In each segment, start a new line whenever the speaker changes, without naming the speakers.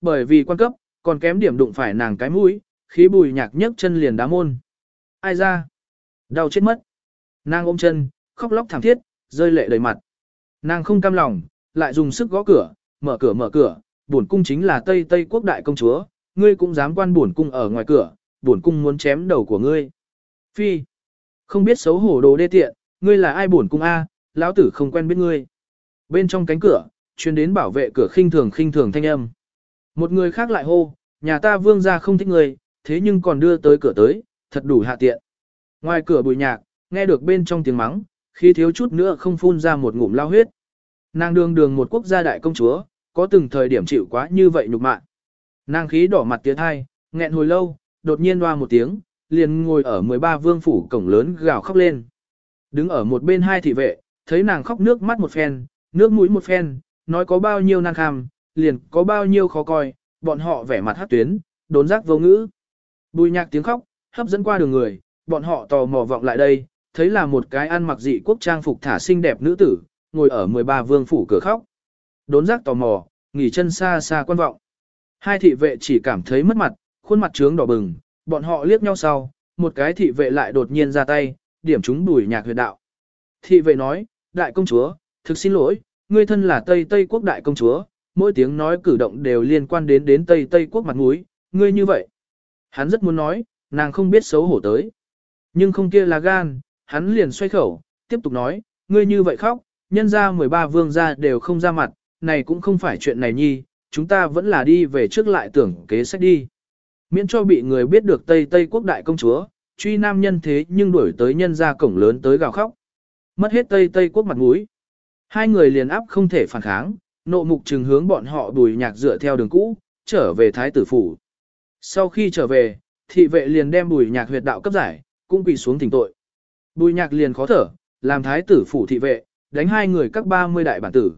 Bởi vì quan cấp, còn kém điểm đụng phải nàng cái mũi, khí bùi nhạc nhấc chân liền đá môn. Ai ra? Đau chết mất. Nàng ôm chân, khóc lóc thảm thiết, rơi lệ đầy mặt. Nàng không cam lòng, lại dùng sức gõ cửa, mở cửa mở cửa, bổn cung chính là Tây Tây quốc đại công chúa, ngươi cũng dám quan bổn cung ở ngoài cửa, bổn cung muốn chém đầu của ngươi. Phi, không biết xấu hổ đồ đê tiện, ngươi là ai bổn cung a, lão tử không quen biết ngươi. Bên trong cánh cửa, truyền đến bảo vệ cửa khinh thường khinh thường thanh âm. Một người khác lại hô, nhà ta vương gia không thích người, thế nhưng còn đưa tới cửa tới, thật đủ hạ tiện. Ngoài cửa bụi nhạc, nghe được bên trong tiếng mắng, khi thiếu chút nữa không phun ra một ngụm lao huyết. Nàng đường đường một quốc gia đại công chúa, có từng thời điểm chịu quá như vậy nhục mạ. Nàng khí đỏ mặt tiến thai, nghẹn hồi lâu, đột nhiên loa một tiếng, liền ngồi ở 13 vương phủ cổng lớn gào khóc lên. Đứng ở một bên hai thị vệ, thấy nàng khóc nước mắt một phen, nước mũi một phen, nói có bao nhiêu nàng kham, liền có bao nhiêu khó coi, bọn họ vẻ mặt hát tuyến, đốn giác vô ngữ. Bùi nhạc tiếng khóc, hấp dẫn qua đường người, bọn họ tò mò vọng lại đây, thấy là một cái ăn mặc dị quốc trang phục thả xinh đẹp nữ tử, ngồi ở 13 vương phủ cửa khóc. Đốn giác tò mò, nghỉ chân xa xa quan vọng. Hai thị vệ chỉ cảm thấy mất mặt, khuôn mặt trướng đỏ bừng, bọn họ liếc nhau sau, một cái thị vệ lại đột nhiên ra tay, điểm chúng bùi nhạc huyệt đạo. Thị vệ nói, đại công chúa, thực xin lỗi, ngươi thân là Tây Tây quốc đại công chúa, mỗi tiếng nói cử động đều liên quan đến đến Tây Tây quốc mặt mũi, ngươi như vậy. Hắn rất muốn nói, nàng không biết xấu hổ tới. Nhưng không kia là gan, hắn liền xoay khẩu, tiếp tục nói, ngươi như vậy khóc, nhân ra 13 vương gia đều không ra mặt, này cũng không phải chuyện này nhi, chúng ta vẫn là đi về trước lại tưởng kế sách đi. Miễn cho bị người biết được Tây Tây quốc đại công chúa, truy nam nhân thế nhưng đuổi tới nhân ra cổng lớn tới gào khóc. Mất hết Tây Tây quốc mặt mũi. Hai người liền áp không thể phản kháng, nộ mục trừng hướng bọn họ bùi nhạc dựa theo đường cũ, trở về thái tử phủ. Sau khi trở về, thị vệ liền đem bùi nhạc huyệt đạo cấp giải, cũng quỳ xuống thỉnh tội. Bùi nhạc liền khó thở, làm thái tử phủ thị vệ, đánh hai người các 30 đại bản tử.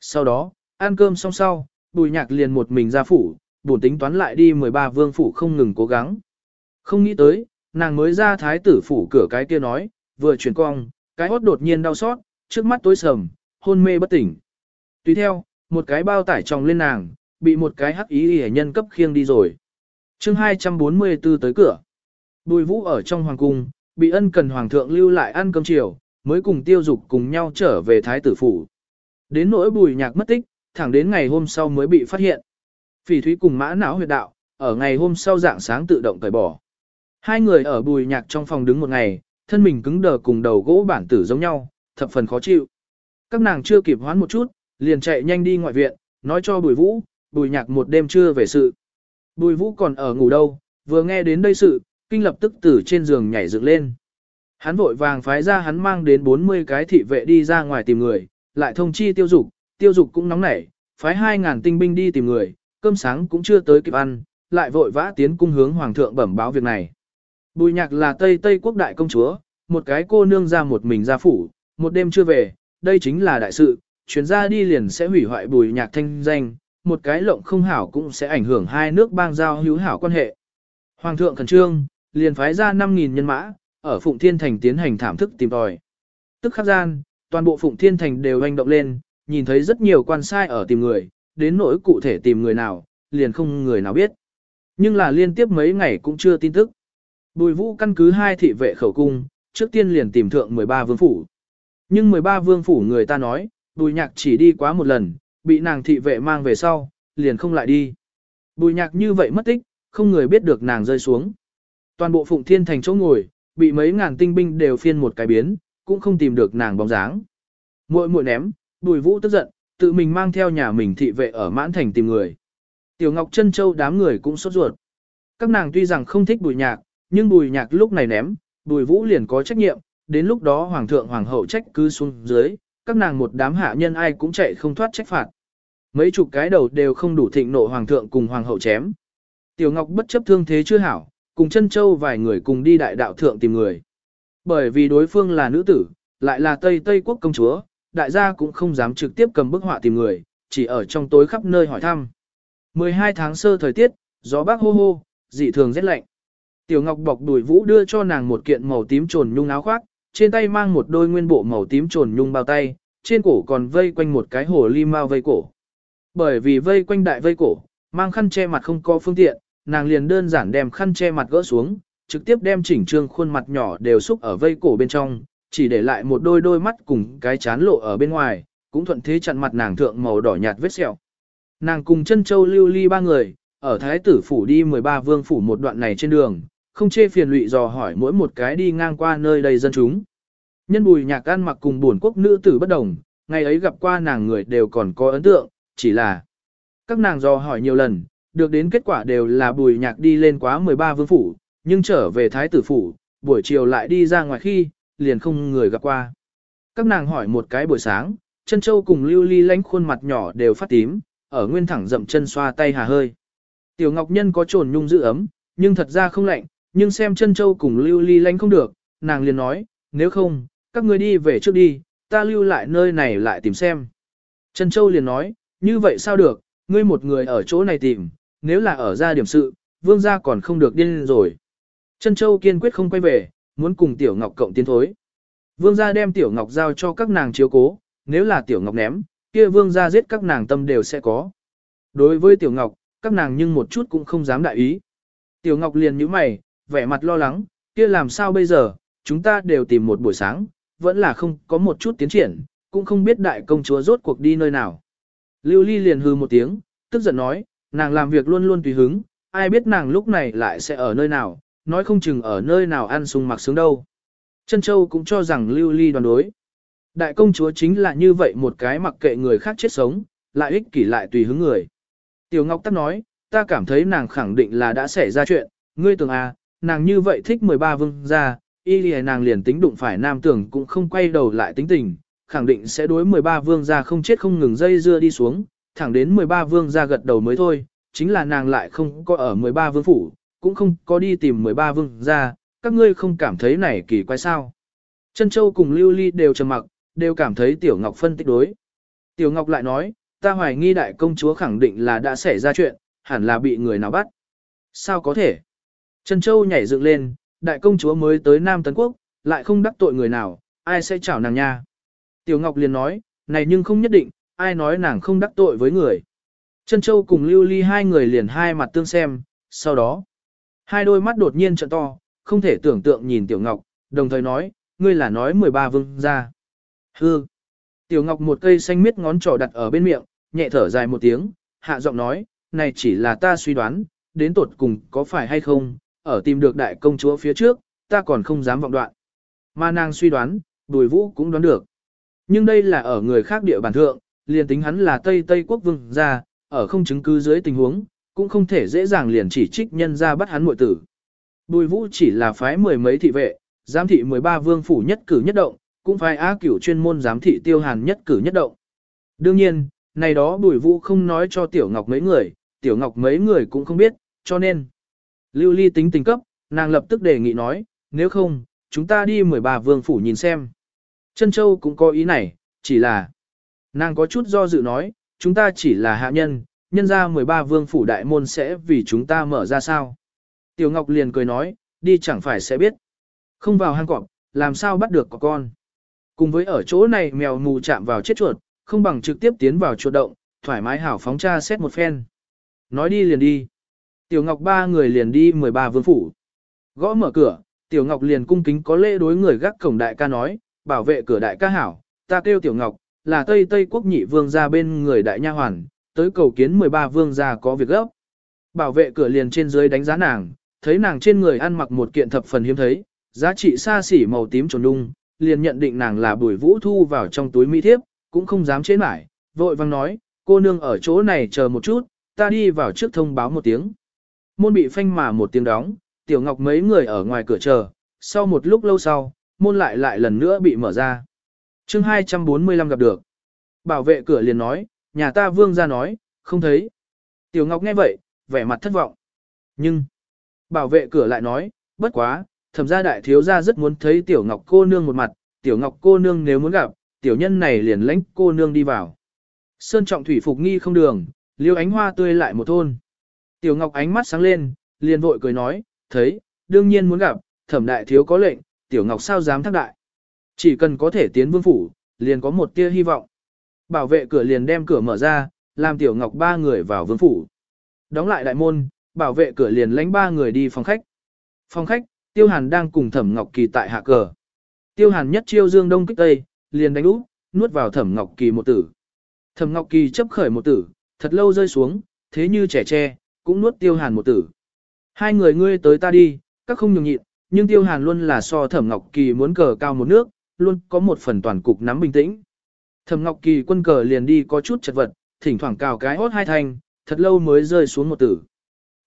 Sau đó, ăn cơm xong sau, bùi nhạc liền một mình ra phủ, buồn tính toán lại đi 13 vương phủ không ngừng cố gắng. Không nghĩ tới, nàng mới ra thái tử phủ cửa cái kia nói, vừa chuyển cong, cái hốt đột nhiên đau xót, trước mắt tối sầm, hôn mê bất tỉnh. Tùy theo, một cái bao tải tròng lên nàng, bị một cái hắc ý hề nhân cấp khiêng đi rồi. chương 244 tới cửa. Bùi vũ ở trong hoàng cung, bị ân cần hoàng thượng lưu lại ăn cơm chiều, mới cùng tiêu dục cùng nhau trở về thái tử phủ. Đến nỗi bùi nhạc mất tích, thẳng đến ngày hôm sau mới bị phát hiện. Phỉ thúy cùng mã não huyệt đạo, ở ngày hôm sau dạng sáng tự động cởi bỏ. Hai người ở bùi nhạc trong phòng đứng một ngày, thân mình cứng đờ cùng đầu gỗ bản tử giống nhau, thập phần khó chịu. Các nàng chưa kịp hoán một chút, liền chạy nhanh đi ngoại viện, nói cho bùi vũ, bùi nhạc một đêm chưa về sự. Bùi vũ còn ở ngủ đâu, vừa nghe đến đây sự, kinh lập tức từ trên giường nhảy dựng lên. Hắn vội vàng phái ra hắn mang đến 40 cái thị vệ đi ra ngoài tìm người, lại thông chi tiêu dục, tiêu dục cũng nóng nảy, phái 2.000 tinh binh đi tìm người, cơm sáng cũng chưa tới kịp ăn, lại vội vã tiến cung hướng hoàng thượng bẩm báo việc này. Bùi nhạc là Tây Tây quốc đại công chúa, một cái cô nương ra một mình ra phủ, một đêm chưa về, đây chính là đại sự, chuyến ra đi liền sẽ hủy hoại bùi nhạc thanh danh, một cái lộng không hảo cũng sẽ ảnh hưởng hai nước bang giao hữu hảo quan hệ. Hoàng thượng khẩn trương, liền phái ra 5.000 nhân mã, ở Phụng Thiên Thành tiến hành thảm thức tìm tòi. Tức khắc gian, toàn bộ Phụng Thiên Thành đều hành động lên, nhìn thấy rất nhiều quan sai ở tìm người, đến nỗi cụ thể tìm người nào, liền không người nào biết. Nhưng là liên tiếp mấy ngày cũng chưa tin tức. Bùi vũ căn cứ hai thị vệ khẩu cung, trước tiên liền tìm thượng 13 vương phủ. Nhưng 13 vương phủ người ta nói, bùi nhạc chỉ đi quá một lần, bị nàng thị vệ mang về sau, liền không lại đi. Bùi nhạc như vậy mất tích, không người biết được nàng rơi xuống. Toàn bộ phụng thiên thành chỗ ngồi, bị mấy ngàn tinh binh đều phiên một cái biến, cũng không tìm được nàng bóng dáng. Muội muội ném, bùi vũ tức giận, tự mình mang theo nhà mình thị vệ ở mãn thành tìm người. Tiểu Ngọc Trân Châu đám người cũng sốt ruột. Các nàng tuy rằng không thích bùi nhạc, nhưng bùi nhạc lúc này ném, bùi vũ liền có trách nhiệm, đến lúc đó hoàng thượng hoàng hậu trách cứ xuống dưới, các nàng một đám hạ nhân ai cũng chạy không thoát trách phạt. Mấy chục cái đầu đều không đủ thịnh nộ hoàng thượng cùng hoàng hậu chém. Tiểu Ngọc bất chấp thương thế chưa hảo, cùng chân châu vài người cùng đi đại đạo thượng tìm người. Bởi vì đối phương là nữ tử, lại là Tây Tây quốc công chúa, đại gia cũng không dám trực tiếp cầm bức họa tìm người, chỉ ở trong tối khắp nơi hỏi thăm. 12 tháng sơ thời tiết, gió bác hô hô, dị thường rét lạnh. Tiểu Ngọc bọc đùi vũ đưa cho nàng một kiện màu tím trồn nhung áo khoác, trên tay mang một đôi nguyên bộ màu tím trồn nhung bao tay, trên cổ còn vây quanh một cái hồ ly mao vây cổ. Bởi vì vây quanh đại vây cổ, mang khăn che mặt không có phương tiện, nàng liền đơn giản đem khăn che mặt gỡ xuống, trực tiếp đem chỉnh trương khuôn mặt nhỏ đều xúc ở vây cổ bên trong, chỉ để lại một đôi đôi mắt cùng cái chán lộ ở bên ngoài, cũng thuận thế chặn mặt nàng thượng màu đỏ nhạt vết sẹo. Nàng cùng chân châu lưu ly ba người, ở thái tử phủ đi 13 vương phủ một đoạn này trên đường, không chê phiền lụy dò hỏi mỗi một cái đi ngang qua nơi đây dân chúng. Nhân bùi nhạc ăn mặc cùng buồn quốc nữ tử bất đồng, ngày ấy gặp qua nàng người đều còn có ấn tượng, chỉ là các nàng dò hỏi nhiều lần, được đến kết quả đều là bùi nhạc đi lên quá 13 vương phủ, nhưng trở về thái tử phủ, buổi chiều lại đi ra ngoài khi, liền không người gặp qua. Các nàng hỏi một cái buổi sáng, chân châu cùng lưu ly lánh khuôn mặt nhỏ đều phát tím, ở nguyên thẳng dậm chân xoa tay hà hơi. Tiểu Ngọc Nhân có trồn nhung giữ ấm, nhưng thật ra không lạnh, nhưng xem chân châu cùng lưu ly lánh không được, nàng liền nói, nếu không, các ngươi đi về trước đi, ta lưu lại nơi này lại tìm xem. chân Châu liền nói, như vậy sao được, ngươi một người ở chỗ này tìm, nếu là ở ra điểm sự, vương gia còn không được điên rồi. chân Châu kiên quyết không quay về, muốn cùng Tiểu Ngọc cộng tiến thối. Vương gia đem Tiểu Ngọc giao cho các nàng chiếu cố, nếu là Tiểu Ngọc ném, kia vương gia giết các nàng tâm đều sẽ có. Đối với Tiểu Ngọc, các nàng nhưng một chút cũng không dám đại ý. Tiểu Ngọc liền nhíu mày, vẻ mặt lo lắng, kia làm sao bây giờ, chúng ta đều tìm một buổi sáng, vẫn là không có một chút tiến triển, cũng không biết đại công chúa rốt cuộc đi nơi nào. Lưu Ly liền hư một tiếng, tức giận nói, nàng làm việc luôn luôn tùy hứng, ai biết nàng lúc này lại sẽ ở nơi nào, nói không chừng ở nơi nào ăn sung mặc sướng đâu. Trân Châu cũng cho rằng Lưu Ly đoàn đối. Đại công chúa chính là như vậy một cái mặc kệ người khác chết sống, lại ích kỷ lại tùy hứng người. Tiểu Ngọc Tắc nói, ta cảm thấy nàng khẳng định là đã xảy ra chuyện, ngươi tưởng à, nàng như vậy thích 13 vương gia, y lìa nàng liền tính đụng phải nam tưởng cũng không quay đầu lại tính tình, khẳng định sẽ đối 13 vương gia không chết không ngừng dây dưa đi xuống, thẳng đến 13 vương gia gật đầu mới thôi, chính là nàng lại không có ở 13 vương phủ, cũng không có đi tìm 13 vương gia, các ngươi không cảm thấy này kỳ quái sao. Trân Châu cùng Lưu Ly đều trầm mặc, đều cảm thấy Tiểu Ngọc phân tích đối. Tiểu Ngọc lại nói, ta hoài nghi đại công chúa khẳng định là đã xảy ra chuyện, hẳn là bị người nào bắt. Sao có thể? Trần Châu nhảy dựng lên, đại công chúa mới tới Nam Tấn Quốc, lại không đắc tội người nào, ai sẽ chảo nàng nha. Tiểu Ngọc liền nói, này nhưng không nhất định, ai nói nàng không đắc tội với người. Trân Châu cùng Lưu Ly hai người liền hai mặt tương xem, sau đó, hai đôi mắt đột nhiên trợn to, không thể tưởng tượng nhìn Tiểu Ngọc, đồng thời nói, ngươi là nói 13 vương gia. Hư. Tiểu Ngọc một cây xanh miết ngón trỏ đặt ở bên miệng, nhẹ thở dài một tiếng, hạ giọng nói, này chỉ là ta suy đoán, đến tột cùng có phải hay không, ở tìm được đại công chúa phía trước, ta còn không dám vọng đoạn. Mà nàng suy đoán, đùi vũ cũng đoán được. Nhưng đây là ở người khác địa bàn thượng, liền tính hắn là Tây Tây quốc vương gia, ở không chứng cứ dưới tình huống, cũng không thể dễ dàng liền chỉ trích nhân ra bắt hắn muội tử. Bùi vũ chỉ là phái mười mấy thị vệ, giám thị 13 vương phủ nhất cử nhất động, cũng phái á cửu chuyên môn giám thị tiêu hàn nhất cử nhất động. Đương nhiên, này đó bùi vũ không nói cho tiểu ngọc mấy người, tiểu ngọc mấy người cũng không biết, cho nên. Lưu Ly tính tình cấp, nàng lập tức đề nghị nói, nếu không, chúng ta đi 13 vương phủ nhìn xem. Trân Châu cũng có ý này, chỉ là nàng có chút do dự nói, chúng ta chỉ là hạ nhân, nhân ra 13 vương phủ đại môn sẽ vì chúng ta mở ra sao. Tiểu Ngọc liền cười nói, đi chẳng phải sẽ biết. Không vào hang cọp, làm sao bắt được có con. Cùng với ở chỗ này mèo mù chạm vào chết chuột, không bằng trực tiếp tiến vào chuột động, thoải mái hảo phóng cha xét một phen. Nói đi liền đi. Tiểu Ngọc ba người liền đi 13 vương phủ. Gõ mở cửa, Tiểu Ngọc liền cung kính có lễ đối người gác cổng đại ca nói, bảo vệ cửa đại ca hảo, ta kêu Tiểu Ngọc, là Tây Tây quốc nhị vương gia bên người đại nha hoàn, tới cầu kiến 13 vương gia có việc gấp. Bảo vệ cửa liền trên dưới đánh giá nàng, thấy nàng trên người ăn mặc một kiện thập phần hiếm thấy, giá trị xa xỉ màu tím trồn đung, liền nhận định nàng là Bùi Vũ thu vào trong túi mỹ thiếp, cũng không dám chế mãi, vội vang nói, cô nương ở chỗ này chờ một chút, ta đi vào trước thông báo một tiếng môn bị phanh mà một tiếng đóng, Tiểu Ngọc mấy người ở ngoài cửa chờ, sau một lúc lâu sau, môn lại lại lần nữa bị mở ra. chương 245 gặp được. Bảo vệ cửa liền nói, nhà ta vương ra nói, không thấy. Tiểu Ngọc nghe vậy, vẻ mặt thất vọng. Nhưng, bảo vệ cửa lại nói, bất quá, thẩm gia đại thiếu gia rất muốn thấy Tiểu Ngọc cô nương một mặt, Tiểu Ngọc cô nương nếu muốn gặp, tiểu nhân này liền lãnh cô nương đi vào. Sơn trọng thủy phục nghi không đường, liêu ánh hoa tươi lại một thôn. Tiểu Ngọc ánh mắt sáng lên, liền vội cười nói, thấy, đương nhiên muốn gặp, thẩm đại thiếu có lệnh, Tiểu Ngọc sao dám thác đại. Chỉ cần có thể tiến vương phủ, liền có một tia hy vọng. Bảo vệ cửa liền đem cửa mở ra, làm Tiểu Ngọc ba người vào vương phủ. Đóng lại đại môn, bảo vệ cửa liền lánh ba người đi phòng khách. Phòng khách, Tiêu Hàn đang cùng Thẩm Ngọc Kỳ tại hạ cờ. Tiêu Hàn nhất chiêu dương đông kích tây, liền đánh úp, nuốt vào Thẩm Ngọc Kỳ một tử. Thẩm Ngọc Kỳ chấp khởi một tử, thật lâu rơi xuống, thế như trẻ tre, cũng nuốt tiêu hàn một tử. Hai người ngươi tới ta đi, các không nhường nhịn, nhưng tiêu hàn luôn là so thẩm ngọc kỳ muốn cờ cao một nước, luôn có một phần toàn cục nắm bình tĩnh. Thẩm ngọc kỳ quân cờ liền đi có chút chật vật, thỉnh thoảng cào cái hót hai thành, thật lâu mới rơi xuống một tử.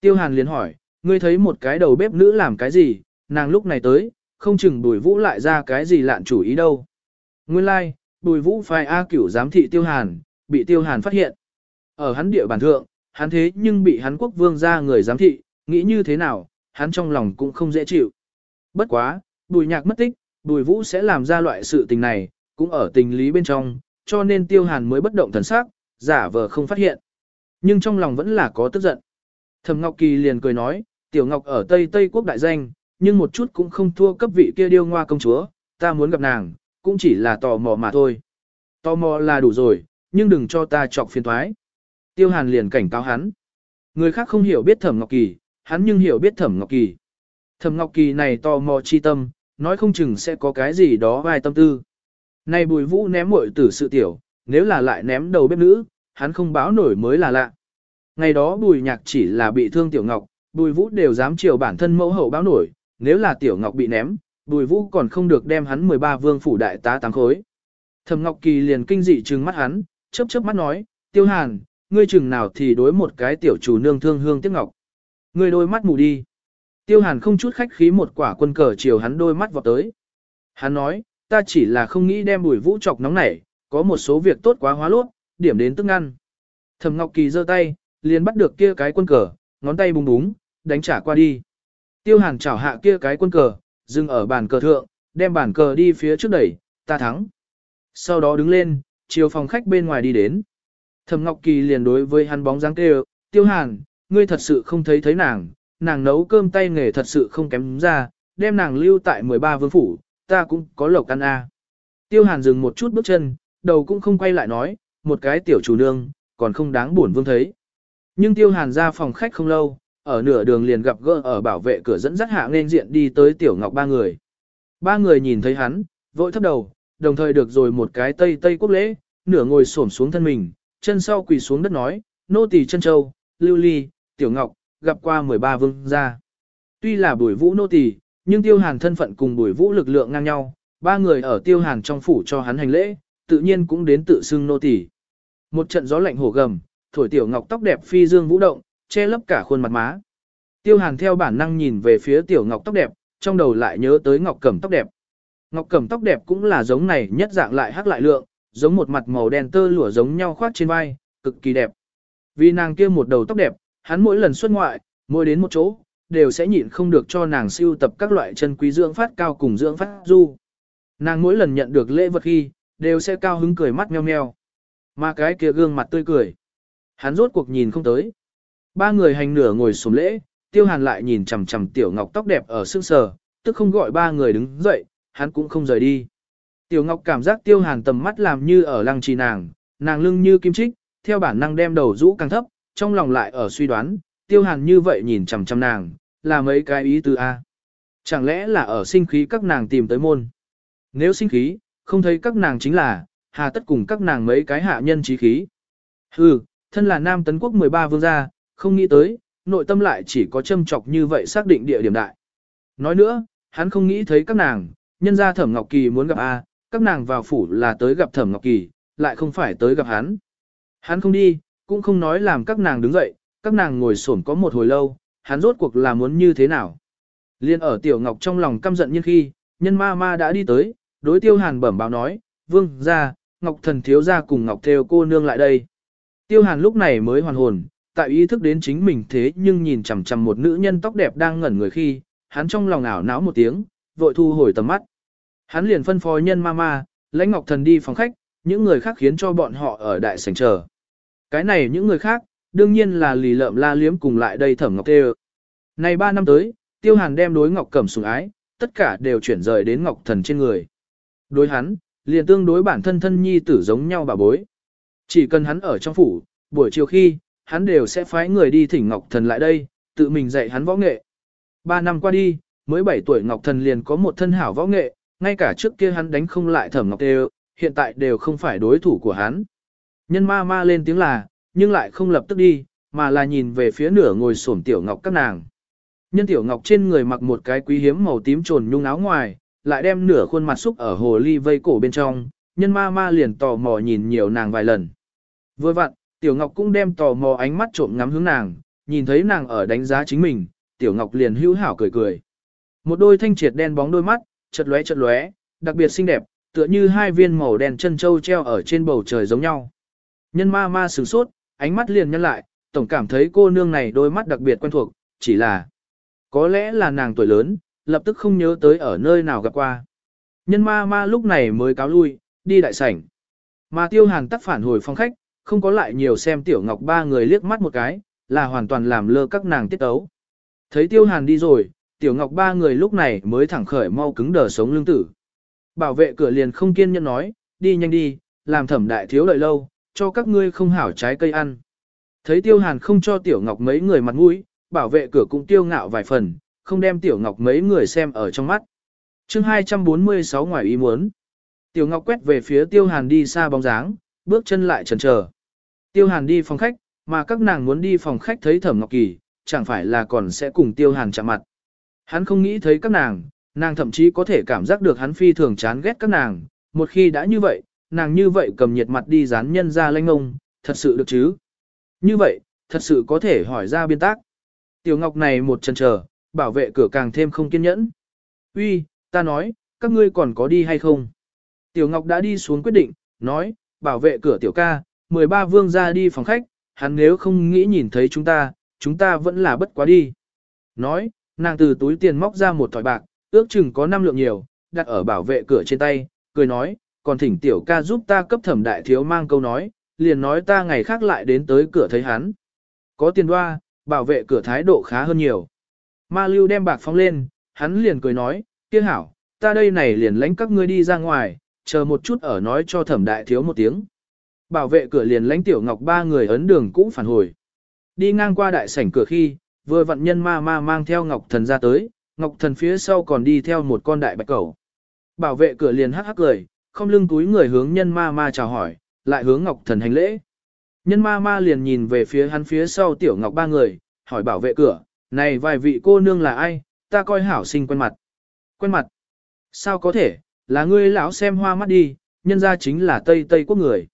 Tiêu hàn liền hỏi, ngươi thấy một cái đầu bếp nữ làm cái gì, nàng lúc này tới, không chừng bùi vũ lại ra cái gì lạn chủ ý đâu. Nguyên lai, like, bùi vũ phải A cửu giám thị tiêu hàn, bị tiêu hàn phát hiện. Ở hắn địa bàn thượng, hắn thế nhưng bị hắn quốc vương ra người giám thị, nghĩ như thế nào, hắn trong lòng cũng không dễ chịu. Bất quá, bùi nhạc mất tích, bùi vũ sẽ làm ra loại sự tình này, cũng ở tình lý bên trong, cho nên tiêu hàn mới bất động thần sắc, giả vờ không phát hiện. Nhưng trong lòng vẫn là có tức giận. Thẩm Ngọc Kỳ liền cười nói, Tiểu Ngọc ở Tây Tây quốc đại danh, nhưng một chút cũng không thua cấp vị kia điêu ngoa công chúa, ta muốn gặp nàng, cũng chỉ là tò mò mà thôi. Tò mò là đủ rồi, nhưng đừng cho ta chọc phiền thoái. Tiêu Hàn liền cảnh cáo hắn. Người khác không hiểu biết Thẩm Ngọc Kỳ, hắn nhưng hiểu biết Thẩm Ngọc Kỳ. Thẩm Ngọc Kỳ này tò mò chi tâm, nói không chừng sẽ có cái gì đó vài tâm tư. Này bùi vũ ném muội tử sự tiểu, nếu là lại ném đầu bếp nữ, hắn không báo nổi mới là lạ. Ngày đó bùi nhạc chỉ là bị thương tiểu ngọc, bùi vũ đều dám chiều bản thân mẫu hậu báo nổi, nếu là tiểu ngọc bị ném, bùi vũ còn không được đem hắn 13 vương phủ đại tá tám khối. Thẩm ngọc kỳ liền kinh dị trừng mắt hắn, chớp chớp mắt nói, tiêu hàn, ngươi chừng nào thì đối một cái tiểu chủ nương thương hương tiếc ngọc. Ngươi đôi mắt mù đi. Tiêu hàn không chút khách khí một quả quân cờ chiều hắn đôi mắt vào tới. Hắn nói, ta chỉ là không nghĩ đem bùi vũ trọc nóng nảy, có một số việc tốt quá hóa lốt, điểm đến tức ăn. Thẩm Ngọc Kỳ giơ tay, liền bắt được kia cái quân cờ, ngón tay búng búng, đánh trả qua đi. Tiêu Hàn chảo hạ kia cái quân cờ, dừng ở bàn cờ thượng, đem bàn cờ đi phía trước đẩy, ta thắng. Sau đó đứng lên, chiều phòng khách bên ngoài đi đến. Thẩm Ngọc Kỳ liền đối với hắn bóng dáng kêu, tiêu hàn, ngươi thật sự không thấy thấy nàng, nàng nấu cơm tay nghề thật sự không kém ra, đem nàng lưu tại 13 vương phủ, ta cũng có lộc ăn a. Tiêu hàn dừng một chút bước chân, đầu cũng không quay lại nói, một cái tiểu chủ nương, còn không đáng buồn vương thấy. Nhưng tiêu hàn ra phòng khách không lâu, ở nửa đường liền gặp gỡ ở bảo vệ cửa dẫn dắt hạ nên diện đi tới tiểu ngọc ba người. Ba người nhìn thấy hắn, vội thấp đầu, đồng thời được rồi một cái tây tây quốc lễ, nửa ngồi xổm xuống thân mình, chân sau quỳ xuống đất nói, nô tỳ chân châu, lưu ly, tiểu ngọc, gặp qua 13 vương gia. Tuy là bùi vũ nô tỳ, nhưng tiêu hàn thân phận cùng bùi vũ lực lượng ngang nhau, ba người ở tiêu hàn trong phủ cho hắn hành lễ, tự nhiên cũng đến tự xưng nô tỳ. Một trận gió lạnh hổ gầm, thổi tiểu ngọc tóc đẹp phi dương vũ động, che lấp cả khuôn mặt má. Tiêu hàn theo bản năng nhìn về phía tiểu ngọc tóc đẹp, trong đầu lại nhớ tới ngọc cẩm tóc đẹp. Ngọc cẩm tóc đẹp cũng là giống này nhất dạng lại hắc lại lượng, giống một mặt màu đen tơ lụa giống nhau khoác trên vai, cực kỳ đẹp. Vì nàng kia một đầu tóc đẹp, hắn mỗi lần xuất ngoại, mỗi đến một chỗ, đều sẽ nhịn không được cho nàng siêu tập các loại chân quý dưỡng phát cao cùng dưỡng phát du. Nàng mỗi lần nhận được lễ vật khi, đều sẽ cao hứng cười mắt meo meo. Mà cái kia gương mặt tươi cười. Hắn rốt cuộc nhìn không tới. Ba người hành nửa ngồi xuống lễ, tiêu hàn lại nhìn chằm chằm tiểu ngọc tóc đẹp ở xương sờ, tức không gọi ba người đứng dậy, hắn cũng không rời đi. Tiểu Ngọc cảm giác Tiêu Hàn tầm mắt làm như ở lăng trì nàng, nàng lưng như kim trích, theo bản năng đem đầu rũ càng thấp, trong lòng lại ở suy đoán, Tiêu Hàn như vậy nhìn chằm chằm nàng, là mấy cái ý từ A. Chẳng lẽ là ở sinh khí các nàng tìm tới môn? Nếu sinh khí, không thấy các nàng chính là, hà tất cùng các nàng mấy cái hạ nhân trí khí. Hừ, thân là Nam Tấn Quốc 13 vương gia, không nghĩ tới, nội tâm lại chỉ có châm chọc như vậy xác định địa điểm đại. Nói nữa, hắn không nghĩ thấy các nàng, nhân gia Thẩm Ngọc Kỳ muốn gặp A, các nàng vào phủ là tới gặp Thẩm Ngọc Kỳ, lại không phải tới gặp hắn. Hắn không đi, cũng không nói làm các nàng đứng dậy, các nàng ngồi xổm có một hồi lâu, hắn rốt cuộc là muốn như thế nào. Liên ở Tiểu Ngọc trong lòng căm giận nhân khi, nhân ma ma đã đi tới, đối tiêu hàn bẩm báo nói, vương ra, Ngọc thần thiếu ra cùng Ngọc theo cô nương lại đây. Tiêu hàn lúc này mới hoàn hồn, tại ý thức đến chính mình thế nhưng nhìn chằm chằm một nữ nhân tóc đẹp đang ngẩn người khi, hắn trong lòng ảo não một tiếng, vội thu hồi tầm mắt. Hắn liền phân phó nhân mama, lãnh ngọc thần đi phòng khách, những người khác khiến cho bọn họ ở đại sảnh chờ. Cái này những người khác, đương nhiên là lì lợm la liếm cùng lại đây thẩm ngọc tê Này 3 năm tới, tiêu hàn đem đối ngọc cẩm sủng ái, tất cả đều chuyển rời đến ngọc thần trên người. Đối hắn, liền tương đối bản thân thân nhi tử giống nhau bà bối. Chỉ cần hắn ở trong phủ, buổi chiều khi, hắn đều sẽ phái người đi thỉnh ngọc thần lại đây, tự mình dạy hắn võ nghệ. 3 năm qua đi, mới 7 tuổi ngọc thần liền có một thân hảo võ nghệ, ngay cả trước kia hắn đánh không lại thẩm ngọc tê hiện tại đều không phải đối thủ của hắn. Nhân ma ma lên tiếng là, nhưng lại không lập tức đi, mà là nhìn về phía nửa ngồi xổm tiểu ngọc các nàng. Nhân tiểu ngọc trên người mặc một cái quý hiếm màu tím trồn nhung áo ngoài, lại đem nửa khuôn mặt xúc ở hồ ly vây cổ bên trong, nhân ma ma liền tò mò nhìn nhiều nàng vài lần. Vừa vặn, tiểu ngọc cũng đem tò mò ánh mắt trộm ngắm hướng nàng, nhìn thấy nàng ở đánh giá chính mình, tiểu ngọc liền hữu hảo cười cười. Một đôi thanh triệt đen bóng đôi mắt, chật lóe chật lóe, đặc biệt xinh đẹp, tựa như hai viên màu đen chân châu treo ở trên bầu trời giống nhau. Nhân ma ma sửng sốt, ánh mắt liền nhân lại, tổng cảm thấy cô nương này đôi mắt đặc biệt quen thuộc, chỉ là có lẽ là nàng tuổi lớn, lập tức không nhớ tới ở nơi nào gặp qua. Nhân ma ma lúc này mới cáo lui, đi đại sảnh. Mà tiêu hàng tắc phản hồi phong khách, không có lại nhiều xem tiểu ngọc ba người liếc mắt một cái, là hoàn toàn làm lơ các nàng tiết tấu. Thấy tiêu hàn đi rồi, tiểu ngọc ba người lúc này mới thẳng khởi mau cứng đờ sống lưng tử. Bảo vệ cửa liền không kiên nhẫn nói, đi nhanh đi, làm thẩm đại thiếu đợi lâu, cho các ngươi không hảo trái cây ăn. Thấy tiêu hàn không cho tiểu ngọc mấy người mặt mũi, bảo vệ cửa cũng tiêu ngạo vài phần, không đem tiểu ngọc mấy người xem ở trong mắt. chương 246 ngoài ý muốn. Tiểu ngọc quét về phía tiêu hàn đi xa bóng dáng, bước chân lại chần chờ. Tiêu hàn đi phòng khách, mà các nàng muốn đi phòng khách thấy thẩm ngọc kỳ, chẳng phải là còn sẽ cùng tiêu hàn chạm mặt. Hắn không nghĩ thấy các nàng, nàng thậm chí có thể cảm giác được hắn phi thường chán ghét các nàng, một khi đã như vậy, nàng như vậy cầm nhiệt mặt đi dán nhân ra lanh ông, thật sự được chứ. Như vậy, thật sự có thể hỏi ra biên tác. Tiểu Ngọc này một chân chờ, bảo vệ cửa càng thêm không kiên nhẫn. Uy, ta nói, các ngươi còn có đi hay không? Tiểu Ngọc đã đi xuống quyết định, nói, bảo vệ cửa tiểu ca, 13 vương ra đi phòng khách, hắn nếu không nghĩ nhìn thấy chúng ta, chúng ta vẫn là bất quá đi. Nói, Nàng từ túi tiền móc ra một thỏi bạc, ước chừng có năm lượng nhiều, đặt ở bảo vệ cửa trên tay, cười nói, còn thỉnh tiểu ca giúp ta cấp thẩm đại thiếu mang câu nói, liền nói ta ngày khác lại đến tới cửa thấy hắn. Có tiền đoa, bảo vệ cửa thái độ khá hơn nhiều. Ma lưu đem bạc phóng lên, hắn liền cười nói, kia hảo, ta đây này liền lãnh các ngươi đi ra ngoài, chờ một chút ở nói cho thẩm đại thiếu một tiếng. Bảo vệ cửa liền lãnh tiểu ngọc ba người ấn đường cũng phản hồi. Đi ngang qua đại sảnh cửa khi, vừa vận nhân ma ma mang theo Ngọc Thần ra tới, Ngọc Thần phía sau còn đi theo một con đại bạch cẩu. Bảo vệ cửa liền hắc hắc cười, không lưng túi người hướng nhân ma ma chào hỏi, lại hướng Ngọc Thần hành lễ. Nhân ma ma liền nhìn về phía hắn phía sau tiểu Ngọc ba người, hỏi bảo vệ cửa, này vài vị cô nương là ai, ta coi hảo sinh quen mặt. Quen mặt? Sao có thể, là ngươi lão xem hoa mắt đi, nhân ra chính là Tây Tây quốc người.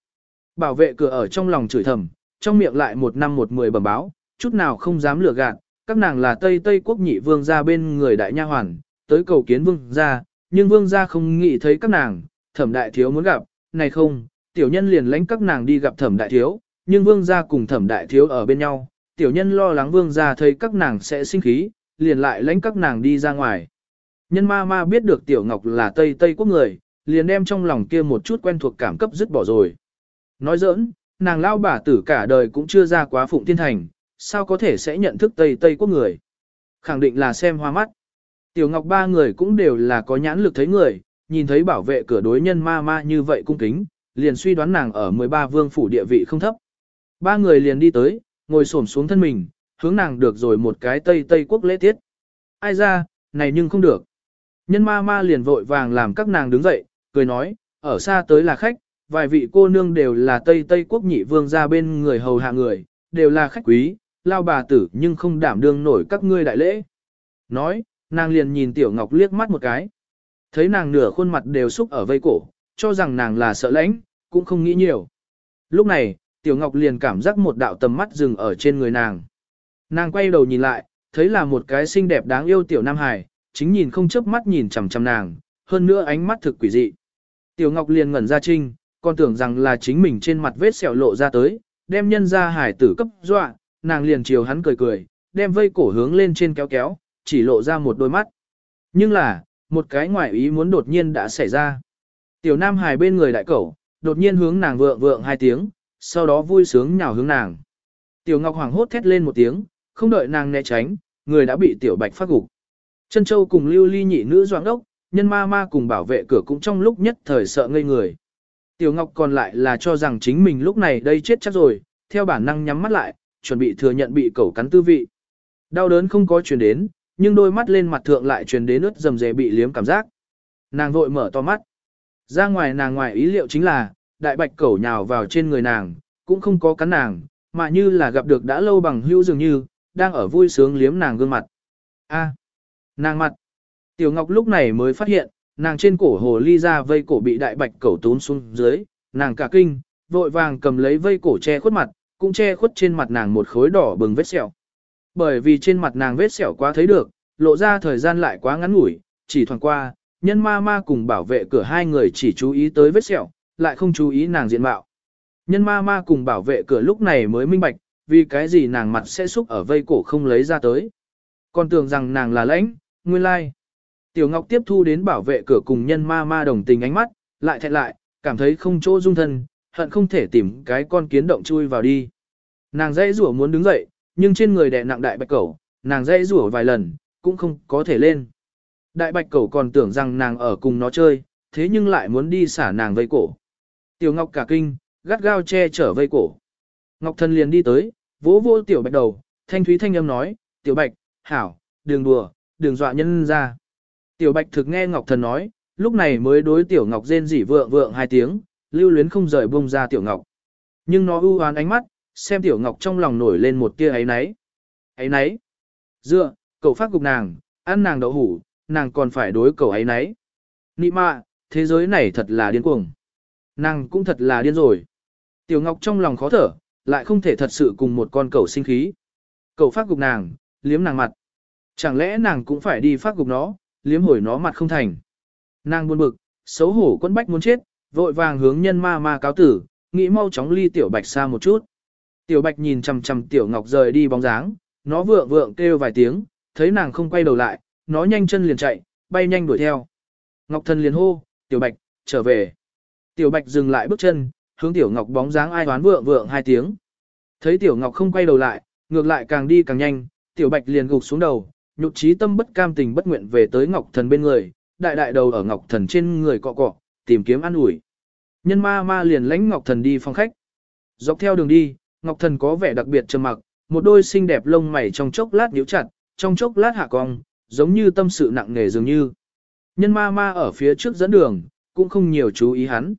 Bảo vệ cửa ở trong lòng chửi thầm, trong miệng lại một năm một mười bẩm báo, chút nào không dám lừa gạt, các nàng là Tây Tây quốc nhị vương gia bên người đại nha hoàn, tới cầu kiến vương gia, nhưng vương gia không nghĩ thấy các nàng, thẩm đại thiếu muốn gặp, này không, tiểu nhân liền lãnh các nàng đi gặp thẩm đại thiếu, nhưng vương gia cùng thẩm đại thiếu ở bên nhau, tiểu nhân lo lắng vương gia thấy các nàng sẽ sinh khí, liền lại lãnh các nàng đi ra ngoài. Nhân ma ma biết được tiểu ngọc là Tây Tây quốc người, liền đem trong lòng kia một chút quen thuộc cảm cấp dứt bỏ rồi. Nói giỡn, nàng lao bà tử cả đời cũng chưa ra quá phụng thiên thành, sao có thể sẽ nhận thức Tây Tây quốc người. Khẳng định là xem hoa mắt. Tiểu Ngọc ba người cũng đều là có nhãn lực thấy người, nhìn thấy bảo vệ cửa đối nhân ma ma như vậy cung kính, liền suy đoán nàng ở 13 vương phủ địa vị không thấp. Ba người liền đi tới, ngồi xổm xuống thân mình, hướng nàng được rồi một cái Tây Tây quốc lễ tiết. Ai ra, này nhưng không được. Nhân ma ma liền vội vàng làm các nàng đứng dậy, cười nói, ở xa tới là khách, vài vị cô nương đều là Tây Tây quốc nhị vương ra bên người hầu hạ người, đều là khách quý, lao bà tử nhưng không đảm đương nổi các ngươi đại lễ. Nói, nàng liền nhìn Tiểu Ngọc liếc mắt một cái. Thấy nàng nửa khuôn mặt đều xúc ở vây cổ, cho rằng nàng là sợ lãnh, cũng không nghĩ nhiều. Lúc này, Tiểu Ngọc liền cảm giác một đạo tầm mắt dừng ở trên người nàng. Nàng quay đầu nhìn lại, thấy là một cái xinh đẹp đáng yêu Tiểu Nam Hải, chính nhìn không chớp mắt nhìn chằm chằm nàng, hơn nữa ánh mắt thực quỷ dị. Tiểu Ngọc liền ngẩn ra trinh, còn tưởng rằng là chính mình trên mặt vết sẹo lộ ra tới, đem nhân ra hải tử cấp dọa, nàng liền chiều hắn cười cười, đem vây cổ hướng lên trên kéo kéo, chỉ lộ ra một đôi mắt. Nhưng là, một cái ngoại ý muốn đột nhiên đã xảy ra. Tiểu Nam Hải bên người đại cẩu, đột nhiên hướng nàng vượng vượng hai tiếng, sau đó vui sướng nhào hướng nàng. Tiểu Ngọc hoàng hốt thét lên một tiếng, không đợi nàng né tránh, người đã bị Tiểu Bạch phát gục. Trân Châu cùng Lưu Ly nhị nữ doãn đốc, nhân ma ma cùng bảo vệ cửa cũng trong lúc nhất thời sợ ngây người. Tiểu Ngọc còn lại là cho rằng chính mình lúc này đây chết chắc rồi, theo bản năng nhắm mắt lại, chuẩn bị thừa nhận bị cẩu cắn tư vị. Đau đớn không có truyền đến, nhưng đôi mắt lên mặt thượng lại truyền đến ướt dầm dề bị liếm cảm giác. Nàng vội mở to mắt. Ra ngoài nàng ngoài ý liệu chính là, đại bạch cẩu nhào vào trên người nàng, cũng không có cắn nàng, mà như là gặp được đã lâu bằng hữu dường như, đang ở vui sướng liếm nàng gương mặt. A, nàng mặt. Tiểu Ngọc lúc này mới phát hiện, nàng trên cổ hồ ly ra vây cổ bị đại bạch cẩu tốn xuống dưới, nàng cả kinh, vội vàng cầm lấy vây cổ che khuất mặt, cũng che khuất trên mặt nàng một khối đỏ bừng vết sẹo. Bởi vì trên mặt nàng vết sẹo quá thấy được, lộ ra thời gian lại quá ngắn ngủi, chỉ thoảng qua, nhân ma ma cùng bảo vệ cửa hai người chỉ chú ý tới vết sẹo, lại không chú ý nàng diện mạo. Nhân ma ma cùng bảo vệ cửa lúc này mới minh bạch, vì cái gì nàng mặt sẽ xúc ở vây cổ không lấy ra tới. Còn tưởng rằng nàng là lãnh, nguyên lai. Tiểu Ngọc tiếp thu đến bảo vệ cửa cùng nhân ma ma đồng tình ánh mắt, lại thẹn lại, cảm thấy không chỗ dung thân, hận không thể tìm cái con kiến động chui vào đi. Nàng dãy rủa muốn đứng dậy, nhưng trên người đè nặng đại bạch cẩu, nàng dãy rủa vài lần, cũng không có thể lên. Đại bạch cẩu còn tưởng rằng nàng ở cùng nó chơi, thế nhưng lại muốn đi xả nàng vây cổ. Tiểu Ngọc cả kinh, gắt gao che chở vây cổ. Ngọc Thần liền đi tới, vỗ vỗ tiểu bạch đầu, thanh thúy thanh âm nói, tiểu bạch, hảo, đừng đùa, đừng dọa nhân ra. Tiểu bạch thực nghe Ngọc Thần nói, lúc này mới đối tiểu Ngọc rên rỉ vượng vượng hai tiếng, lưu luyến không rời buông ra tiểu ngọc. Nhưng nó ưu oán ánh mắt, xem tiểu ngọc trong lòng nổi lên một tia ấy náy. Ấy náy. Dựa, cậu phát gục nàng, ăn nàng đậu hủ, nàng còn phải đối cậu ấy náy. Nị mạ, thế giới này thật là điên cuồng. Nàng cũng thật là điên rồi. Tiểu ngọc trong lòng khó thở, lại không thể thật sự cùng một con cậu sinh khí. Cậu phát gục nàng, liếm nàng mặt. Chẳng lẽ nàng cũng phải đi phát gục nó, liếm hồi nó mặt không thành. Nàng buồn bực, xấu hổ quân bách muốn chết, vội vàng hướng nhân ma ma cáo tử, nghĩ mau chóng ly tiểu bạch xa một chút. Tiểu bạch nhìn chằm chằm tiểu ngọc rời đi bóng dáng, nó vượng vượng kêu vài tiếng, thấy nàng không quay đầu lại, nó nhanh chân liền chạy, bay nhanh đuổi theo. Ngọc thần liền hô, tiểu bạch, trở về. Tiểu bạch dừng lại bước chân, hướng tiểu ngọc bóng dáng ai đoán vượng vượng hai tiếng. Thấy tiểu ngọc không quay đầu lại, ngược lại càng đi càng nhanh, tiểu bạch liền gục xuống đầu, nhục trí tâm bất cam tình bất nguyện về tới ngọc thần bên người, đại đại đầu ở ngọc thần trên người cọ cọ, tìm kiếm ăn ủi. Nhân ma ma liền lãnh Ngọc Thần đi phòng khách. Dọc theo đường đi, Ngọc Thần có vẻ đặc biệt trầm mặc, một đôi xinh đẹp lông mày trong chốc lát nhíu chặt, trong chốc lát hạ cong, giống như tâm sự nặng nề dường như. Nhân ma ma ở phía trước dẫn đường, cũng không nhiều chú ý hắn.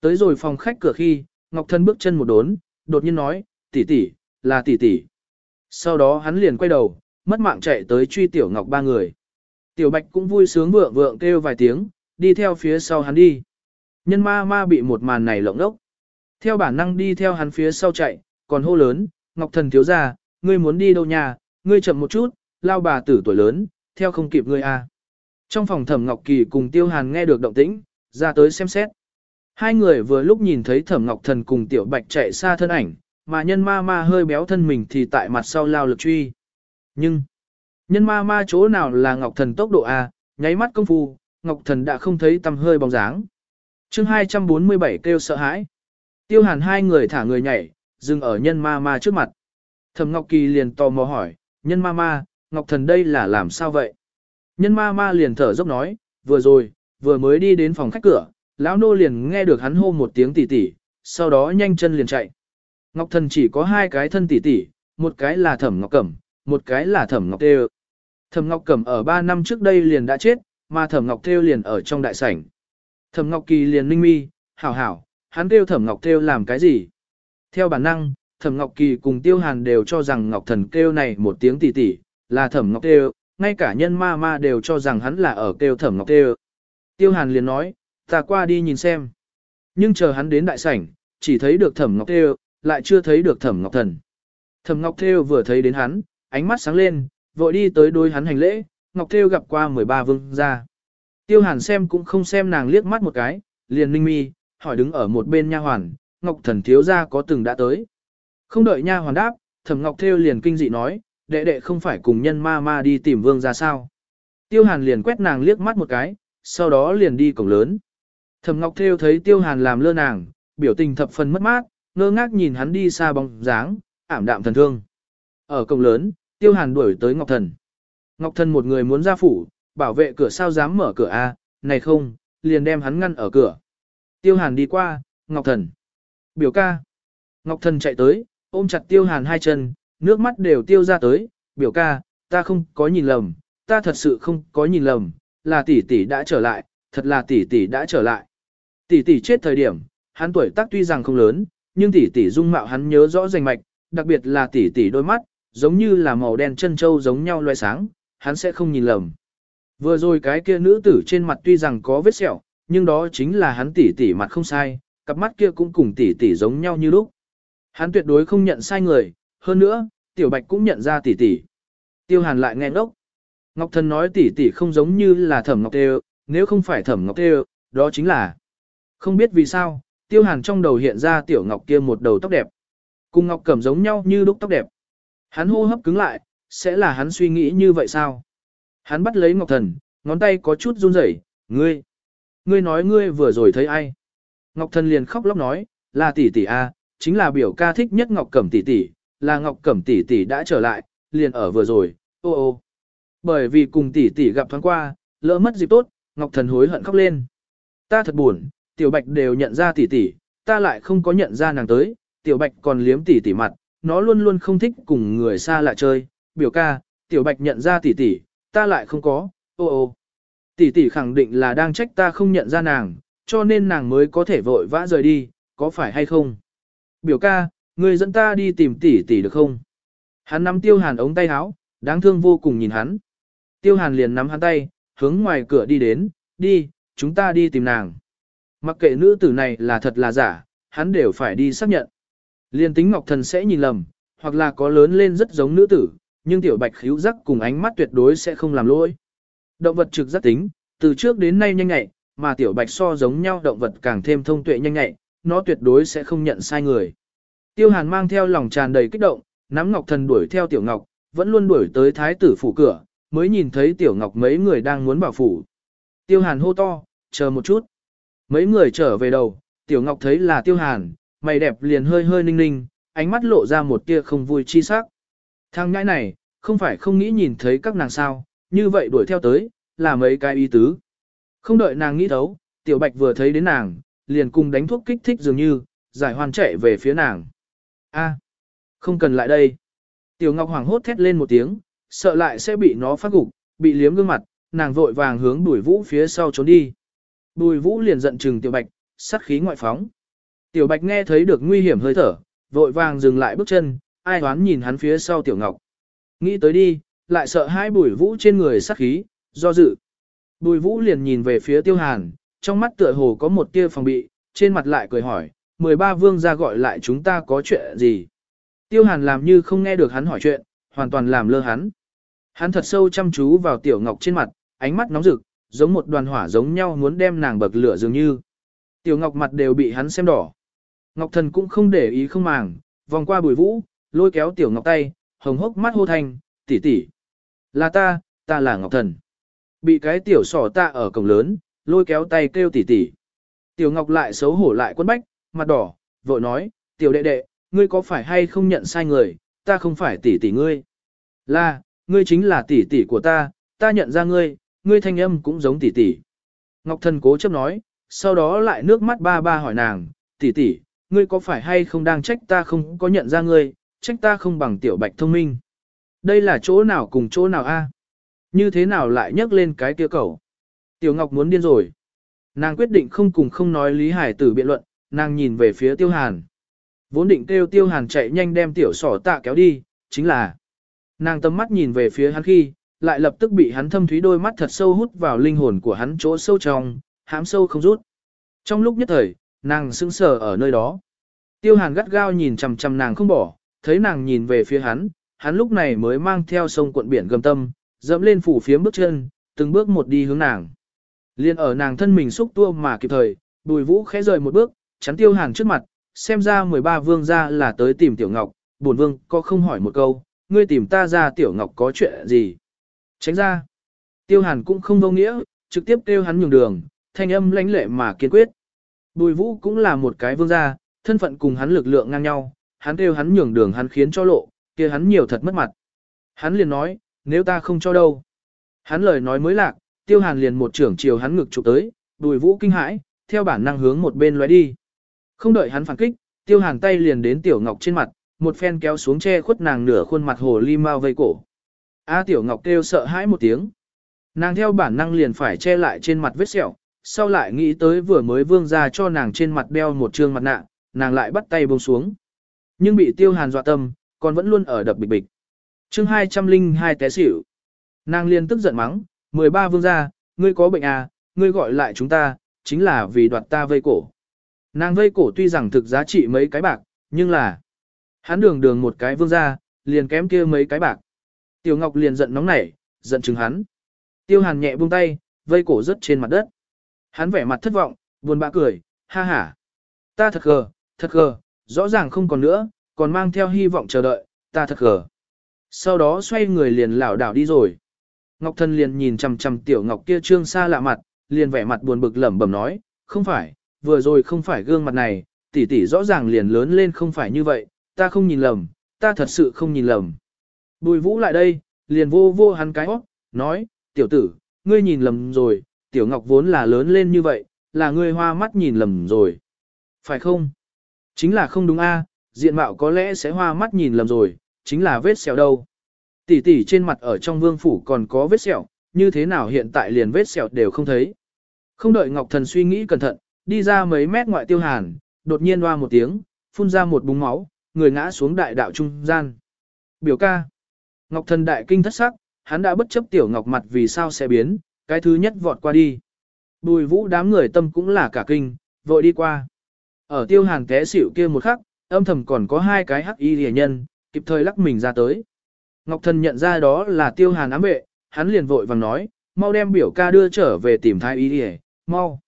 Tới rồi phòng khách cửa khi, Ngọc Thần bước chân một đốn, đột nhiên nói, tỷ tỷ, là tỷ tỷ. Sau đó hắn liền quay đầu, mất mạng chạy tới truy tiểu Ngọc ba người. Tiểu Bạch cũng vui sướng vượng vượng kêu vài tiếng, đi theo phía sau hắn đi. Nhân ma ma bị một màn này lộng đốc. Theo bản năng đi theo hắn phía sau chạy, còn hô lớn, Ngọc Thần thiếu ra, ngươi muốn đi đâu nhà, ngươi chậm một chút, lao bà tử tuổi lớn, theo không kịp ngươi à. Trong phòng thẩm Ngọc Kỳ cùng Tiêu Hàn nghe được động tĩnh, ra tới xem xét. Hai người vừa lúc nhìn thấy thẩm Ngọc Thần cùng Tiểu Bạch chạy xa thân ảnh, mà nhân ma ma hơi béo thân mình thì tại mặt sau lao lực truy. Nhưng, nhân ma ma chỗ nào là Ngọc Thần tốc độ à, nháy mắt công phu, Ngọc Thần đã không thấy tăm hơi bóng dáng. chương 247 kêu sợ hãi. Tiêu hàn hai người thả người nhảy, dừng ở nhân ma ma trước mặt. Thẩm Ngọc Kỳ liền tò mò hỏi, nhân ma ma, Ngọc Thần đây là làm sao vậy? Nhân ma ma liền thở dốc nói, vừa rồi, vừa mới đi đến phòng khách cửa, lão nô liền nghe được hắn hô một tiếng tỉ tỉ, sau đó nhanh chân liền chạy. Ngọc Thần chỉ có hai cái thân tỉ tỉ, một cái là Thẩm Ngọc Cẩm, một cái là Thẩm Ngọc Tê Thẩm Ngọc Cẩm ở 3 năm trước đây liền đã chết, mà Thẩm Ngọc Thêu liền ở trong đại sảnh. Thẩm Ngọc Kỳ liền ninh mi, hảo hảo, hắn kêu Thẩm Ngọc Thêu làm cái gì? Theo bản năng, Thẩm Ngọc Kỳ cùng Tiêu Hàn đều cho rằng Ngọc Thần kêu này một tiếng tỉ tỉ là Thẩm Ngọc Thêu, ngay cả nhân ma ma đều cho rằng hắn là ở kêu Thẩm Ngọc Thêu. Tiêu Hàn liền nói, ta qua đi nhìn xem. Nhưng chờ hắn đến đại sảnh, chỉ thấy được Thẩm Ngọc Thêu, lại chưa thấy được Thẩm Ngọc Thần. Thẩm Ngọc Thêu vừa thấy đến hắn, ánh mắt sáng lên, vội đi tới đối hắn hành lễ, Ngọc Thêu gặp qua 13 vương gia. Tiêu Hàn xem cũng không xem nàng liếc mắt một cái, liền ninh mi, hỏi đứng ở một bên nha hoàn, Ngọc Thần thiếu gia có từng đã tới. Không đợi nha hoàn đáp, Thẩm Ngọc Thêu liền kinh dị nói, đệ đệ không phải cùng nhân ma ma đi tìm vương gia sao? Tiêu Hàn liền quét nàng liếc mắt một cái, sau đó liền đi cổng lớn. Thẩm Ngọc Thêu thấy Tiêu Hàn làm lơ nàng, biểu tình thập phần mất mát, ngơ ngác nhìn hắn đi xa bóng dáng, ảm đạm thần thương. Ở cổng lớn, Tiêu Hàn đuổi tới Ngọc Thần. Ngọc Thần một người muốn ra phủ, bảo vệ cửa sao dám mở cửa a? Này không, liền đem hắn ngăn ở cửa. Tiêu Hàn đi qua, Ngọc Thần. Biểu ca. Ngọc Thần chạy tới, ôm chặt Tiêu Hàn hai chân, nước mắt đều tiêu ra tới, biểu ca, ta không có nhìn lầm, ta thật sự không có nhìn lầm, là tỷ tỷ đã trở lại, thật là tỷ tỷ đã trở lại. Tỷ tỷ chết thời điểm, hắn tuổi tác tuy rằng không lớn, nhưng tỷ tỷ dung mạo hắn nhớ rõ rành mạch, đặc biệt là tỷ tỷ đôi mắt, giống như là màu đen chân châu giống nhau loe sáng, hắn sẽ không nhìn lầm. Vừa rồi cái kia nữ tử trên mặt tuy rằng có vết sẹo, nhưng đó chính là hắn tỷ tỷ mặt không sai, cặp mắt kia cũng cùng tỷ tỷ giống nhau như lúc. Hắn tuyệt đối không nhận sai người, hơn nữa, tiểu bạch cũng nhận ra tỷ tỷ. Tiêu hàn lại nghe ngốc. Ngọc thần nói tỷ tỷ không giống như là thẩm ngọc tê nếu không phải thẩm ngọc tê đó chính là. Không biết vì sao, tiêu hàn trong đầu hiện ra tiểu ngọc kia một đầu tóc đẹp. Cùng ngọc cẩm giống nhau như đúc tóc đẹp. Hắn hô hấp cứng lại, sẽ là hắn suy nghĩ như vậy sao? Hắn bắt lấy Ngọc Thần, ngón tay có chút run rẩy, ngươi, ngươi nói ngươi vừa rồi thấy ai? Ngọc Thần liền khóc lóc nói, là tỷ tỷ a, chính là biểu ca thích nhất Ngọc Cẩm tỷ tỷ, là Ngọc Cẩm tỷ tỷ đã trở lại, liền ở vừa rồi, ô ô. Bởi vì cùng tỷ tỷ gặp thoáng qua, lỡ mất dịp tốt, Ngọc Thần hối hận khóc lên. Ta thật buồn, Tiểu Bạch đều nhận ra tỷ tỷ, ta lại không có nhận ra nàng tới, Tiểu Bạch còn liếm tỷ tỷ mặt, nó luôn luôn không thích cùng người xa lạ chơi, biểu ca, tiểu bạch nhận ra tỷ tỷ, ta lại không có, ô ô. Tỷ tỷ khẳng định là đang trách ta không nhận ra nàng, cho nên nàng mới có thể vội vã rời đi, có phải hay không? Biểu ca, người dẫn ta đi tìm tỷ tỷ được không? Hắn nắm tiêu hàn ống tay áo đáng thương vô cùng nhìn hắn. Tiêu hàn liền nắm hắn tay, hướng ngoài cửa đi đến, đi, chúng ta đi tìm nàng. Mặc kệ nữ tử này là thật là giả, hắn đều phải đi xác nhận. Liên tính Ngọc Thần sẽ nhìn lầm, hoặc là có lớn lên rất giống nữ tử, nhưng tiểu bạch khíu giác cùng ánh mắt tuyệt đối sẽ không làm lỗi. Động vật trực giác tính, từ trước đến nay nhanh nhạy, mà tiểu bạch so giống nhau động vật càng thêm thông tuệ nhanh nhạy, nó tuyệt đối sẽ không nhận sai người. Tiêu Hàn mang theo lòng tràn đầy kích động, nắm Ngọc Thần đuổi theo Tiểu Ngọc, vẫn luôn đuổi tới thái tử phủ cửa, mới nhìn thấy Tiểu Ngọc mấy người đang muốn bảo phủ. Tiêu Hàn hô to, chờ một chút. Mấy người trở về đầu, Tiểu Ngọc thấy là Tiêu Hàn, mày đẹp liền hơi hơi ninh ninh, ánh mắt lộ ra một tia không vui chi sắc. Thang ngãi này, không phải không nghĩ nhìn thấy các nàng sao, như vậy đuổi theo tới, là mấy cái ý tứ. Không đợi nàng nghĩ thấu, tiểu bạch vừa thấy đến nàng, liền cùng đánh thuốc kích thích dường như, giải hoàn chạy về phía nàng. a không cần lại đây. Tiểu ngọc Hoàng hốt thét lên một tiếng, sợ lại sẽ bị nó phát gục, bị liếm gương mặt, nàng vội vàng hướng Bùi vũ phía sau trốn đi. Bùi vũ liền giận chừng tiểu bạch, sát khí ngoại phóng. Tiểu bạch nghe thấy được nguy hiểm hơi thở, vội vàng dừng lại bước chân, ai đoán nhìn hắn phía sau Tiểu Ngọc. Nghĩ tới đi, lại sợ hai bùi vũ trên người sắc khí, do dự. Bùi vũ liền nhìn về phía tiêu hàn, trong mắt tựa hồ có một tia phòng bị, trên mặt lại cười hỏi, 13 vương ra gọi lại chúng ta có chuyện gì. Tiêu hàn làm như không nghe được hắn hỏi chuyện, hoàn toàn làm lơ hắn. Hắn thật sâu chăm chú vào tiểu ngọc trên mặt, ánh mắt nóng rực, giống một đoàn hỏa giống nhau muốn đem nàng bậc lửa dường như. Tiểu ngọc mặt đều bị hắn xem đỏ. Ngọc thần cũng không để ý không màng, vòng qua bùi vũ, lôi kéo tiểu ngọc tay, hồng hốc mắt hô thanh, tỷ tỷ, Là ta, ta là ngọc thần. Bị cái tiểu sỏ ta ở cổng lớn, lôi kéo tay kêu tỷ tỷ. Tiểu ngọc lại xấu hổ lại quân bách, mặt đỏ, vội nói, tiểu đệ đệ, ngươi có phải hay không nhận sai người, ta không phải tỷ tỷ ngươi. Là, ngươi chính là tỷ tỷ của ta, ta nhận ra ngươi, ngươi thanh âm cũng giống tỷ tỷ. Ngọc thần cố chấp nói, sau đó lại nước mắt ba ba hỏi nàng, tỷ tỷ, ngươi có phải hay không đang trách ta không có nhận ra ngươi, trách ta không bằng tiểu bạch thông minh. Đây là chỗ nào cùng chỗ nào a? Như thế nào lại nhắc lên cái kia cẩu? Tiểu Ngọc muốn điên rồi. Nàng quyết định không cùng không nói Lý Hải tử biện luận, nàng nhìn về phía Tiêu Hàn. Vốn định kêu Tiêu Hàn chạy nhanh đem tiểu sỏ tạ kéo đi, chính là. Nàng tầm mắt nhìn về phía hắn khi, lại lập tức bị hắn thâm thúy đôi mắt thật sâu hút vào linh hồn của hắn chỗ sâu trong, hám sâu không rút. Trong lúc nhất thời, nàng sững sờ ở nơi đó. Tiêu Hàn gắt gao nhìn chằm chằm nàng không bỏ, thấy nàng nhìn về phía hắn, hắn lúc này mới mang theo sông cuộn biển gầm tâm, dẫm lên phủ phía bước chân, từng bước một đi hướng nàng. Liên ở nàng thân mình xúc tua mà kịp thời, bùi vũ khẽ rời một bước, chắn tiêu hàn trước mặt, xem ra 13 vương ra là tới tìm tiểu ngọc, bổn vương có không hỏi một câu, ngươi tìm ta ra tiểu ngọc có chuyện gì. Tránh ra, tiêu hàn cũng không vô nghĩa, trực tiếp kêu hắn nhường đường, thanh âm lãnh lệ mà kiên quyết. Bùi vũ cũng là một cái vương gia, thân phận cùng hắn lực lượng ngang nhau, hắn kêu hắn nhường đường hắn khiến cho lộ, kia hắn nhiều thật mất mặt. Hắn liền nói, nếu ta không cho đâu. Hắn lời nói mới lạc, tiêu hàn liền một trưởng chiều hắn ngực chụp tới, đùi vũ kinh hãi, theo bản năng hướng một bên lóe đi. Không đợi hắn phản kích, tiêu hàn tay liền đến tiểu ngọc trên mặt, một phen kéo xuống che khuất nàng nửa khuôn mặt hồ ly mau vây cổ. A tiểu ngọc kêu sợ hãi một tiếng. Nàng theo bản năng liền phải che lại trên mặt vết sẹo, sau lại nghĩ tới vừa mới vương ra cho nàng trên mặt đeo một trương mặt nạ, nàng lại bắt tay buông xuống. Nhưng bị tiêu hàn dọa tâm, còn vẫn luôn ở đập bịch bịch. chương 202 té xỉu. Nàng liên tức giận mắng, 13 vương gia, ngươi có bệnh à, ngươi gọi lại chúng ta, chính là vì đoạt ta vây cổ. Nàng vây cổ tuy rằng thực giá trị mấy cái bạc, nhưng là hắn đường đường một cái vương gia, liền kém kia mấy cái bạc. Tiểu Ngọc liền giận nóng nảy, giận chừng hắn. Tiêu Hàn nhẹ buông tay, vây cổ rớt trên mặt đất. Hắn vẻ mặt thất vọng, buồn bã cười, ha ha. Ta thật gờ, thật gờ, rõ ràng không còn nữa, còn mang theo hy vọng chờ đợi, ta thật gờ. Sau đó xoay người liền lảo đảo đi rồi. Ngọc Thân liền nhìn chằm chằm tiểu Ngọc kia trương xa lạ mặt, liền vẻ mặt buồn bực lẩm bẩm nói, không phải, vừa rồi không phải gương mặt này, tỷ tỷ rõ ràng liền lớn lên không phải như vậy, ta không nhìn lầm, ta thật sự không nhìn lầm. Bùi Vũ lại đây, liền vô vô hắn cái óc, nói, tiểu tử, ngươi nhìn lầm rồi, tiểu Ngọc vốn là lớn lên như vậy, là ngươi hoa mắt nhìn lầm rồi. Phải không? Chính là không đúng a, diện mạo có lẽ sẽ hoa mắt nhìn lầm rồi, chính là vết sẹo đâu. Tỷ tỷ trên mặt ở trong vương phủ còn có vết sẹo, như thế nào hiện tại liền vết sẹo đều không thấy. Không đợi Ngọc Thần suy nghĩ cẩn thận, đi ra mấy mét ngoại tiêu hàn, đột nhiên loa một tiếng, phun ra một búng máu, người ngã xuống đại đạo trung gian. Biểu ca. Ngọc Thần đại kinh thất sắc, hắn đã bất chấp tiểu Ngọc mặt vì sao sẽ biến, cái thứ nhất vọt qua đi. Bùi vũ đám người tâm cũng là cả kinh, vội đi qua. Ở tiêu hàn té xỉu kia một khắc, âm thầm còn có hai cái hắc y rìa nhân, kịp thời lắc mình ra tới. Ngọc thần nhận ra đó là tiêu hàn ám vệ, hắn liền vội vàng nói, mau đem biểu ca đưa trở về tìm thái y rìa, mau.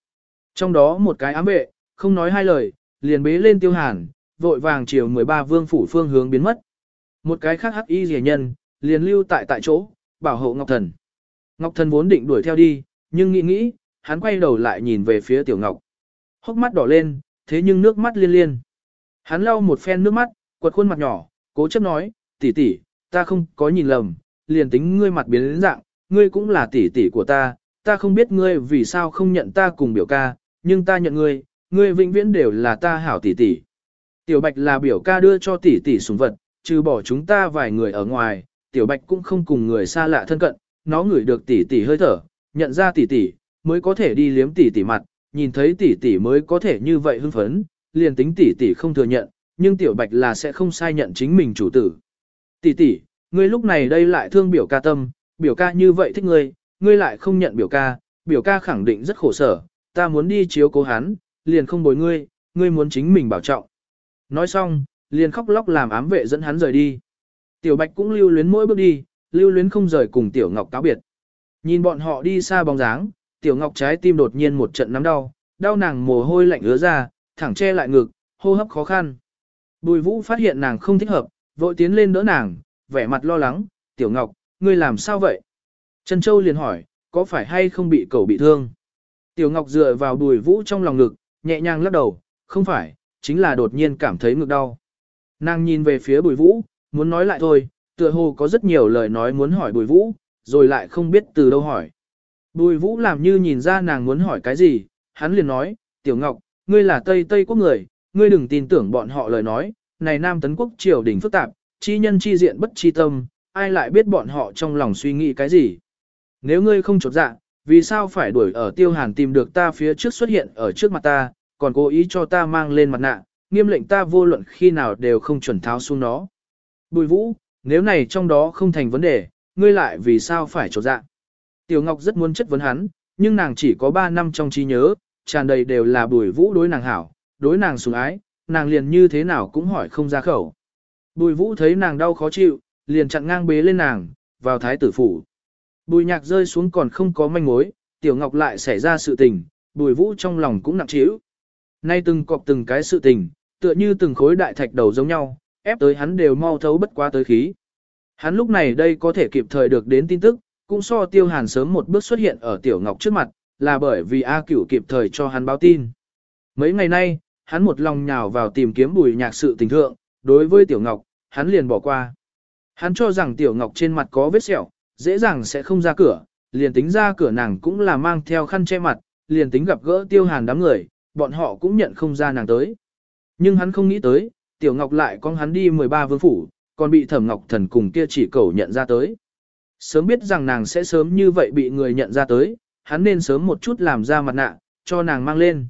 Trong đó một cái ám vệ, không nói hai lời, liền bế lên tiêu hàn, vội vàng chiều 13 vương phủ phương hướng biến mất. Một cái khác hắc y rìa nhân, liền lưu tại tại chỗ, bảo hộ Ngọc thần. Ngọc thần vốn định đuổi theo đi, nhưng nghĩ nghĩ, hắn quay đầu lại nhìn về phía tiểu ngọc. Hốc mắt đỏ lên, thế nhưng nước mắt liên liên. Hắn lau một phen nước mắt, quật khuôn mặt nhỏ, cố chấp nói, tỷ tỷ, ta không có nhìn lầm, liền tính ngươi mặt biến đến dạng, ngươi cũng là tỷ tỷ của ta, ta không biết ngươi vì sao không nhận ta cùng biểu ca, nhưng ta nhận ngươi, ngươi vĩnh viễn đều là ta hảo tỷ tỷ. Tiểu Bạch là biểu ca đưa cho tỷ tỷ sủng vật, trừ bỏ chúng ta vài người ở ngoài, Tiểu Bạch cũng không cùng người xa lạ thân cận, nó ngửi được tỷ tỷ hơi thở, nhận ra tỷ tỷ, mới có thể đi liếm tỷ tỷ mặt, nhìn thấy tỷ tỷ mới có thể như vậy hưng phấn, liền tính tỷ tỷ không thừa nhận, nhưng tiểu bạch là sẽ không sai nhận chính mình chủ tử. Tỷ tỷ, ngươi lúc này đây lại thương biểu ca tâm, biểu ca như vậy thích ngươi, ngươi lại không nhận biểu ca, biểu ca khẳng định rất khổ sở, ta muốn đi chiếu cố hắn, liền không bồi ngươi, ngươi muốn chính mình bảo trọng. Nói xong, liền khóc lóc làm ám vệ dẫn hắn rời đi. Tiểu Bạch cũng lưu luyến mỗi bước đi, lưu luyến không rời cùng Tiểu Ngọc cáo biệt. Nhìn bọn họ đi xa bóng dáng, tiểu ngọc trái tim đột nhiên một trận nắm đau, đau nàng mồ hôi lạnh ứa ra, thẳng che lại ngực, hô hấp khó khăn. Bùi vũ phát hiện nàng không thích hợp, vội tiến lên đỡ nàng, vẻ mặt lo lắng, tiểu ngọc, ngươi làm sao vậy? Trần Châu liền hỏi, có phải hay không bị cậu bị thương? Tiểu ngọc dựa vào bùi vũ trong lòng ngực, nhẹ nhàng lắc đầu, không phải, chính là đột nhiên cảm thấy ngực đau. Nàng nhìn về phía bùi vũ, muốn nói lại thôi, tựa hồ có rất nhiều lời nói muốn hỏi bùi vũ, rồi lại không biết từ đâu hỏi. Bùi vũ làm như nhìn ra nàng muốn hỏi cái gì, hắn liền nói, tiểu ngọc, ngươi là Tây Tây quốc người, ngươi đừng tin tưởng bọn họ lời nói, này Nam Tấn quốc triều đình phức tạp, chi nhân chi diện bất chi tâm, ai lại biết bọn họ trong lòng suy nghĩ cái gì. Nếu ngươi không chột dạ, vì sao phải đuổi ở tiêu hàn tìm được ta phía trước xuất hiện ở trước mặt ta, còn cố ý cho ta mang lên mặt nạ, nghiêm lệnh ta vô luận khi nào đều không chuẩn tháo xuống nó. Bùi vũ, nếu này trong đó không thành vấn đề, ngươi lại vì sao phải chột dạ? Tiểu Ngọc rất muốn chất vấn hắn, nhưng nàng chỉ có 3 năm trong trí nhớ, tràn đầy đều là bùi vũ đối nàng hảo, đối nàng sủng ái, nàng liền như thế nào cũng hỏi không ra khẩu. Bùi vũ thấy nàng đau khó chịu, liền chặn ngang bế lên nàng, vào thái tử phủ. Bùi nhạc rơi xuống còn không có manh mối, tiểu ngọc lại xảy ra sự tình, bùi vũ trong lòng cũng nặng trĩu. Nay từng cọp từng cái sự tình, tựa như từng khối đại thạch đầu giống nhau, ép tới hắn đều mau thấu bất quá tới khí. Hắn lúc này đây có thể kịp thời được đến tin tức, cũng so tiêu hàn sớm một bước xuất hiện ở tiểu ngọc trước mặt, là bởi vì A Cửu kịp thời cho hắn báo tin. Mấy ngày nay, hắn một lòng nhào vào tìm kiếm bùi nhạc sự tình thượng, đối với tiểu ngọc, hắn liền bỏ qua. Hắn cho rằng tiểu ngọc trên mặt có vết sẹo, dễ dàng sẽ không ra cửa, liền tính ra cửa nàng cũng là mang theo khăn che mặt, liền tính gặp gỡ tiêu hàn đám người, bọn họ cũng nhận không ra nàng tới. Nhưng hắn không nghĩ tới, tiểu ngọc lại con hắn đi 13 vương phủ, còn bị thẩm ngọc thần cùng kia chỉ cầu nhận ra tới. Sớm biết rằng nàng sẽ sớm như vậy bị người nhận ra tới, hắn nên sớm một chút làm ra mặt nạ, cho nàng mang lên.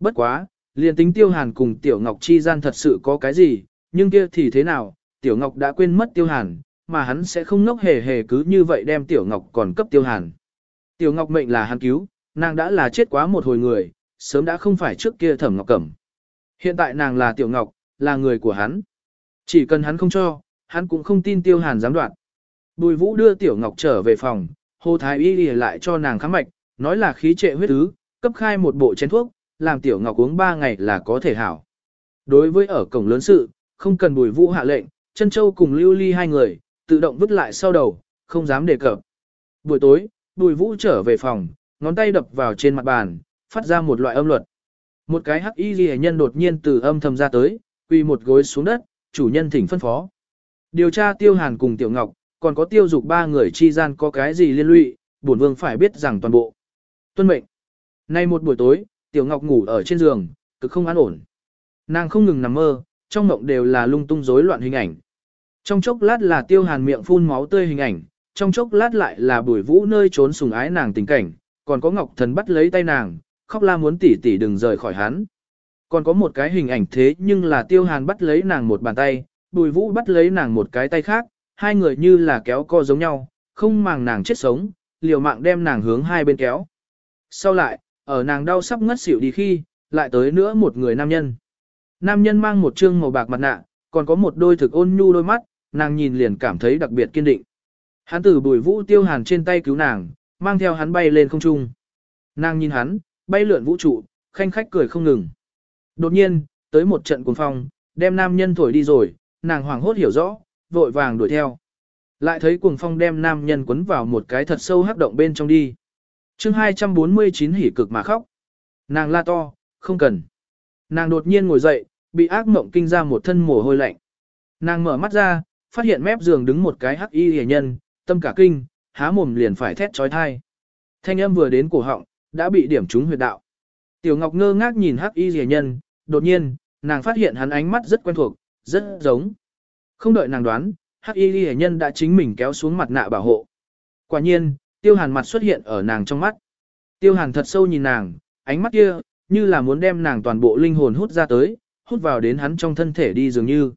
Bất quá, liền tính Tiêu Hàn cùng Tiểu Ngọc chi gian thật sự có cái gì, nhưng kia thì thế nào, Tiểu Ngọc đã quên mất Tiêu Hàn, mà hắn sẽ không ngốc hề hề cứ như vậy đem Tiểu Ngọc còn cấp Tiêu Hàn. Tiểu Ngọc mệnh là hắn cứu, nàng đã là chết quá một hồi người, sớm đã không phải trước kia Thẩm Ngọc Cẩm. Hiện tại nàng là Tiểu Ngọc, là người của hắn. Chỉ cần hắn không cho, hắn cũng không tin Tiêu Hàn dám đoạn. Bùi Vũ đưa Tiểu Ngọc trở về phòng, Hồ Thái Y lìa lại cho nàng khám mạch, nói là khí trệ huyết tứ, cấp khai một bộ chén thuốc, làm Tiểu Ngọc uống 3 ngày là có thể hảo. Đối với ở cổng lớn sự, không cần Bùi Vũ hạ lệnh, Trân Châu cùng Lưu Ly hai người, tự động vứt lại sau đầu, không dám đề cập. Buổi tối, Bùi Vũ trở về phòng, ngón tay đập vào trên mặt bàn, phát ra một loại âm luật. Một cái hắc y ghi nhân đột nhiên từ âm thầm ra tới, quy một gối xuống đất, chủ nhân thỉnh phân phó. Điều tra tiêu hàn cùng tiểu ngọc, còn có tiêu dục ba người chi gian có cái gì liên lụy, bổn vương phải biết rằng toàn bộ. Tuân mệnh. Nay một buổi tối, Tiểu Ngọc ngủ ở trên giường, cực không an ổn. Nàng không ngừng nằm mơ, trong mộng đều là lung tung rối loạn hình ảnh. Trong chốc lát là tiêu hàn miệng phun máu tươi hình ảnh, trong chốc lát lại là bùi vũ nơi trốn sùng ái nàng tình cảnh, còn có Ngọc Thần bắt lấy tay nàng, khóc la muốn tỷ tỷ đừng rời khỏi hắn. Còn có một cái hình ảnh thế nhưng là tiêu hàn bắt lấy nàng một bàn tay, bùi vũ bắt lấy nàng một cái tay khác, hai người như là kéo co giống nhau, không màng nàng chết sống, liều mạng đem nàng hướng hai bên kéo. Sau lại, ở nàng đau sắp ngất xỉu đi khi, lại tới nữa một người nam nhân. Nam nhân mang một trương màu bạc mặt nạ, còn có một đôi thực ôn nhu đôi mắt, nàng nhìn liền cảm thấy đặc biệt kiên định. Hắn từ bùi vũ tiêu hàn trên tay cứu nàng, mang theo hắn bay lên không trung. Nàng nhìn hắn, bay lượn vũ trụ, khanh khách cười không ngừng. Đột nhiên, tới một trận cuồng phong, đem nam nhân thổi đi rồi, nàng hoảng hốt hiểu rõ, vội vàng đuổi theo. Lại thấy cuồng phong đem nam nhân quấn vào một cái thật sâu hấp động bên trong đi. chương 249 hỉ cực mà khóc. Nàng la to, không cần. Nàng đột nhiên ngồi dậy, bị ác mộng kinh ra một thân mồ hôi lạnh. Nàng mở mắt ra, phát hiện mép giường đứng một cái hắc y hề nhân, tâm cả kinh, há mồm liền phải thét trói thai. Thanh âm vừa đến cổ họng, đã bị điểm trúng huyệt đạo. Tiểu Ngọc ngơ ngác nhìn hắc y rìa nhân, đột nhiên, nàng phát hiện hắn ánh mắt rất quen thuộc, rất giống. Không đợi nàng đoán, hắc y Lệ nhân đã chính mình kéo xuống mặt nạ bảo hộ. Quả nhiên, tiêu hàn mặt xuất hiện ở nàng trong mắt. Tiêu hàn thật sâu nhìn nàng, ánh mắt kia, như là muốn đem nàng toàn bộ linh hồn hút ra tới, hút vào đến hắn trong thân thể đi dường như.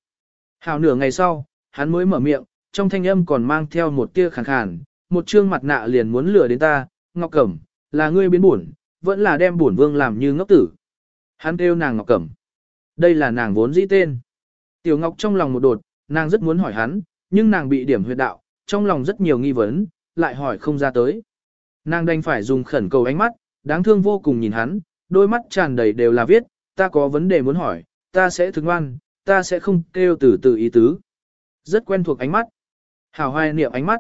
Hào nửa ngày sau, hắn mới mở miệng, trong thanh âm còn mang theo một tia khàn khàn, một trương mặt nạ liền muốn lừa đến ta, Ngọc Cẩm, là ngươi biến buồn, vẫn là đem buồn vương làm như ngốc tử. Hắn kêu nàng Ngọc Cẩm. Đây là nàng vốn dĩ tên. Tiểu Ngọc trong lòng một đột, Nàng rất muốn hỏi hắn, nhưng nàng bị điểm huyệt đạo, trong lòng rất nhiều nghi vấn, lại hỏi không ra tới. Nàng đành phải dùng khẩn cầu ánh mắt, đáng thương vô cùng nhìn hắn, đôi mắt tràn đầy đều là viết, ta có vấn đề muốn hỏi, ta sẽ thức ngoan, ta sẽ không kêu từ từ ý tứ. Rất quen thuộc ánh mắt. hào hoài niệm ánh mắt.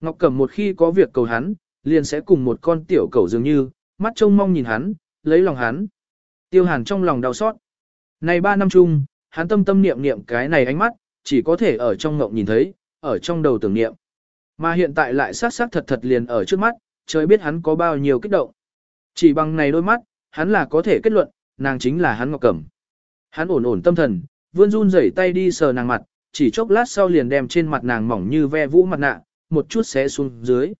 Ngọc Cẩm một khi có việc cầu hắn, liền sẽ cùng một con tiểu cầu dường như, mắt trông mong nhìn hắn, lấy lòng hắn. Tiêu hàn trong lòng đau xót. Này ba năm chung, hắn tâm tâm niệm niệm cái này ánh mắt, chỉ có thể ở trong ngộng nhìn thấy, ở trong đầu tưởng niệm. Mà hiện tại lại sát sát thật thật liền ở trước mắt, trời biết hắn có bao nhiêu kích động. Chỉ bằng này đôi mắt, hắn là có thể kết luận, nàng chính là hắn Ngọc Cẩm. Hắn ổn ổn tâm thần, vươn run rẩy tay đi sờ nàng mặt, chỉ chốc lát sau liền đem trên mặt nàng mỏng như ve vũ mặt nạ, một chút xé xuống dưới.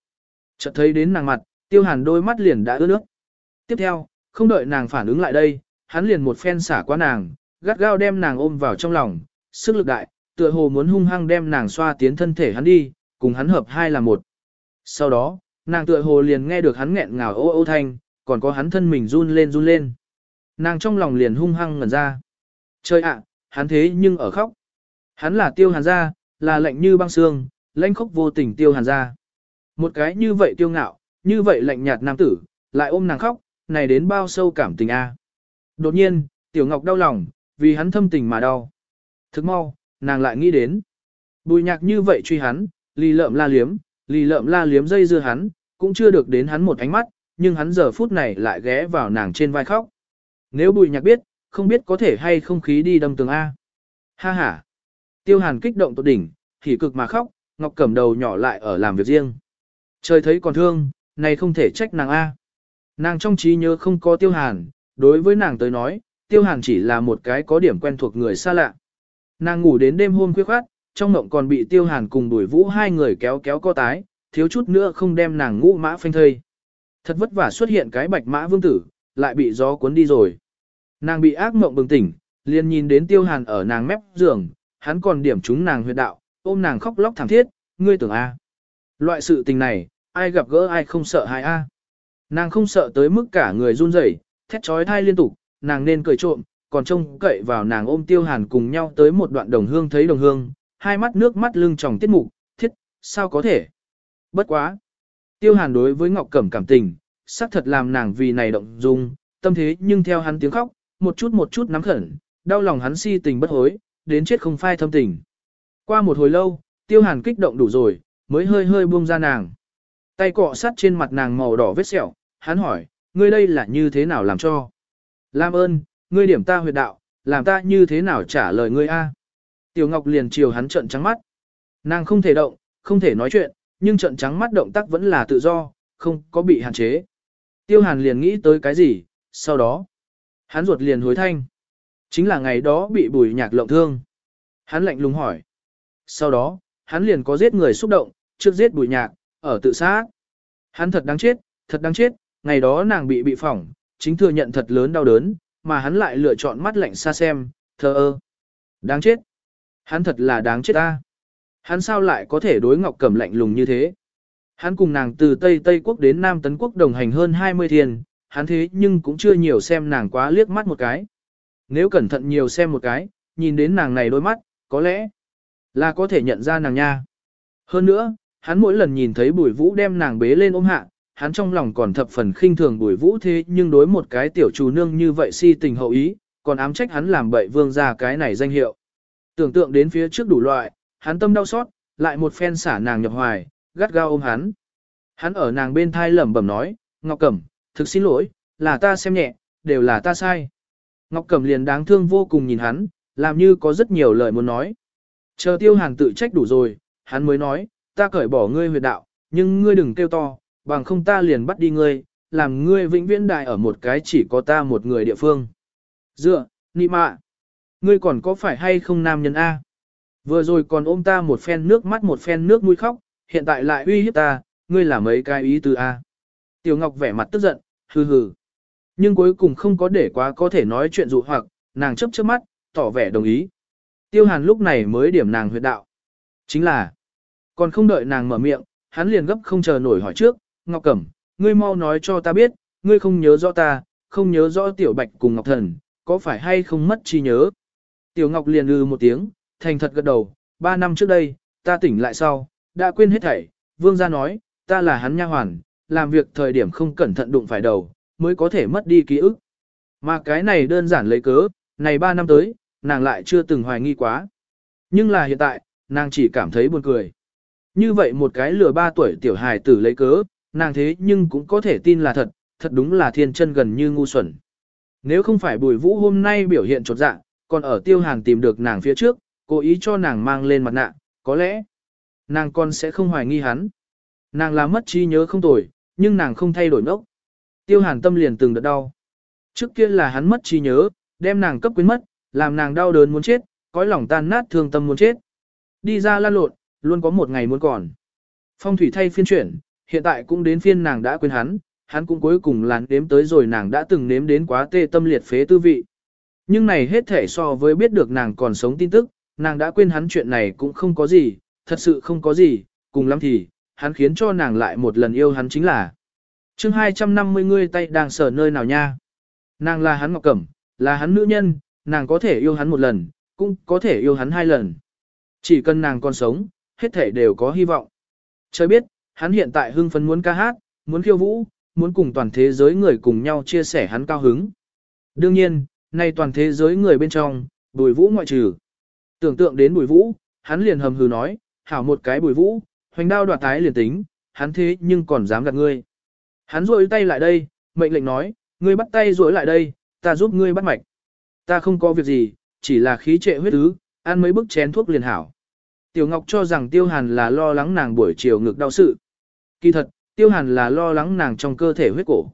Chợt thấy đến nàng mặt, Tiêu Hàn đôi mắt liền đã ướt nước. Tiếp theo, không đợi nàng phản ứng lại đây, hắn liền một phen xả qua nàng, gắt gao đem nàng ôm vào trong lòng, sức lực đại, tựa hồ muốn hung hăng đem nàng xoa tiến thân thể hắn đi, cùng hắn hợp hai là một. Sau đó, nàng tựa hồ liền nghe được hắn nghẹn ngào ô ô thanh, còn có hắn thân mình run lên run lên. Nàng trong lòng liền hung hăng ngẩn ra. Trời ạ, hắn thế nhưng ở khóc. Hắn là tiêu hàn gia, là lạnh như băng xương, lãnh khóc vô tình tiêu hàn gia. Một cái như vậy tiêu ngạo, như vậy lạnh nhạt nam tử, lại ôm nàng khóc, này đến bao sâu cảm tình a. Đột nhiên, Tiểu Ngọc đau lòng, vì hắn thâm tình mà đau. Thức mau, nàng lại nghĩ đến. Bùi nhạc như vậy truy hắn, lì lợm la liếm, lì lợm la liếm dây dưa hắn, cũng chưa được đến hắn một ánh mắt, nhưng hắn giờ phút này lại ghé vào nàng trên vai khóc. Nếu bùi nhạc biết, không biết có thể hay không khí đi đâm tường A. Ha ha. Tiêu hàn kích động tột đỉnh, thì cực mà khóc, ngọc cầm đầu nhỏ lại ở làm việc riêng. Trời thấy còn thương, này không thể trách nàng A. Nàng trong trí nhớ không có tiêu hàn, đối với nàng tới nói, tiêu hàn chỉ là một cái có điểm quen thuộc người xa lạ. Nàng ngủ đến đêm hôm khuya khoát, trong mộng còn bị tiêu hàn cùng đuổi vũ hai người kéo kéo co tái, thiếu chút nữa không đem nàng ngũ mã phanh thây. Thật vất vả xuất hiện cái bạch mã vương tử, lại bị gió cuốn đi rồi. Nàng bị ác mộng bừng tỉnh, liền nhìn đến tiêu hàn ở nàng mép giường, hắn còn điểm trúng nàng huyệt đạo, ôm nàng khóc lóc thảm thiết, ngươi tưởng a? Loại sự tình này, ai gặp gỡ ai không sợ hại a? Nàng không sợ tới mức cả người run rẩy, thét trói thai liên tục, nàng nên cười trộm, còn trông cậy vào nàng ôm tiêu hàn cùng nhau tới một đoạn đồng hương thấy đồng hương, hai mắt nước mắt lưng tròng tiết mục, thiết, sao có thể? Bất quá! Tiêu hàn đối với Ngọc Cẩm cảm tình, xác thật làm nàng vì này động dung, tâm thế nhưng theo hắn tiếng khóc, một chút một chút nắm khẩn, đau lòng hắn si tình bất hối, đến chết không phai thâm tình. Qua một hồi lâu, tiêu hàn kích động đủ rồi, mới hơi hơi buông ra nàng. Tay cọ sát trên mặt nàng màu đỏ vết sẹo, hắn hỏi, ngươi đây là như thế nào làm cho? Lam ơn, ngươi điểm ta huyệt đạo, làm ta như thế nào trả lời ngươi a? À? Tiểu Ngọc liền chiều hắn trợn trắng mắt. Nàng không thể động, không thể nói chuyện, nhưng trợn trắng mắt động tác vẫn là tự do, không có bị hạn chế. Tiêu Hàn liền nghĩ tới cái gì, sau đó, hắn ruột liền hối thanh. Chính là ngày đó bị bùi nhạc lộng thương. Hắn lạnh lùng hỏi. Sau đó, hắn liền có giết người xúc động, trước giết bùi nhạc, ở tự sát. Hắn thật đáng chết, thật đáng chết, ngày đó nàng bị bị phỏng, chính thừa nhận thật lớn đau đớn, mà hắn lại lựa chọn mắt lạnh xa xem, thờ ơ. Đáng chết. Hắn thật là đáng chết ta. Hắn sao lại có thể đối Ngọc Cẩm lạnh lùng như thế? Hắn cùng nàng từ Tây Tây quốc đến Nam Tấn quốc đồng hành hơn 20 thiền, hắn thế nhưng cũng chưa nhiều xem nàng quá liếc mắt một cái. Nếu cẩn thận nhiều xem một cái, nhìn đến nàng này đôi mắt, có lẽ là có thể nhận ra nàng nha. Hơn nữa, hắn mỗi lần nhìn thấy Bùi Vũ đem nàng bế lên ôm hạ, hắn trong lòng còn thập phần khinh thường bùi vũ thế nhưng đối một cái tiểu chủ nương như vậy si tình hậu ý, còn ám trách hắn làm bậy vương ra cái này danh hiệu. Tưởng tượng đến phía trước đủ loại, hắn tâm đau xót, lại một phen xả nàng nhập hoài, gắt gao ôm hắn. Hắn ở nàng bên thai lẩm bẩm nói, Ngọc Cẩm, thực xin lỗi, là ta xem nhẹ, đều là ta sai. Ngọc Cẩm liền đáng thương vô cùng nhìn hắn, làm như có rất nhiều lời muốn nói. Chờ tiêu hàng tự trách đủ rồi, hắn mới nói, ta cởi bỏ ngươi huyệt đạo, nhưng ngươi đừng kêu to, bằng không ta liền bắt đi ngươi, làm ngươi vĩnh viễn đại ở một cái chỉ có ta một người địa phương. Dựa, nị mạ, ngươi còn có phải hay không nam nhân A? Vừa rồi còn ôm ta một phen nước mắt một phen nước mũi khóc, hiện tại lại uy hiếp ta, ngươi là mấy cái ý từ A. Tiểu Ngọc vẻ mặt tức giận, hừ hừ. Nhưng cuối cùng không có để quá có thể nói chuyện dụ hoặc, nàng chấp chớp mắt, tỏ vẻ đồng ý. Tiêu Hàn lúc này mới điểm nàng huyệt đạo. Chính là, còn không đợi nàng mở miệng, hắn liền gấp không chờ nổi hỏi trước, Ngọc Cẩm, ngươi mau nói cho ta biết, ngươi không nhớ rõ ta, không nhớ rõ Tiểu Bạch cùng Ngọc Thần, có phải hay không mất trí nhớ. Tiểu Ngọc liền lư một tiếng, thành thật gật đầu, ba năm trước đây, ta tỉnh lại sau, đã quên hết thảy, vương gia nói, ta là hắn nha hoàn, làm việc thời điểm không cẩn thận đụng phải đầu, mới có thể mất đi ký ức. Mà cái này đơn giản lấy cớ, này ba năm tới, nàng lại chưa từng hoài nghi quá. Nhưng là hiện tại, nàng chỉ cảm thấy buồn cười. Như vậy một cái lừa ba tuổi tiểu hài tử lấy cớ, nàng thế nhưng cũng có thể tin là thật, thật đúng là thiên chân gần như ngu xuẩn. Nếu không phải bùi vũ hôm nay biểu hiện trột dạ, còn ở tiêu hàng tìm được nàng phía trước, cố ý cho nàng mang lên mặt nạ, có lẽ nàng con sẽ không hoài nghi hắn. Nàng là mất trí nhớ không tồi, nhưng nàng không thay đổi ngốc. Tiêu hàn tâm liền từng đợt đau. Trước kia là hắn mất trí nhớ, đem nàng cấp quyến mất, làm nàng đau đớn muốn chết, cõi lòng tan nát thương tâm muốn chết. Đi ra lan lộn, luôn có một ngày muốn còn. Phong thủy thay phiên chuyển, hiện tại cũng đến phiên nàng đã quên hắn, hắn cũng cuối cùng làn đếm tới rồi nàng đã từng nếm đến quá tê tâm liệt phế tư vị. Nhưng này hết thể so với biết được nàng còn sống tin tức, nàng đã quên hắn chuyện này cũng không có gì, thật sự không có gì, cùng lắm thì, hắn khiến cho nàng lại một lần yêu hắn chính là. chương 250 ngươi tay đang sở nơi nào nha? Nàng là hắn ngọc cẩm, là hắn nữ nhân, nàng có thể yêu hắn một lần, cũng có thể yêu hắn hai lần. Chỉ cần nàng còn sống, hết thể đều có hy vọng. Trời biết, hắn hiện tại hưng phấn muốn ca hát, muốn khiêu vũ, muốn cùng toàn thế giới người cùng nhau chia sẻ hắn cao hứng. Đương nhiên, nay toàn thế giới người bên trong, bùi vũ ngoại trừ. Tưởng tượng đến bùi vũ, hắn liền hầm hừ nói, hảo một cái bùi vũ, hoành đao đoạt tái liền tính, hắn thế nhưng còn dám gặp ngươi. Hắn rội tay lại đây, mệnh lệnh nói, ngươi bắt tay rỗi lại đây, ta giúp ngươi bắt mạch. Ta không có việc gì, chỉ là khí trệ huyết ứ, ăn mấy bức chén thuốc liền hảo. Tiểu Ngọc cho rằng Tiêu Hàn là lo lắng nàng buổi chiều ngực đau sự. Kỳ thật, tiêu hàn là lo lắng nàng trong cơ thể huyết cổ.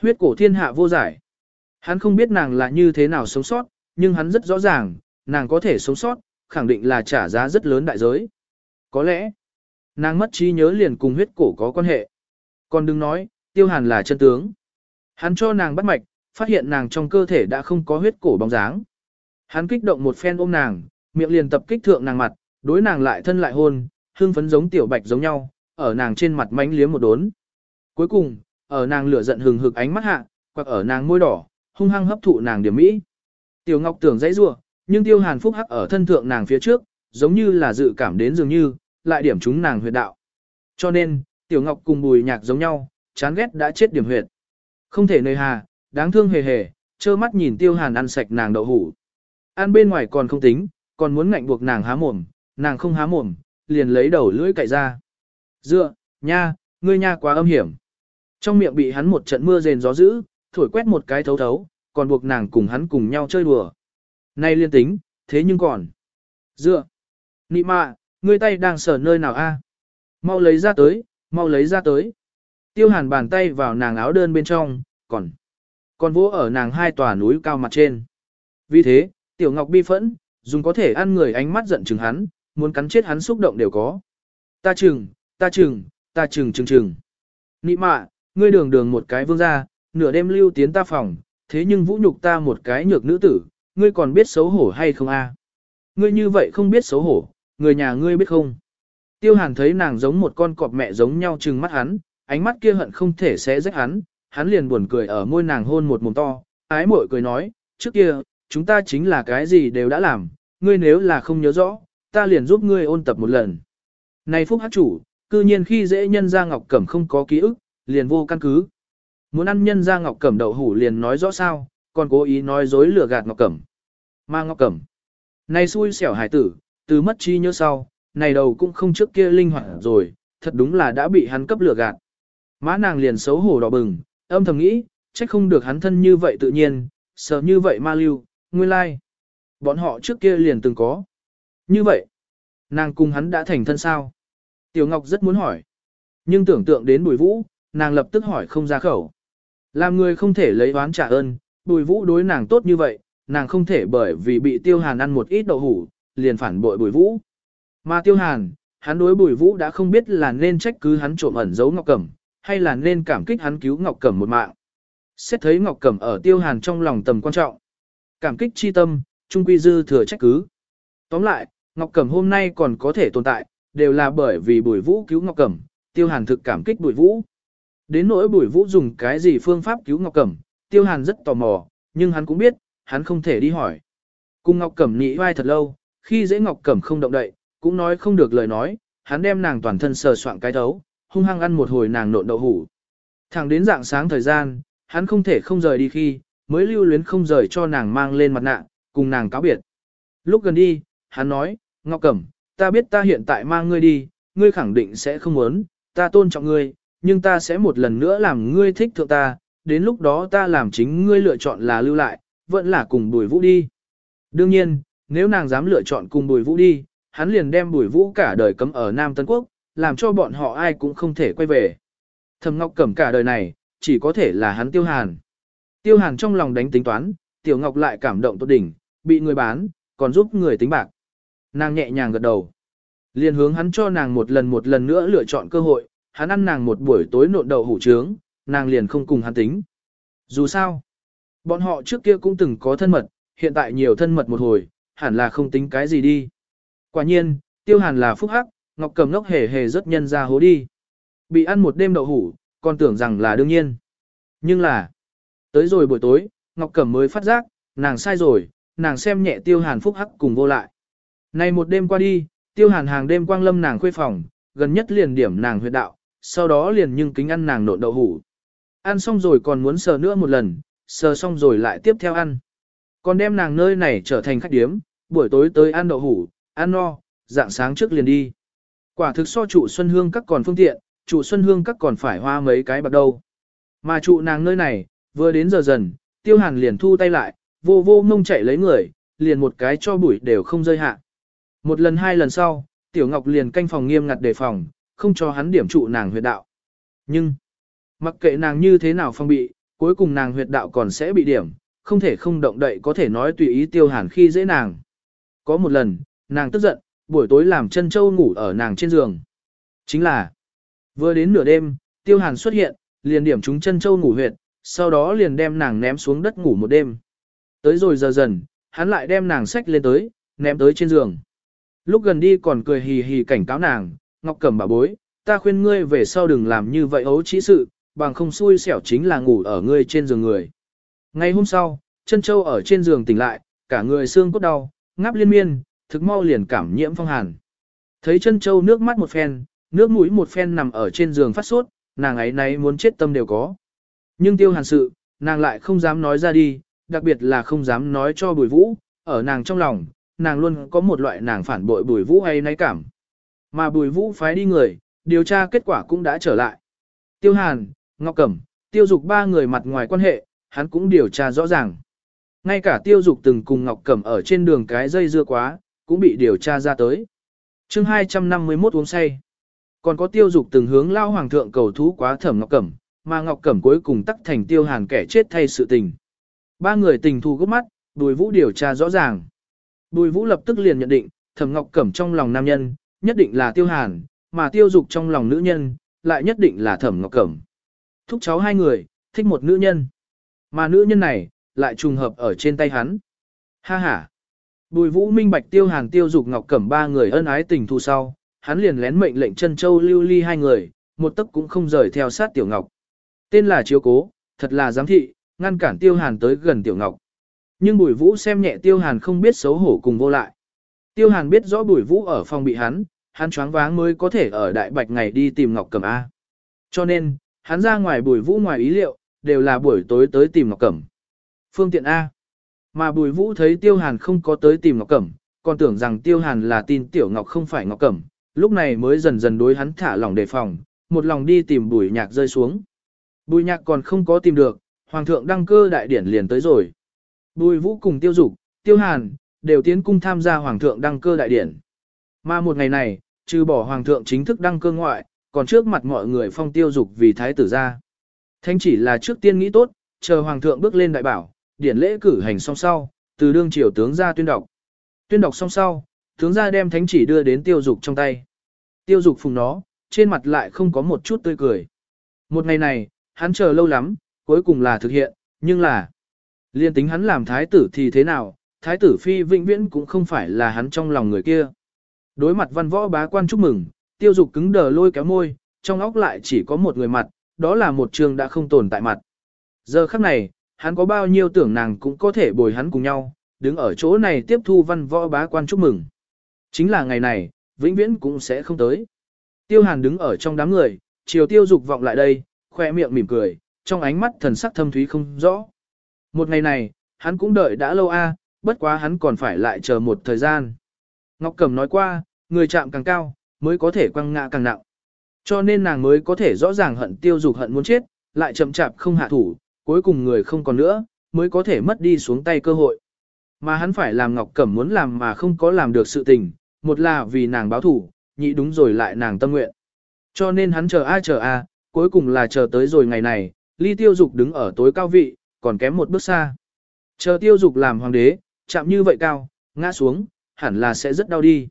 Huyết cổ thiên hạ vô giải. Hắn không biết nàng là như thế nào sống sót, nhưng hắn rất rõ ràng, nàng có thể sống sót, khẳng định là trả giá rất lớn đại giới. Có lẽ, nàng mất trí nhớ liền cùng huyết cổ có quan hệ. Còn đừng nói, tiêu hàn là chân tướng. Hắn cho nàng bắt mạch, phát hiện nàng trong cơ thể đã không có huyết cổ bóng dáng. Hắn kích động một phen ôm nàng, miệng liền tập kích thượng nàng mặt, đối nàng lại thân lại hôn, hương phấn giống tiểu bạch giống nhau, ở nàng trên mặt mánh liếm một đốn. Cuối cùng, ở nàng lửa giận hừng hực ánh mắt hạ, quặc ở nàng môi đỏ, hung hăng hấp thụ nàng điểm mỹ. Tiểu Ngọc tưởng dãy rủa, nhưng Tiêu Hàn Phúc hắc ở thân thượng nàng phía trước, giống như là dự cảm đến dường như, lại điểm chúng nàng huyệt đạo. Cho nên, Tiểu Ngọc cùng Bùi Nhạc giống nhau, chán ghét đã chết điểm huyệt. Không thể nơi hà, đáng thương hề hề, trơ mắt nhìn Tiêu Hàn ăn sạch nàng đậu hủ. Ăn bên ngoài còn không tính, còn muốn ngạnh buộc nàng há mồm, nàng không há mồm, liền lấy đầu lưỡi cạy ra. Dựa, nha, ngươi nha quá âm hiểm. Trong miệng bị hắn một trận mưa rền gió dữ, thổi quét một cái thấu thấu, còn buộc nàng cùng hắn cùng nhau chơi đùa. Nay liên tính, thế nhưng còn. Dựa. Nị mạ, à, ngươi tay đang sở nơi nào a? Mau lấy ra tới, mau lấy ra tới. Tiêu hàn bàn tay vào nàng áo đơn bên trong, còn. Còn vỗ ở nàng hai tòa núi cao mặt trên. Vì thế, tiểu ngọc bi phẫn, dùng có thể ăn người ánh mắt giận chừng hắn, muốn cắn chết hắn xúc động đều có. Ta chừng, ta chừng, ta chừng chừng chừng. Nị mạ, ngươi đường đường một cái vương gia, nửa đêm lưu tiến ta phòng, thế nhưng vũ nhục ta một cái nhược nữ tử, ngươi còn biết xấu hổ hay không a? Ngươi như vậy không biết xấu hổ, người nhà ngươi biết không? Tiêu hàn thấy nàng giống một con cọp mẹ giống nhau chừng mắt hắn, ánh mắt kia hận không thể xé rách hắn, hắn liền buồn cười ở môi nàng hôn một mồm to, ái mội cười nói, trước kia, chúng ta chính là cái gì đều đã làm, ngươi nếu là không nhớ rõ, ta liền giúp ngươi ôn tập một lần. Này Phúc Hát Chủ, cư nhiên khi dễ nhân gia ngọc cẩm không có ký ức, liền vô căn cứ. Muốn ăn nhân gia ngọc cẩm đậu hủ liền nói rõ sao, còn cố ý nói dối lừa gạt ngọc cẩm. ma ngọc cẩm, này xui xẻo hải tử, từ mất trí nhớ sau, này đầu cũng không trước kia linh hoạt rồi, thật đúng là đã bị hắn cấp lừa gạt. Má nàng liền xấu hổ đỏ bừng, âm thầm nghĩ, trách không được hắn thân như vậy tự nhiên, sợ như vậy ma lưu, nguyên lai. Bọn họ trước kia liền từng có. Như vậy, nàng cùng hắn đã thành thân sao? Tiểu Ngọc rất muốn hỏi. Nhưng tưởng tượng đến bùi vũ, nàng lập tức hỏi không ra khẩu. Làm người không thể lấy oán trả ơn, bùi vũ đối nàng tốt như vậy, nàng không thể bởi vì bị tiêu hàn ăn một ít đậu hủ, liền phản bội bùi vũ. Mà tiêu hàn, hắn đối bùi vũ đã không biết là nên trách cứ hắn trộm ẩn giấu Ngọc Cẩm, hay là nên cảm kích hắn cứu Ngọc Cẩm một mạng. Xét thấy Ngọc Cẩm ở tiêu hàn trong lòng tầm quan trọng. Cảm kích chi tâm, trung quy dư thừa trách cứ. Tóm lại, Ngọc Cẩm hôm nay còn có thể tồn tại, đều là bởi vì Bùi Vũ cứu Ngọc Cẩm, Tiêu Hàn thực cảm kích Bùi Vũ. Đến nỗi Bùi Vũ dùng cái gì phương pháp cứu Ngọc Cẩm, Tiêu Hàn rất tò mò, nhưng hắn cũng biết, hắn không thể đi hỏi. Cùng Ngọc Cẩm nhị vai thật lâu, khi dễ Ngọc Cẩm không động đậy, cũng nói không được lời nói, hắn đem nàng toàn thân sờ soạn cái thấu, hung hăng ăn một hồi nàng nộn đậu hủ. Thẳng đến dạng sáng thời gian, hắn không thể không rời đi khi, mới lưu luyến không rời cho nàng mang lên mặt nạ, cùng nàng cáo biệt. Lúc gần đi, hắn nói, Ngọc Cẩm, ta biết ta hiện tại mang ngươi đi, ngươi khẳng định sẽ không muốn, ta tôn trọng ngươi, nhưng ta sẽ một lần nữa làm ngươi thích thượng ta, đến lúc đó ta làm chính ngươi lựa chọn là lưu lại, vẫn là cùng bùi vũ đi. Đương nhiên, nếu nàng dám lựa chọn cùng bùi vũ đi, hắn liền đem bùi vũ cả đời cấm ở Nam Tân Quốc, làm cho bọn họ ai cũng không thể quay về. Thầm Ngọc Cẩm cả đời này, chỉ có thể là hắn tiêu hàn. Tiêu hàn trong lòng đánh tính toán, Tiểu Ngọc lại cảm động tốt đỉnh, bị người bán, còn giúp người tính bạc. Nàng nhẹ nhàng gật đầu. Liên hướng hắn cho nàng một lần một lần nữa lựa chọn cơ hội, hắn ăn nàng một buổi tối nộn đầu hủ trướng, nàng liền không cùng hắn tính. Dù sao, bọn họ trước kia cũng từng có thân mật, hiện tại nhiều thân mật một hồi, hẳn là không tính cái gì đi. Quả nhiên, tiêu hàn là phúc hắc, ngọc cầm lốc hề hề rất nhân ra hố đi. Bị ăn một đêm đậu hủ, còn tưởng rằng là đương nhiên. Nhưng là, tới rồi buổi tối, ngọc cầm mới phát giác, nàng sai rồi, nàng xem nhẹ tiêu hàn phúc hắc cùng vô lại. Nay một đêm qua đi, tiêu hàn hàng đêm quang lâm nàng khuê phòng, gần nhất liền điểm nàng huyệt đạo, sau đó liền nhưng kính ăn nàng nộn đậu hủ. Ăn xong rồi còn muốn sờ nữa một lần, sờ xong rồi lại tiếp theo ăn. Còn đem nàng nơi này trở thành khách điếm, buổi tối tới ăn đậu hủ, ăn no, dạng sáng trước liền đi. Quả thực so trụ Xuân Hương các còn phương tiện, trụ Xuân Hương các còn phải hoa mấy cái bạc đâu. Mà trụ nàng nơi này, vừa đến giờ dần, tiêu hàn liền thu tay lại, vô vô mông chạy lấy người, liền một cái cho bụi đều không rơi hạ. Một lần hai lần sau, Tiểu Ngọc liền canh phòng nghiêm ngặt đề phòng, không cho hắn điểm trụ nàng huyệt đạo. Nhưng, mặc kệ nàng như thế nào phong bị, cuối cùng nàng huyệt đạo còn sẽ bị điểm, không thể không động đậy có thể nói tùy ý tiêu hàn khi dễ nàng. Có một lần, nàng tức giận, buổi tối làm chân châu ngủ ở nàng trên giường. Chính là, vừa đến nửa đêm, tiêu hàn xuất hiện, liền điểm chúng chân châu ngủ huyệt, sau đó liền đem nàng ném xuống đất ngủ một đêm. Tới rồi giờ dần, hắn lại đem nàng sách lên tới, ném tới trên giường. Lúc gần đi còn cười hì hì cảnh cáo nàng, Ngọc Cẩm bảo bối, ta khuyên ngươi về sau đừng làm như vậy ấu trí sự, bằng không xui xẻo chính là ngủ ở ngươi trên giường người. Ngày hôm sau, chân Châu ở trên giường tỉnh lại, cả người xương cốt đau, ngáp liên miên, thực mau liền cảm nhiễm phong hàn. Thấy chân Châu nước mắt một phen, nước mũi một phen nằm ở trên giường phát sốt, nàng ấy nấy muốn chết tâm đều có. Nhưng tiêu hàn sự, nàng lại không dám nói ra đi, đặc biệt là không dám nói cho bùi vũ, ở nàng trong lòng, nàng luôn có một loại nàng phản bội bùi vũ hay náy cảm. Mà bùi vũ phái đi người, điều tra kết quả cũng đã trở lại. Tiêu Hàn, Ngọc Cẩm, Tiêu Dục ba người mặt ngoài quan hệ, hắn cũng điều tra rõ ràng. Ngay cả Tiêu Dục từng cùng Ngọc Cẩm ở trên đường cái dây dưa quá, cũng bị điều tra ra tới. chương 251 uống say. Còn có Tiêu Dục từng hướng lao hoàng thượng cầu thú quá thẩm Ngọc Cẩm, mà Ngọc Cẩm cuối cùng tắc thành Tiêu Hàn kẻ chết thay sự tình. Ba người tình thù gốc mắt, đùi vũ điều tra rõ ràng. Bùi Vũ lập tức liền nhận định, Thẩm Ngọc Cẩm trong lòng nam nhân, nhất định là Tiêu Hàn, mà Tiêu Dục trong lòng nữ nhân, lại nhất định là Thẩm Ngọc Cẩm. Thúc cháu hai người, thích một nữ nhân. Mà nữ nhân này, lại trùng hợp ở trên tay hắn. Ha ha. Bùi Vũ minh bạch Tiêu Hàn Tiêu Dục Ngọc Cẩm ba người ân ái tình thu sau, hắn liền lén mệnh lệnh Trân Châu Lưu Ly hai người, một tấc cũng không rời theo sát Tiểu Ngọc. Tên là Chiếu Cố, thật là giám thị, ngăn cản Tiêu Hàn tới gần Tiểu Ngọc. Nhưng bùi vũ xem nhẹ tiêu hàn không biết xấu hổ cùng vô lại. Tiêu hàn biết rõ bùi vũ ở phòng bị hắn, hắn choáng váng mới có thể ở đại bạch ngày đi tìm Ngọc Cẩm A. Cho nên, hắn ra ngoài bùi vũ ngoài ý liệu, đều là buổi tối tới tìm Ngọc Cẩm. Phương tiện A. Mà bùi vũ thấy tiêu hàn không có tới tìm Ngọc Cẩm, còn tưởng rằng tiêu hàn là tin tiểu Ngọc không phải Ngọc Cẩm, lúc này mới dần dần đối hắn thả lỏng đề phòng, một lòng đi tìm bùi nhạc rơi xuống. Bùi nhạc còn không có tìm được, Hoàng thượng đăng cơ đại điển liền tới rồi. Bùi vũ cùng tiêu dục, tiêu hàn, đều tiến cung tham gia hoàng thượng đăng cơ đại điển. Mà một ngày này, trừ bỏ hoàng thượng chính thức đăng cơ ngoại, còn trước mặt mọi người phong tiêu dục vì thái tử ra. Thánh chỉ là trước tiên nghĩ tốt, chờ hoàng thượng bước lên đại bảo, điển lễ cử hành xong sau, từ đương triều tướng ra tuyên đọc. Tuyên đọc xong sau, tướng ra đem thánh chỉ đưa đến tiêu dục trong tay. Tiêu dục phùng nó, trên mặt lại không có một chút tươi cười. Một ngày này, hắn chờ lâu lắm, cuối cùng là thực hiện, nhưng là Liên tính hắn làm thái tử thì thế nào, thái tử phi vĩnh viễn cũng không phải là hắn trong lòng người kia. Đối mặt văn võ bá quan chúc mừng, tiêu dục cứng đờ lôi kéo môi, trong óc lại chỉ có một người mặt, đó là một trường đã không tồn tại mặt. Giờ khắc này, hắn có bao nhiêu tưởng nàng cũng có thể bồi hắn cùng nhau, đứng ở chỗ này tiếp thu văn võ bá quan chúc mừng. Chính là ngày này, vĩnh viễn cũng sẽ không tới. Tiêu hàn đứng ở trong đám người, chiều tiêu dục vọng lại đây, khoe miệng mỉm cười, trong ánh mắt thần sắc thâm thúy không rõ. Một ngày này, hắn cũng đợi đã lâu a, bất quá hắn còn phải lại chờ một thời gian. Ngọc Cẩm nói qua, người chạm càng cao, mới có thể quăng ngã càng nặng. Cho nên nàng mới có thể rõ ràng hận tiêu dục hận muốn chết, lại chậm chạp không hạ thủ, cuối cùng người không còn nữa, mới có thể mất đi xuống tay cơ hội. Mà hắn phải làm Ngọc Cẩm muốn làm mà không có làm được sự tình, một là vì nàng báo thủ, nhị đúng rồi lại nàng tâm nguyện. Cho nên hắn chờ ai chờ a, cuối cùng là chờ tới rồi ngày này, Ly Tiêu Dục đứng ở tối cao vị, còn kém một bước xa. Chờ tiêu dục làm hoàng đế, chạm như vậy cao, ngã xuống, hẳn là sẽ rất đau đi.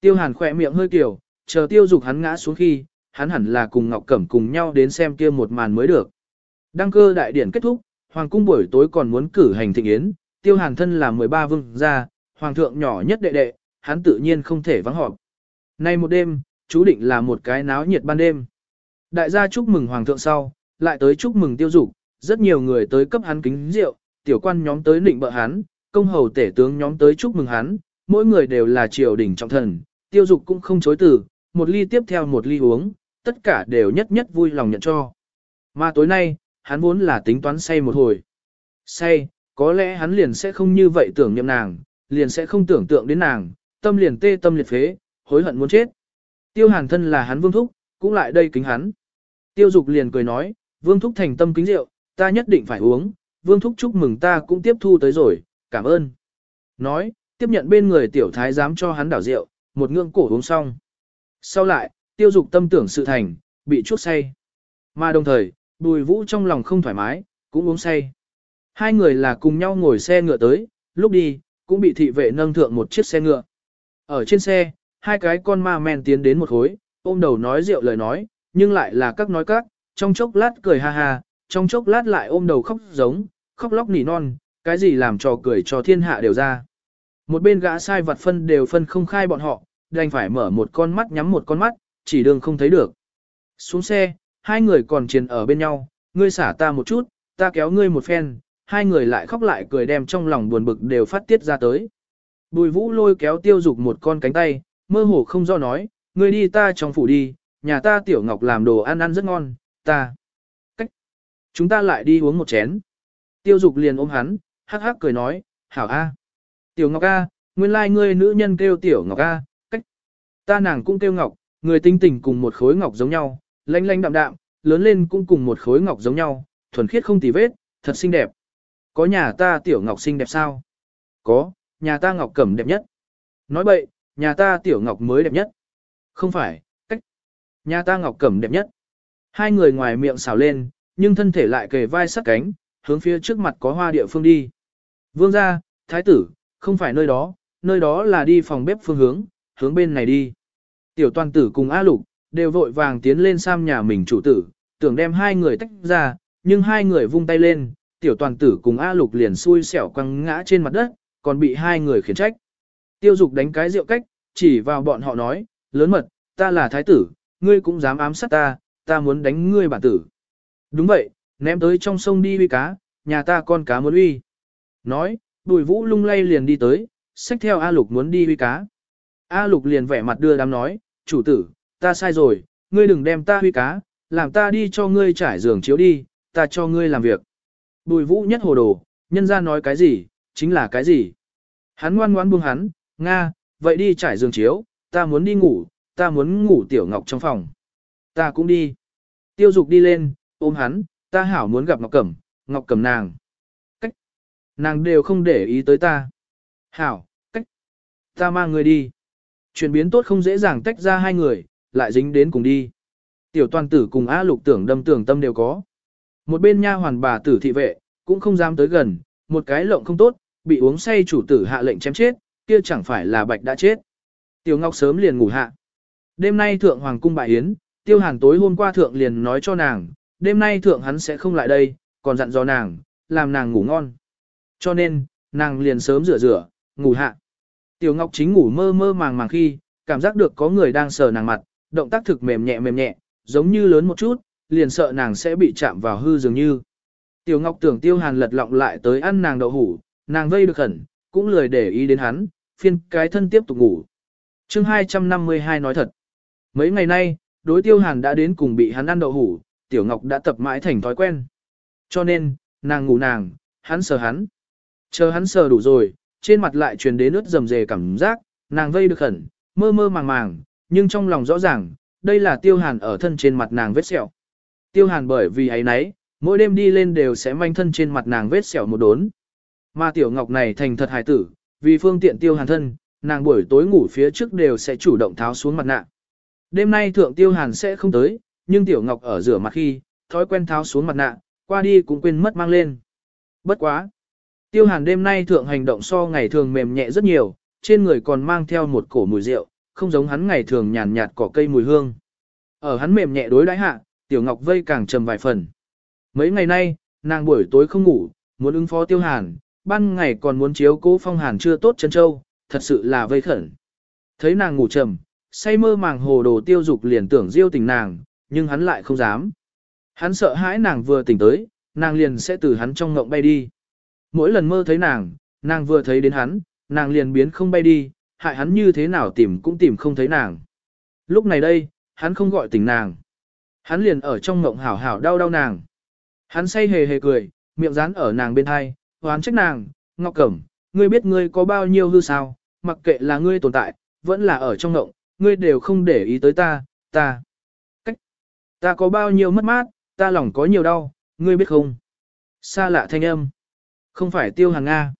Tiêu hàn khỏe miệng hơi kiểu, chờ tiêu dục hắn ngã xuống khi, hắn hẳn là cùng Ngọc Cẩm cùng nhau đến xem kia một màn mới được. Đăng cơ đại điển kết thúc, hoàng cung buổi tối còn muốn cử hành thịnh yến, tiêu hàn thân là 13 vương gia, hoàng thượng nhỏ nhất đệ đệ, hắn tự nhiên không thể vắng họp. Nay một đêm, chú định là một cái náo nhiệt ban đêm. Đại gia chúc mừng hoàng thượng sau, lại tới chúc mừng tiêu dục, rất nhiều người tới cấp hắn kính rượu, tiểu quan nhóm tới nịnh bợ hắn, công hầu tể tướng nhóm tới chúc mừng hắn, mỗi người đều là triều đình trọng thần, tiêu dục cũng không chối từ, một ly tiếp theo một ly uống, tất cả đều nhất nhất vui lòng nhận cho. Mà tối nay, hắn vốn là tính toán say một hồi. Say, có lẽ hắn liền sẽ không như vậy tưởng niệm nàng, liền sẽ không tưởng tượng đến nàng, tâm liền tê tâm liệt phế, hối hận muốn chết. Tiêu hàn thân là hắn vương thúc, cũng lại đây kính hắn. Tiêu dục liền cười nói, vương thúc thành tâm kính rượu, ta nhất định phải uống, vương thúc chúc mừng ta cũng tiếp thu tới rồi, cảm ơn. Nói, tiếp nhận bên người tiểu thái dám cho hắn đảo rượu, một ngưỡng cổ uống xong. Sau lại, tiêu dục tâm tưởng sự thành, bị chuốc say. Mà đồng thời, bùi vũ trong lòng không thoải mái, cũng uống say. Hai người là cùng nhau ngồi xe ngựa tới, lúc đi, cũng bị thị vệ nâng thượng một chiếc xe ngựa. Ở trên xe, hai cái con ma men tiến đến một khối, ôm đầu nói rượu lời nói, nhưng lại là các nói các, trong chốc lát cười ha ha, trong chốc lát lại ôm đầu khóc giống, khóc lóc nỉ non, cái gì làm trò cười cho thiên hạ đều ra. Một bên gã sai vặt phân đều phân không khai bọn họ, đành phải mở một con mắt nhắm một con mắt, chỉ đường không thấy được. Xuống xe, hai người còn chiến ở bên nhau, ngươi xả ta một chút, ta kéo ngươi một phen, hai người lại khóc lại cười đem trong lòng buồn bực đều phát tiết ra tới. Bùi vũ lôi kéo tiêu dục một con cánh tay, mơ hồ không do nói, ngươi đi ta trong phủ đi, nhà ta tiểu ngọc làm đồ ăn ăn rất ngon, ta. Chúng ta lại đi uống một chén. Tiêu dục liền ôm hắn, hắc hắc cười nói, hảo a. Tiểu Ngọc a, nguyên lai like ngươi nữ nhân kêu Tiểu Ngọc a, cách. Ta nàng cũng kêu Ngọc, người tinh tình cùng một khối ngọc giống nhau, lanh lanh đạm đạm, lớn lên cũng cùng một khối ngọc giống nhau, thuần khiết không tì vết, thật xinh đẹp. Có nhà ta Tiểu Ngọc xinh đẹp sao? Có, nhà ta Ngọc cẩm đẹp nhất. Nói bậy, nhà ta Tiểu Ngọc mới đẹp nhất. Không phải, cách. Nhà ta Ngọc cẩm đẹp nhất. Hai người ngoài miệng xào lên, nhưng thân thể lại kề vai sát cánh, hướng phía trước mặt có hoa địa phương đi. Vương gia, thái tử, không phải nơi đó, nơi đó là đi phòng bếp phương hướng, hướng bên này đi. Tiểu toàn tử cùng A Lục, đều vội vàng tiến lên sam nhà mình chủ tử, tưởng đem hai người tách ra, nhưng hai người vung tay lên, tiểu toàn tử cùng A Lục liền xui xẻo quăng ngã trên mặt đất, còn bị hai người khiển trách. Tiêu dục đánh cái rượu cách, chỉ vào bọn họ nói, lớn mật, ta là thái tử, ngươi cũng dám ám sát ta, ta muốn đánh ngươi bản tử. Đúng vậy, ném tới trong sông đi uy cá, nhà ta con cá muốn uy. Nói, đùi vũ lung lay liền đi tới, xách theo A Lục muốn đi uy cá. A Lục liền vẻ mặt đưa đám nói, chủ tử, ta sai rồi, ngươi đừng đem ta uy cá, làm ta đi cho ngươi trải giường chiếu đi, ta cho ngươi làm việc. đùi vũ nhất hồ đồ, nhân ra nói cái gì, chính là cái gì. Hắn ngoan ngoan buông hắn, Nga, vậy đi trải giường chiếu, ta muốn đi ngủ, ta muốn ngủ tiểu ngọc trong phòng. Ta cũng đi. Tiêu dục đi lên, ôm hắn, ta hảo muốn gặp Ngọc Cẩm, Ngọc Cẩm nàng. Cách. Nàng đều không để ý tới ta. Hảo, cách. Ta mang người đi. Chuyển biến tốt không dễ dàng tách ra hai người, lại dính đến cùng đi. Tiểu toàn tử cùng A lục tưởng đâm tưởng tâm đều có. Một bên nha hoàn bà tử thị vệ, cũng không dám tới gần, một cái lộng không tốt, bị uống say chủ tử hạ lệnh chém chết, kia chẳng phải là bạch đã chết. Tiểu Ngọc sớm liền ngủ hạ. Đêm nay thượng hoàng cung bại yến, Tiêu Hàn tối hôm qua thượng liền nói cho nàng, đêm nay thượng hắn sẽ không lại đây, còn dặn dò nàng, làm nàng ngủ ngon. Cho nên, nàng liền sớm rửa rửa, ngủ hạ. Tiểu Ngọc chính ngủ mơ mơ màng màng khi, cảm giác được có người đang sờ nàng mặt, động tác thực mềm nhẹ mềm nhẹ, giống như lớn một chút, liền sợ nàng sẽ bị chạm vào hư dường như. Tiểu Ngọc tưởng Tiêu Hàn lật lọng lại tới ăn nàng đậu hủ, nàng vây được khẩn, cũng lười để ý đến hắn, phiên cái thân tiếp tục ngủ. Chương 252 nói thật. Mấy ngày nay, đối Tiêu Hàn đã đến cùng bị hắn ăn đậu hủ, Tiểu Ngọc đã tập mãi thành thói quen. Cho nên, nàng ngủ nàng, hắn sờ hắn. Chờ hắn sờ đủ rồi, trên mặt lại truyền đến nước rầm rề cảm giác, nàng vây được khẩn, mơ mơ màng màng, nhưng trong lòng rõ ràng, đây là tiêu hàn ở thân trên mặt nàng vết sẹo. Tiêu hàn bởi vì ấy nấy, mỗi đêm đi lên đều sẽ manh thân trên mặt nàng vết sẹo một đốn. Mà tiểu ngọc này thành thật hài tử, vì phương tiện tiêu hàn thân, nàng buổi tối ngủ phía trước đều sẽ chủ động tháo xuống mặt nạ. Đêm nay thượng tiêu hàn sẽ không tới, nhưng Tiểu Ngọc ở rửa mặt khi, thói quen tháo xuống mặt nạ, qua đi cũng quên mất mang lên. Bất quá. Tiêu Hàn đêm nay thượng hành động so ngày thường mềm nhẹ rất nhiều, trên người còn mang theo một cổ mùi rượu, không giống hắn ngày thường nhàn nhạt cỏ cây mùi hương. Ở hắn mềm nhẹ đối đãi hạ, Tiểu Ngọc vây càng trầm vài phần. Mấy ngày nay, nàng buổi tối không ngủ, muốn ứng phó Tiêu Hàn, ban ngày còn muốn chiếu cố Phong Hàn chưa tốt chân châu, thật sự là vây khẩn. Thấy nàng ngủ trầm, say mơ màng hồ đồ tiêu dục liền tưởng diêu tình nàng, nhưng hắn lại không dám. Hắn sợ hãi nàng vừa tỉnh tới, nàng liền sẽ từ hắn trong ngộng bay đi. Mỗi lần mơ thấy nàng, nàng vừa thấy đến hắn, nàng liền biến không bay đi, hại hắn như thế nào tìm cũng tìm không thấy nàng. Lúc này đây, hắn không gọi tỉnh nàng. Hắn liền ở trong ngộng hảo hảo đau đau nàng. Hắn say hề hề cười, miệng dán ở nàng bên hai, hoán trách nàng, ngọc cẩm, ngươi biết ngươi có bao nhiêu hư sao, mặc kệ là ngươi tồn tại, vẫn là ở trong ngộng, ngươi đều không để ý tới ta, ta. Ta có bao nhiêu mất mát, ta lòng có nhiều đau, ngươi biết không? Xa lạ thanh âm. Không phải tiêu hàng Nga.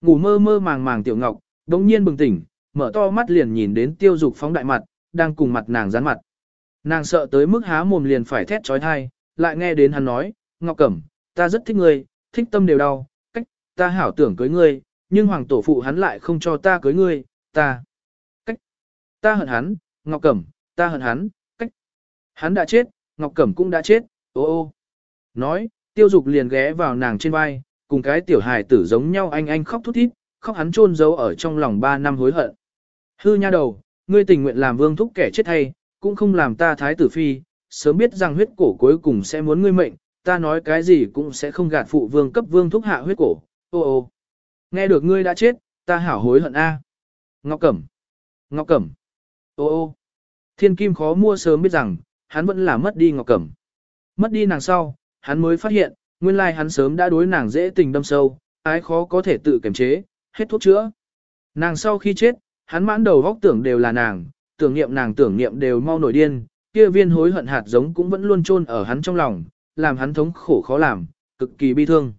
Ngủ mơ mơ màng màng tiểu ngọc, đống nhiên bừng tỉnh, mở to mắt liền nhìn đến tiêu dục phóng đại mặt, đang cùng mặt nàng dán mặt. Nàng sợ tới mức há mồm liền phải thét trói thai, lại nghe đến hắn nói, Ngọc Cẩm, ta rất thích ngươi, thích tâm đều đau, cách, ta hảo tưởng cưới ngươi, nhưng hoàng tổ phụ hắn lại không cho ta cưới ngươi, ta, cách, ta hận hắn, Ngọc Cẩm, ta hận hắn, Hắn đã chết, Ngọc Cẩm cũng đã chết, ô ô. Nói, tiêu dục liền ghé vào nàng trên vai, cùng cái tiểu hài tử giống nhau anh anh khóc thút thít, khóc hắn chôn giấu ở trong lòng 3 năm hối hận. Hư nha đầu, ngươi tình nguyện làm vương thúc kẻ chết hay, cũng không làm ta thái tử phi, sớm biết rằng huyết cổ cuối cùng sẽ muốn ngươi mệnh, ta nói cái gì cũng sẽ không gạt phụ vương cấp vương thúc hạ huyết cổ, ô ô. Nghe được ngươi đã chết, ta hảo hối hận a. Ngọc Cẩm. Ngọc Cẩm. Ô ô. Thiên kim khó mua sớm biết rằng, hắn vẫn là mất đi Ngọc Cẩm. Mất đi nàng sau, hắn mới phát hiện, nguyên lai hắn sớm đã đối nàng dễ tình đâm sâu, ái khó có thể tự kiềm chế, hết thuốc chữa. Nàng sau khi chết, hắn mãn đầu góc tưởng đều là nàng, tưởng niệm nàng tưởng niệm đều mau nổi điên, kia viên hối hận hạt giống cũng vẫn luôn chôn ở hắn trong lòng, làm hắn thống khổ khó làm, cực kỳ bi thương.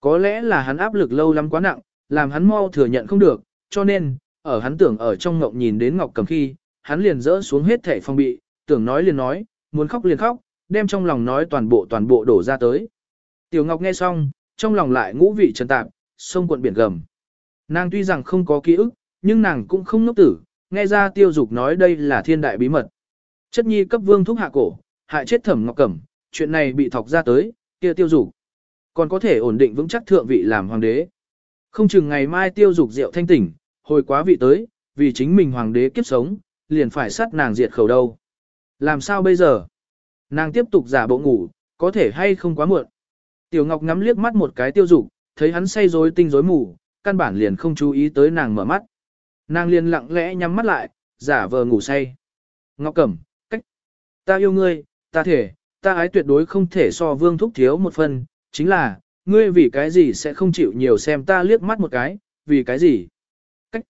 Có lẽ là hắn áp lực lâu lắm quá nặng, làm hắn mau thừa nhận không được, cho nên, ở hắn tưởng ở trong ngộng nhìn đến Ngọc Cầm khi, hắn liền dỡ xuống hết thể phong bị, tưởng nói liền nói, muốn khóc liền khóc, đem trong lòng nói toàn bộ toàn bộ đổ ra tới. Tiểu Ngọc nghe xong, trong lòng lại ngũ vị trần tạp, sông cuộn biển gầm. Nàng tuy rằng không có ký ức, nhưng nàng cũng không ngốc tử, nghe ra tiêu dục nói đây là thiên đại bí mật. Chất nhi cấp vương thúc hạ cổ, hại chết thẩm ngọc cẩm, chuyện này bị thọc ra tới, kia tiêu dục. Còn có thể ổn định vững chắc thượng vị làm hoàng đế. Không chừng ngày mai tiêu dục rượu thanh tỉnh, hồi quá vị tới, vì chính mình hoàng đế kiếp sống, liền phải sát nàng diệt khẩu đâu. Làm sao bây giờ? Nàng tiếp tục giả bộ ngủ, có thể hay không quá muộn. Tiểu Ngọc ngắm liếc mắt một cái tiêu dục, thấy hắn say rối tinh rối mù, căn bản liền không chú ý tới nàng mở mắt. Nàng liền lặng lẽ nhắm mắt lại, giả vờ ngủ say. Ngọc Cẩm, cách. Ta yêu ngươi, ta thể, ta ái tuyệt đối không thể so vương thúc thiếu một phần, chính là, ngươi vì cái gì sẽ không chịu nhiều xem ta liếc mắt một cái, vì cái gì? Cách.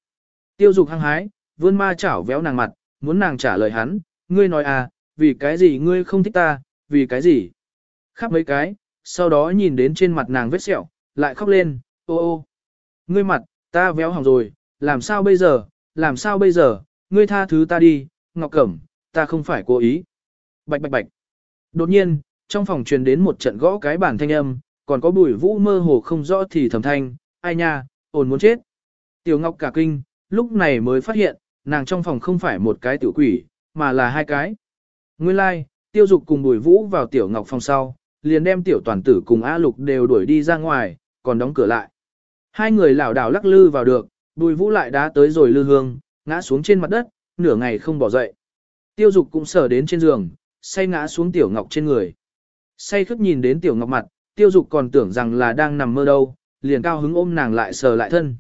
Tiêu dục hăng hái, vươn ma chảo véo nàng mặt, muốn nàng trả lời hắn, ngươi nói à, vì cái gì ngươi không thích ta, vì cái gì? Khắp mấy cái, sau đó nhìn đến trên mặt nàng vết sẹo, lại khóc lên, ô ô. Ngươi mặt, ta véo hỏng rồi, làm sao bây giờ, làm sao bây giờ, ngươi tha thứ ta đi, Ngọc Cẩm, ta không phải cố ý. Bạch bạch bạch. Đột nhiên, trong phòng truyền đến một trận gõ cái bản thanh âm, còn có bùi vũ mơ hồ không rõ thì thầm thanh, ai nha, ồn muốn chết. Tiểu Ngọc cả kinh, lúc này mới phát hiện, nàng trong phòng không phải một cái tiểu quỷ, mà là hai cái. Nguyên lai, like, tiêu dục cùng bùi vũ vào tiểu ngọc phòng sau, liền đem tiểu toàn tử cùng A lục đều đuổi đi ra ngoài, còn đóng cửa lại. Hai người lảo đảo lắc lư vào được, bùi vũ lại đã tới rồi lư hương, ngã xuống trên mặt đất, nửa ngày không bỏ dậy. Tiêu dục cũng sờ đến trên giường, say ngã xuống tiểu ngọc trên người. Say khức nhìn đến tiểu ngọc mặt, tiêu dục còn tưởng rằng là đang nằm mơ đâu, liền cao hứng ôm nàng lại sờ lại thân.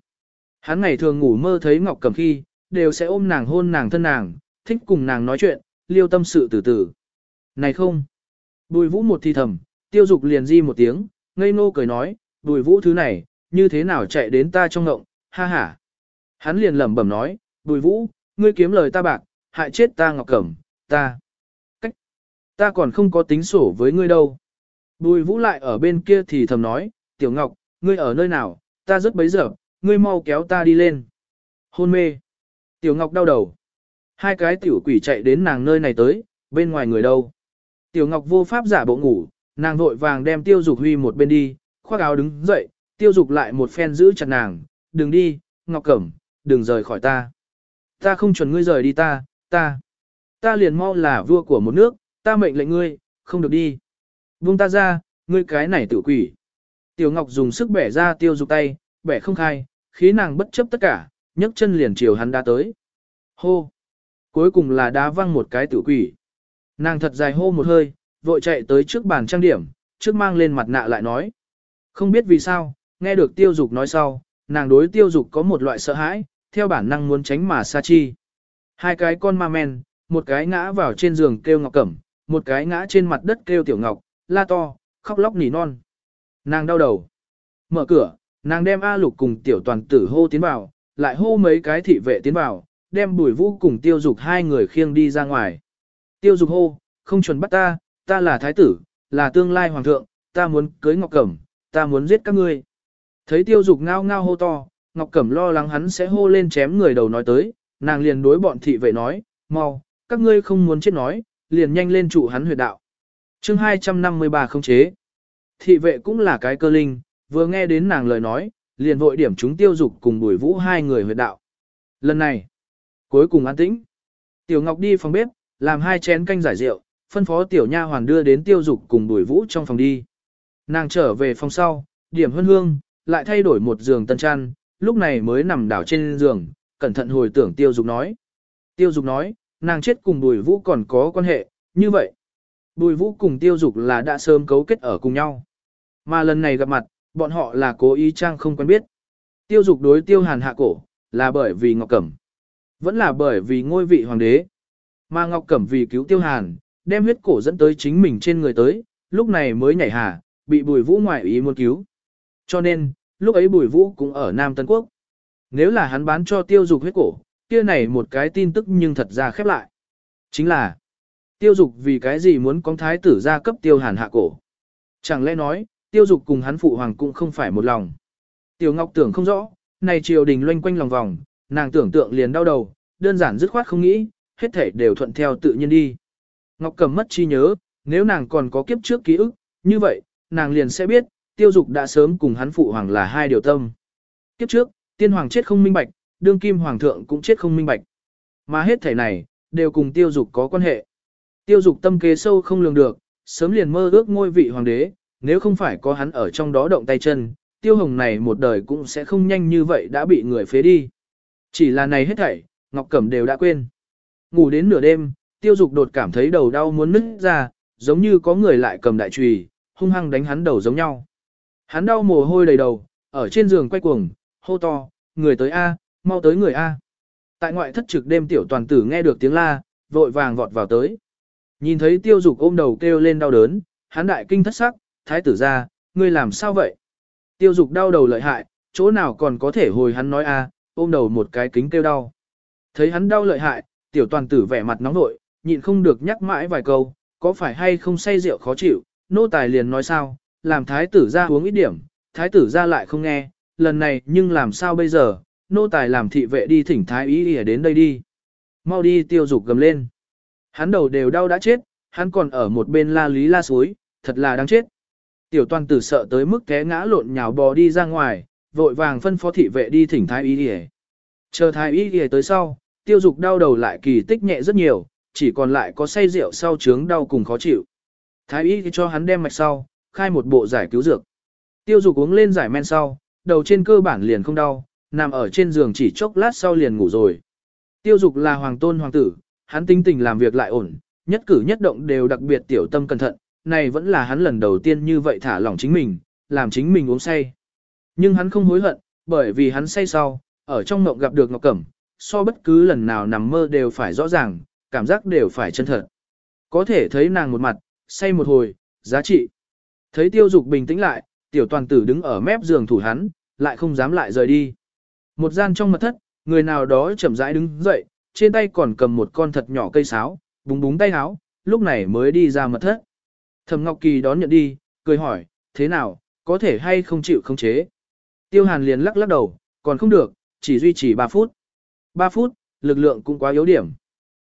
Hắn ngày thường ngủ mơ thấy ngọc cầm khi, đều sẽ ôm nàng hôn nàng thân nàng, thích cùng nàng nói chuyện, liêu tâm sự từ từ. Này không. Bùi vũ một thi thầm, tiêu dục liền di một tiếng, ngây nô cười nói, bùi vũ thứ này, như thế nào chạy đến ta trong ngộng, ha ha. Hắn liền lẩm bẩm nói, bùi vũ, ngươi kiếm lời ta bạc, hại chết ta ngọc cẩm, ta. Cách. Ta còn không có tính sổ với ngươi đâu. Bùi vũ lại ở bên kia thì thầm nói, tiểu ngọc, ngươi ở nơi nào, ta rất bấy giờ, ngươi mau kéo ta đi lên. Hôn mê. Tiểu ngọc đau đầu. Hai cái tiểu quỷ chạy đến nàng nơi này tới, bên ngoài người đâu. Tiểu Ngọc vô pháp giả bộ ngủ, nàng vội vàng đem Tiêu Dục Huy một bên đi, khoác áo đứng dậy, Tiêu Dục lại một phen giữ chặt nàng, "Đừng đi, Ngọc Cẩm, đừng rời khỏi ta. Ta không chuẩn ngươi rời đi ta, ta. Ta liền mau là vua của một nước, ta mệnh lệnh ngươi, không được đi. Vung ta ra, ngươi cái này tiểu quỷ." Tiểu Ngọc dùng sức bẻ ra Tiêu Dục tay, bẻ không khai, khí nàng bất chấp tất cả, nhấc chân liền chiều hắn đã tới. Hô! cuối cùng là đá văng một cái tử quỷ. Nàng thật dài hô một hơi, vội chạy tới trước bàn trang điểm, trước mang lên mặt nạ lại nói. Không biết vì sao, nghe được tiêu dục nói sau, nàng đối tiêu dục có một loại sợ hãi, theo bản năng muốn tránh mà xa chi. Hai cái con ma men, một cái ngã vào trên giường kêu ngọc cẩm, một cái ngã trên mặt đất kêu tiểu ngọc, la to, khóc lóc nỉ non. Nàng đau đầu. Mở cửa, nàng đem A lục cùng tiểu toàn tử hô tiến vào, lại hô mấy cái thị vệ tiến vào, đem bùi vũ cùng tiêu dục hai người khiêng đi ra ngoài. Tiêu dục hô, không chuẩn bắt ta, ta là thái tử, là tương lai hoàng thượng, ta muốn cưới Ngọc Cẩm, ta muốn giết các ngươi. Thấy tiêu dục ngao ngao hô to, Ngọc Cẩm lo lắng hắn sẽ hô lên chém người đầu nói tới, nàng liền đối bọn thị vệ nói, mau, các ngươi không muốn chết nói, liền nhanh lên trụ hắn huyệt đạo. chương 253 không chế. Thị vệ cũng là cái cơ linh, vừa nghe đến nàng lời nói, liền vội điểm chúng tiêu dục cùng bùi vũ hai người huyệt đạo. Lần này, cuối cùng an tĩnh. Tiểu Ngọc đi phòng bếp, làm hai chén canh giải rượu, phân phó tiểu nha hoàn đưa đến tiêu dục cùng đuổi vũ trong phòng đi. Nàng trở về phòng sau, điểm hương hương, lại thay đổi một giường tân chăn, lúc này mới nằm đảo trên giường, cẩn thận hồi tưởng tiêu dục nói. Tiêu dục nói, nàng chết cùng đuổi vũ còn có quan hệ, như vậy. đuổi vũ cùng tiêu dục là đã sớm cấu kết ở cùng nhau. Mà lần này gặp mặt, bọn họ là cố ý trang không quen biết. Tiêu dục đối tiêu hàn hạ cổ, là bởi vì ngọc cẩm vẫn là bởi vì ngôi vị hoàng đế. Mà Ngọc Cẩm vì cứu Tiêu Hàn, đem huyết cổ dẫn tới chính mình trên người tới, lúc này mới nhảy hà, bị Bùi Vũ ngoại ý muốn cứu. Cho nên, lúc ấy Bùi Vũ cũng ở Nam Tân Quốc. Nếu là hắn bán cho Tiêu Dục huyết cổ, kia này một cái tin tức nhưng thật ra khép lại. Chính là, Tiêu Dục vì cái gì muốn con thái tử ra cấp Tiêu Hàn hạ cổ. Chẳng lẽ nói, Tiêu Dục cùng hắn phụ hoàng cũng không phải một lòng. Tiểu Ngọc tưởng không rõ, này triều đình loanh quanh lòng vòng, nàng tưởng tượng liền đau đầu, đơn giản dứt khoát không nghĩ, hết thể đều thuận theo tự nhiên đi. Ngọc Cầm mất trí nhớ, nếu nàng còn có kiếp trước ký ức, như vậy, nàng liền sẽ biết, tiêu dục đã sớm cùng hắn phụ hoàng là hai điều tâm. Kiếp trước, tiên hoàng chết không minh bạch, đương kim hoàng thượng cũng chết không minh bạch. Mà hết thể này, đều cùng tiêu dục có quan hệ. Tiêu dục tâm kế sâu không lường được, sớm liền mơ ước ngôi vị hoàng đế, nếu không phải có hắn ở trong đó động tay chân, tiêu hồng này một đời cũng sẽ không nhanh như vậy đã bị người phế đi. Chỉ là này hết thảy, Ngọc Cẩm đều đã quên. Ngủ đến nửa đêm, tiêu dục đột cảm thấy đầu đau muốn nứt ra, giống như có người lại cầm đại chùy hung hăng đánh hắn đầu giống nhau. Hắn đau mồ hôi đầy đầu, ở trên giường quay cuồng, hô to, người tới A, mau tới người A. Tại ngoại thất trực đêm tiểu toàn tử nghe được tiếng la, vội vàng vọt vào tới. Nhìn thấy tiêu dục ôm đầu kêu lên đau đớn, hắn đại kinh thất sắc, thái tử gia, ngươi làm sao vậy? Tiêu dục đau đầu lợi hại, chỗ nào còn có thể hồi hắn nói A, ôm đầu một cái kính kêu đau. Thấy hắn đau lợi hại, tiểu toàn tử vẻ mặt nóng nội, nhịn không được nhắc mãi vài câu, có phải hay không say rượu khó chịu, nô tài liền nói sao, làm thái tử ra uống ít điểm, thái tử ra lại không nghe, lần này nhưng làm sao bây giờ, nô tài làm thị vệ đi thỉnh thái ý ỉa đến đây đi. Mau đi tiêu dục gầm lên. Hắn đầu đều đau đã chết, hắn còn ở một bên la lý la suối, thật là đáng chết. Tiểu toàn tử sợ tới mức té ngã lộn nhào bò đi ra ngoài, vội vàng phân phó thị vệ đi thỉnh thái y đi Chờ thái y đi tới sau, tiêu dục đau đầu lại kỳ tích nhẹ rất nhiều, chỉ còn lại có say rượu sau trướng đau cùng khó chịu. Thái y cho hắn đem mạch sau, khai một bộ giải cứu dược. Tiêu dục uống lên giải men sau, đầu trên cơ bản liền không đau, nằm ở trên giường chỉ chốc lát sau liền ngủ rồi. Tiêu dục là hoàng tôn hoàng tử, hắn tinh tình làm việc lại ổn, nhất cử nhất động đều đặc biệt tiểu tâm cẩn thận, này vẫn là hắn lần đầu tiên như vậy thả lỏng chính mình, làm chính mình uống say. Nhưng hắn không hối hận, bởi vì hắn say sau, ở trong mộng gặp được Ngọc Cẩm, so bất cứ lần nào nằm mơ đều phải rõ ràng, cảm giác đều phải chân thật. Có thể thấy nàng một mặt, say một hồi, giá trị. Thấy tiêu dục bình tĩnh lại, tiểu toàn tử đứng ở mép giường thủ hắn, lại không dám lại rời đi. Một gian trong mật thất, người nào đó chậm rãi đứng dậy, trên tay còn cầm một con thật nhỏ cây sáo, búng búng tay háo, lúc này mới đi ra mật thất. thầm Ngọc Kỳ đón nhận đi, cười hỏi, thế nào, có thể hay không chịu không chế. Tiêu Hàn liền lắc lắc đầu, còn không được, chỉ duy trì 3 phút. 3 phút, lực lượng cũng quá yếu điểm.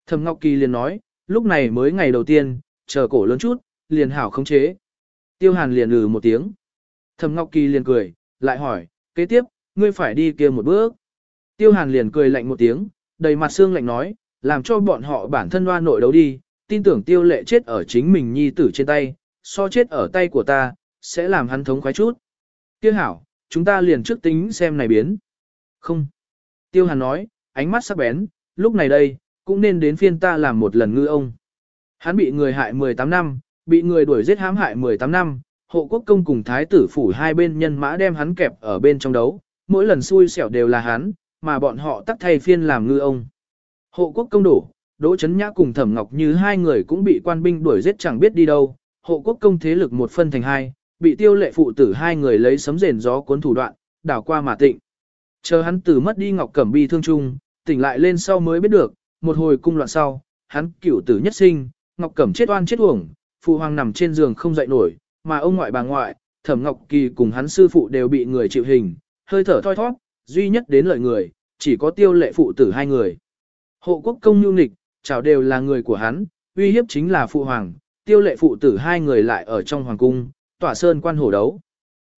Thẩm Ngọc Kỳ liền nói, lúc này mới ngày đầu tiên, chờ cổ lớn chút, liền hảo khống chế. Tiêu Hàn liền lừ một tiếng. Thẩm Ngọc Kỳ liền cười, lại hỏi, kế tiếp, ngươi phải đi kia một bước. Tiêu Hàn liền cười lạnh một tiếng, đầy mặt xương lạnh nói, làm cho bọn họ bản thân hoa nội đấu đi, tin tưởng tiêu lệ chết ở chính mình nhi tử trên tay, so chết ở tay của ta, sẽ làm hắn thống khoái chút. Tiêu hảo, chúng ta liền trước tính xem này biến. Không. Tiêu Hàn nói, ánh mắt sắc bén, lúc này đây, cũng nên đến phiên ta làm một lần ngư ông. Hắn bị người hại 18 năm, bị người đuổi giết hãm hại 18 năm, hộ quốc công cùng thái tử phủ hai bên nhân mã đem hắn kẹp ở bên trong đấu, mỗi lần xui xẻo đều là hắn, mà bọn họ tắt thay phiên làm ngư ông. Hộ quốc công đổ, Đỗ Chấn Nhã cùng Thẩm Ngọc Như hai người cũng bị quan binh đuổi giết chẳng biết đi đâu, hộ quốc công thế lực một phân thành hai, bị tiêu lệ phụ tử hai người lấy sấm rền gió cuốn thủ đoạn, đảo qua mà tịnh. Chờ hắn tử mất đi ngọc cẩm bi thương chung, tỉnh lại lên sau mới biết được, một hồi cung loạn sau, hắn cửu tử nhất sinh, ngọc cẩm chết oan chết uổng, phụ hoàng nằm trên giường không dậy nổi, mà ông ngoại bà ngoại, thẩm ngọc kỳ cùng hắn sư phụ đều bị người chịu hình, hơi thở thoi thoát, duy nhất đến lợi người, chỉ có tiêu lệ phụ tử hai người. Hộ quốc công nhu nịch, chào đều là người của hắn, uy hiếp chính là phụ hoàng, tiêu lệ phụ tử hai người lại ở trong hoàng cung, tỏa sơn quan hổ đấu.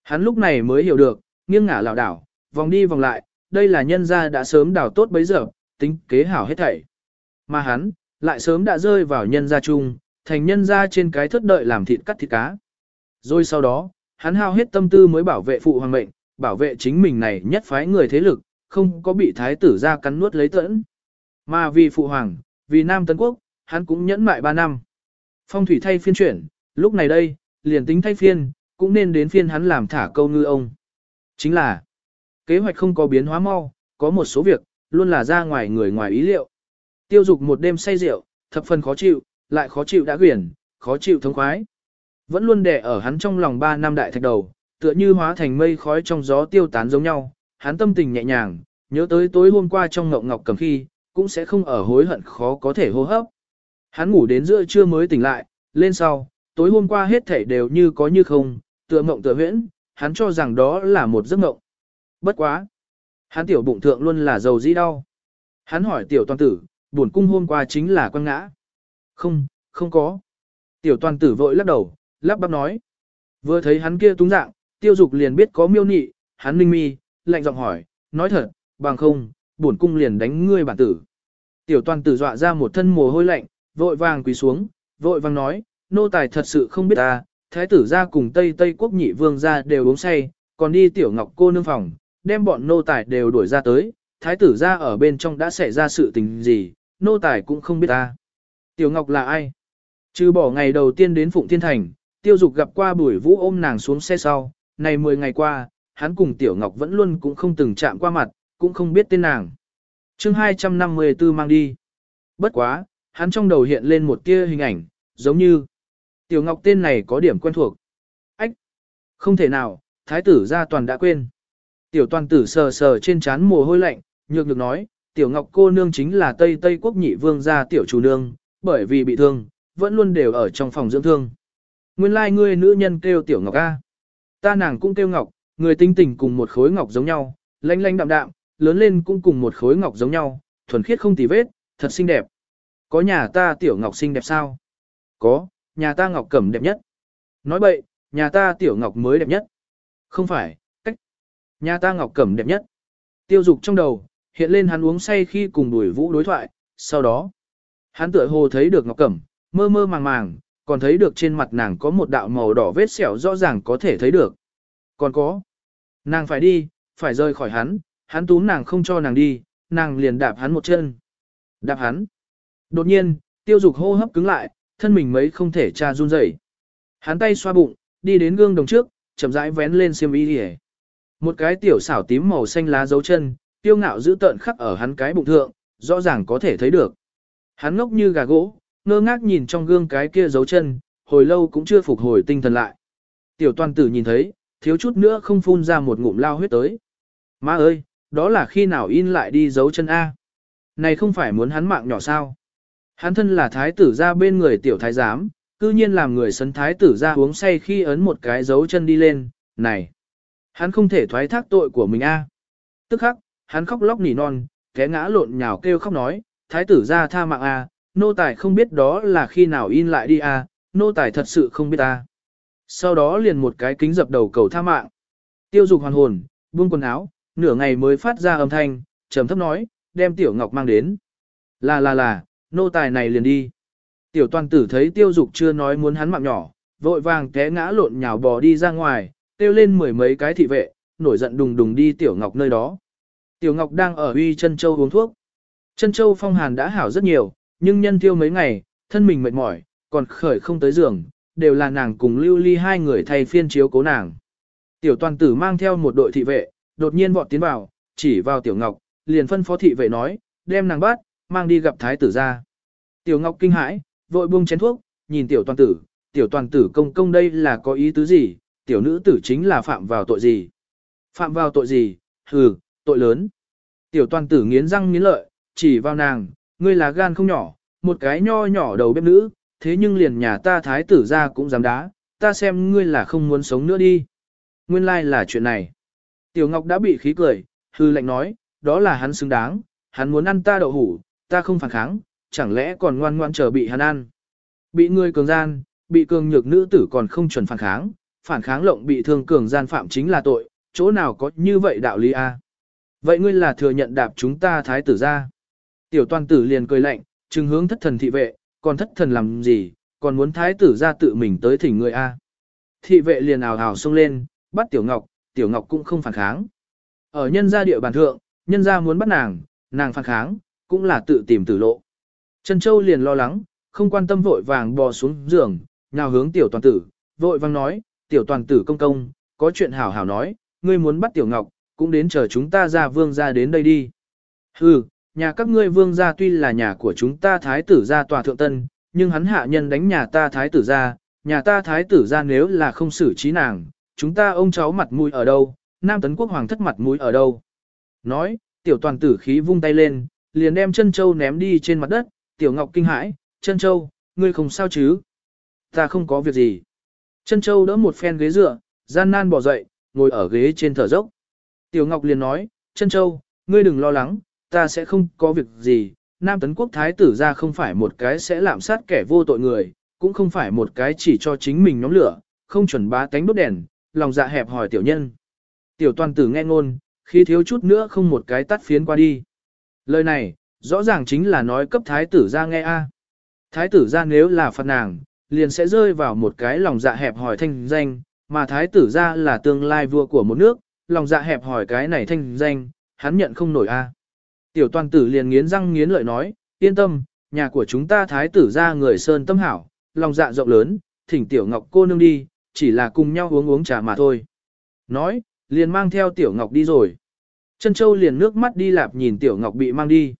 Hắn lúc này mới hiểu được, nghiêng ngả lảo đảo, vòng đi vòng lại, đây là nhân gia đã sớm đào tốt bấy giờ, tính kế hảo hết thảy. Mà hắn, lại sớm đã rơi vào nhân gia chung, thành nhân gia trên cái thất đợi làm thịt cắt thịt cá. Rồi sau đó, hắn hao hết tâm tư mới bảo vệ phụ hoàng mệnh, bảo vệ chính mình này nhất phái người thế lực, không có bị thái tử ra cắn nuốt lấy tẫn. Mà vì phụ hoàng, vì Nam Tân Quốc, hắn cũng nhẫn mại 3 năm. Phong thủy thay phiên chuyển, lúc này đây, liền tính thay phiên, cũng nên đến phiên hắn làm thả câu ngư ông. Chính là, kế hoạch không có biến hóa mau, có một số việc, luôn là ra ngoài người ngoài ý liệu. Tiêu dục một đêm say rượu, thập phần khó chịu, lại khó chịu đã quyển, khó chịu thống khoái. Vẫn luôn đè ở hắn trong lòng ba năm đại thạch đầu, tựa như hóa thành mây khói trong gió tiêu tán giống nhau, hắn tâm tình nhẹ nhàng, nhớ tới tối hôm qua trong ngộng ngọc cầm khi, cũng sẽ không ở hối hận khó có thể hô hấp. Hắn ngủ đến giữa trưa mới tỉnh lại, lên sau, tối hôm qua hết thảy đều như có như không, tựa mộng tựa huyễn, hắn cho rằng đó là một giấc mộng. Bất quá. Hắn tiểu bụng thượng luôn là dầu dĩ đau. Hắn hỏi tiểu toàn tử, buồn cung hôm qua chính là quăng ngã. Không, không có. Tiểu toàn tử vội lắc đầu, lắp bắp nói. Vừa thấy hắn kia túng dạng, tiêu dục liền biết có miêu nị, hắn ninh mi, lạnh giọng hỏi, nói thật, bằng không, buồn cung liền đánh ngươi bản tử. Tiểu toàn tử dọa ra một thân mồ hôi lạnh, vội vàng quỳ xuống, vội vàng nói, nô tài thật sự không biết ta, thái tử ra cùng Tây Tây quốc nhị vương ra đều uống say, còn đi tiểu ngọc cô nương phòng, đem bọn nô tài đều đuổi ra tới, thái tử ra ở bên trong đã xảy ra sự tình gì, nô tài cũng không biết ta. Tiểu ngọc là ai? Trừ bỏ ngày đầu tiên đến Phụng Thiên Thành, tiêu dục gặp qua buổi vũ ôm nàng xuống xe sau, này 10 ngày qua, hắn cùng tiểu ngọc vẫn luôn cũng không từng chạm qua mặt, cũng không biết tên nàng. chương 254 mang đi. Bất quá, hắn trong đầu hiện lên một tia hình ảnh, giống như Tiểu Ngọc tên này có điểm quen thuộc. Ách! Không thể nào, thái tử gia toàn đã quên. Tiểu toàn tử sờ sờ trên chán mồ hôi lạnh, nhược được nói, tiểu Ngọc cô nương chính là Tây Tây quốc nhị vương gia tiểu chủ nương, bởi vì bị thương, vẫn luôn đều ở trong phòng dưỡng thương. Nguyên lai like ngươi nữ nhân kêu tiểu Ngọc A. Ta nàng cũng kêu Ngọc, người tinh tình cùng một khối Ngọc giống nhau, lanh lanh đạm đạm, lớn lên cũng cùng một khối Ngọc giống nhau, thuần khiết không tì vết, thật xinh đẹp. Có nhà ta tiểu Ngọc xinh đẹp sao? Có, nhà ta ngọc cẩm đẹp nhất. Nói bậy, nhà ta tiểu ngọc mới đẹp nhất. Không phải, cách. Nhà ta ngọc cẩm đẹp nhất. Tiêu dục trong đầu, hiện lên hắn uống say khi cùng đuổi vũ đối thoại, sau đó. Hắn tựa hồ thấy được ngọc cẩm, mơ mơ màng màng, còn thấy được trên mặt nàng có một đạo màu đỏ vết sẹo rõ ràng có thể thấy được. Còn có. Nàng phải đi, phải rời khỏi hắn, hắn túm nàng không cho nàng đi, nàng liền đạp hắn một chân. Đạp hắn. Đột nhiên, tiêu dục hô hấp cứng lại, thân mình mấy không thể tra run rẩy. Hắn tay xoa bụng, đi đến gương đồng trước, chậm rãi vén lên xiêm y đi Một cái tiểu xảo tím màu xanh lá dấu chân, tiêu ngạo giữ tợn khắc ở hắn cái bụng thượng, rõ ràng có thể thấy được. Hắn ngốc như gà gỗ, ngơ ngác nhìn trong gương cái kia dấu chân, hồi lâu cũng chưa phục hồi tinh thần lại. Tiểu toàn tử nhìn thấy, thiếu chút nữa không phun ra một ngụm lao huyết tới. Má ơi, đó là khi nào in lại đi dấu chân A. Này không phải muốn hắn mạng nhỏ sao? Hắn thân là thái tử ra bên người tiểu thái giám, cư nhiên làm người sấn thái tử ra uống say khi ấn một cái dấu chân đi lên, này. Hắn không thể thoái thác tội của mình a. À. Tức khắc, hắn khóc lóc nỉ non, té ngã lộn nhào kêu khóc nói, thái tử ra tha mạng a, à, nô tài không biết đó là khi nào in lại đi a, à, nô tài thật sự không biết a. Sau đó liền một cái kính dập đầu cầu tha mạng. Tiêu dục hoàn hồn, buông quần áo, nửa ngày mới phát ra âm thanh, trầm thấp nói, đem tiểu ngọc mang đến. Là là là, nô tài này liền đi. Tiểu toàn tử thấy tiêu dục chưa nói muốn hắn mạng nhỏ, vội vàng té ngã lộn nhào bò đi ra ngoài, tiêu lên mười mấy cái thị vệ, nổi giận đùng đùng đi tiểu ngọc nơi đó. Tiểu ngọc đang ở uy chân châu uống thuốc. Chân châu phong hàn đã hảo rất nhiều, nhưng nhân tiêu mấy ngày, thân mình mệt mỏi, còn khởi không tới giường, đều là nàng cùng lưu ly hai người thay phiên chiếu cố nàng. Tiểu toàn tử mang theo một đội thị vệ, đột nhiên vọt tiến vào, chỉ vào tiểu ngọc, liền phân phó thị vệ nói, đem nàng bắt, mang đi gặp thái tử ra. Tiểu Ngọc kinh hãi, vội buông chén thuốc, nhìn tiểu toàn tử, tiểu toàn tử công công đây là có ý tứ gì, tiểu nữ tử chính là phạm vào tội gì. Phạm vào tội gì, hừ, tội lớn. Tiểu toàn tử nghiến răng nghiến lợi, chỉ vào nàng, ngươi là gan không nhỏ, một cái nho nhỏ đầu bếp nữ, thế nhưng liền nhà ta thái tử ra cũng dám đá, ta xem ngươi là không muốn sống nữa đi. Nguyên lai là chuyện này. Tiểu Ngọc đã bị khí cười, hư lệnh nói, đó là hắn xứng đáng, hắn muốn ăn ta đậu hủ, ta không phản kháng, chẳng lẽ còn ngoan ngoan chờ bị hắn ăn. Bị người cường gian, bị cường nhược nữ tử còn không chuẩn phản kháng, phản kháng lộng bị thương cường gian phạm chính là tội, chỗ nào có như vậy đạo lý a? Vậy ngươi là thừa nhận đạp chúng ta thái tử ra. Tiểu toàn tử liền cười lạnh, trừng hướng thất thần thị vệ, còn thất thần làm gì, còn muốn thái tử ra tự mình tới thỉnh người a. Thị vệ liền ào ào xông lên, bắt tiểu ngọc, tiểu ngọc cũng không phản kháng. Ở nhân gia địa bàn thượng, nhân gia muốn bắt nàng, nàng phản kháng, cũng là tự tìm tử lộ. Trần Châu liền lo lắng, không quan tâm vội vàng bò xuống giường, nhào hướng tiểu toàn tử, vội vàng nói, tiểu toàn tử công công, có chuyện hảo hảo nói, ngươi muốn bắt tiểu ngọc, cũng đến chờ chúng ta ra vương ra đến đây đi. Hừ, nhà các ngươi vương gia tuy là nhà của chúng ta thái tử gia tòa thượng tân, nhưng hắn hạ nhân đánh nhà ta thái tử gia, nhà ta thái tử gia nếu là không xử trí nàng, chúng ta ông cháu mặt mũi ở đâu, nam tấn quốc hoàng thất mặt mũi ở đâu. Nói, tiểu toàn tử khí vung tay lên, liền đem chân châu ném đi trên mặt đất, tiểu ngọc kinh hãi, chân châu, ngươi không sao chứ? Ta không có việc gì. Chân châu đỡ một phen ghế dựa, gian nan bỏ dậy, ngồi ở ghế trên thở dốc. Tiểu ngọc liền nói, chân châu, ngươi đừng lo lắng, ta sẽ không có việc gì. Nam tấn quốc thái tử ra không phải một cái sẽ lạm sát kẻ vô tội người, cũng không phải một cái chỉ cho chính mình nhóm lửa, không chuẩn bá tánh đốt đèn, lòng dạ hẹp hỏi tiểu nhân. Tiểu toàn tử nghe ngôn, khi thiếu chút nữa không một cái tắt phiến qua đi. Lời này, rõ ràng chính là nói cấp thái tử ra nghe a. Thái tử ra nếu là phạt nàng, liền sẽ rơi vào một cái lòng dạ hẹp hỏi thanh danh, mà thái tử ra là tương lai vua của một nước, lòng dạ hẹp hỏi cái này thanh danh, hắn nhận không nổi a. Tiểu toàn tử liền nghiến răng nghiến lợi nói, yên tâm, nhà của chúng ta thái tử ra người sơn tâm hảo, lòng dạ rộng lớn, thỉnh tiểu ngọc cô nương đi, chỉ là cùng nhau uống uống trà mà thôi. Nói, liền mang theo tiểu ngọc đi rồi. Trân Châu liền nước mắt đi lạp nhìn Tiểu Ngọc bị mang đi.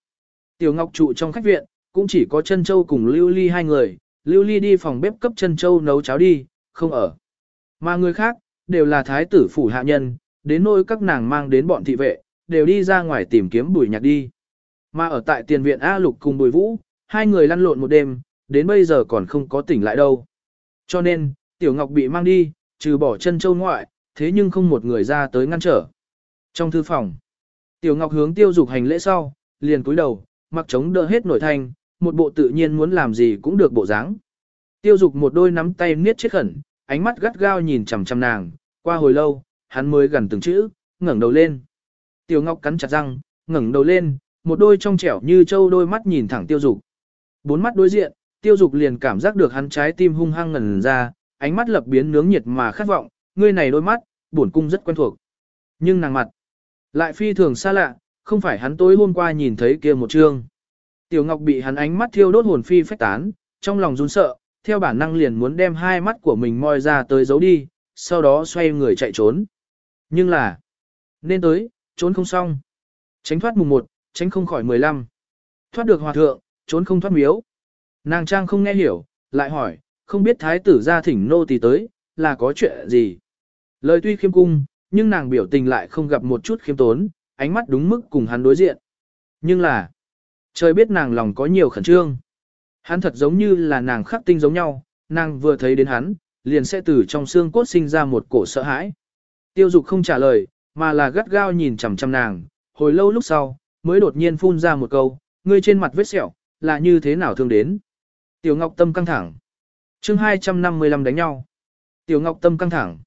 Tiểu Ngọc trụ trong khách viện, cũng chỉ có Trân Châu cùng Lưu Ly hai người, Lưu Ly đi phòng bếp cấp Trân Châu nấu cháo đi, không ở. Mà người khác, đều là thái tử phủ hạ nhân, đến nỗi các nàng mang đến bọn thị vệ, đều đi ra ngoài tìm kiếm bùi nhạc đi. Mà ở tại tiền viện A Lục cùng bùi vũ, hai người lăn lộn một đêm, đến bây giờ còn không có tỉnh lại đâu. Cho nên, Tiểu Ngọc bị mang đi, trừ bỏ Trân châu ngoại, thế nhưng không một người ra tới ngăn trở. Trong thư phòng, Tiểu Ngọc hướng tiêu dục hành lễ sau, liền cúi đầu, mặc chống đỡ hết nổi thanh, một bộ tự nhiên muốn làm gì cũng được bộ dáng. Tiêu dục một đôi nắm tay niết chết khẩn, ánh mắt gắt gao nhìn chằm chằm nàng, qua hồi lâu, hắn mới gần từng chữ, ngẩng đầu lên. Tiểu Ngọc cắn chặt răng, ngẩng đầu lên, một đôi trong trẻo như trâu đôi mắt nhìn thẳng tiêu dục. Bốn mắt đối diện, tiêu dục liền cảm giác được hắn trái tim hung hăng ngẩn ra, ánh mắt lập biến nướng nhiệt mà khát vọng, ngươi này đôi mắt, bổn cung rất quen thuộc. Nhưng nàng mặt, lại phi thường xa lạ, không phải hắn tối hôm qua nhìn thấy kia một chương. Tiểu Ngọc bị hắn ánh mắt thiêu đốt hồn phi phách tán, trong lòng run sợ, theo bản năng liền muốn đem hai mắt của mình moi ra tới giấu đi, sau đó xoay người chạy trốn. Nhưng là, nên tới, trốn không xong. Tránh thoát mùng 1, tránh không khỏi 15. Thoát được hòa thượng, trốn không thoát miếu. Nàng trang không nghe hiểu, lại hỏi, không biết thái tử ra thỉnh nô tỳ tới, là có chuyện gì. Lời tuy khiêm cung, nhưng nàng biểu tình lại không gặp một chút khiêm tốn, ánh mắt đúng mức cùng hắn đối diện. Nhưng là, trời biết nàng lòng có nhiều khẩn trương. Hắn thật giống như là nàng khắc tinh giống nhau, nàng vừa thấy đến hắn, liền sẽ từ trong xương cốt sinh ra một cổ sợ hãi. Tiêu dục không trả lời, mà là gắt gao nhìn chằm chằm nàng, hồi lâu lúc sau, mới đột nhiên phun ra một câu, ngươi trên mặt vết sẹo, là như thế nào thương đến. Tiểu Ngọc Tâm căng thẳng. chương 255 đánh nhau. Tiểu Ngọc Tâm căng thẳng.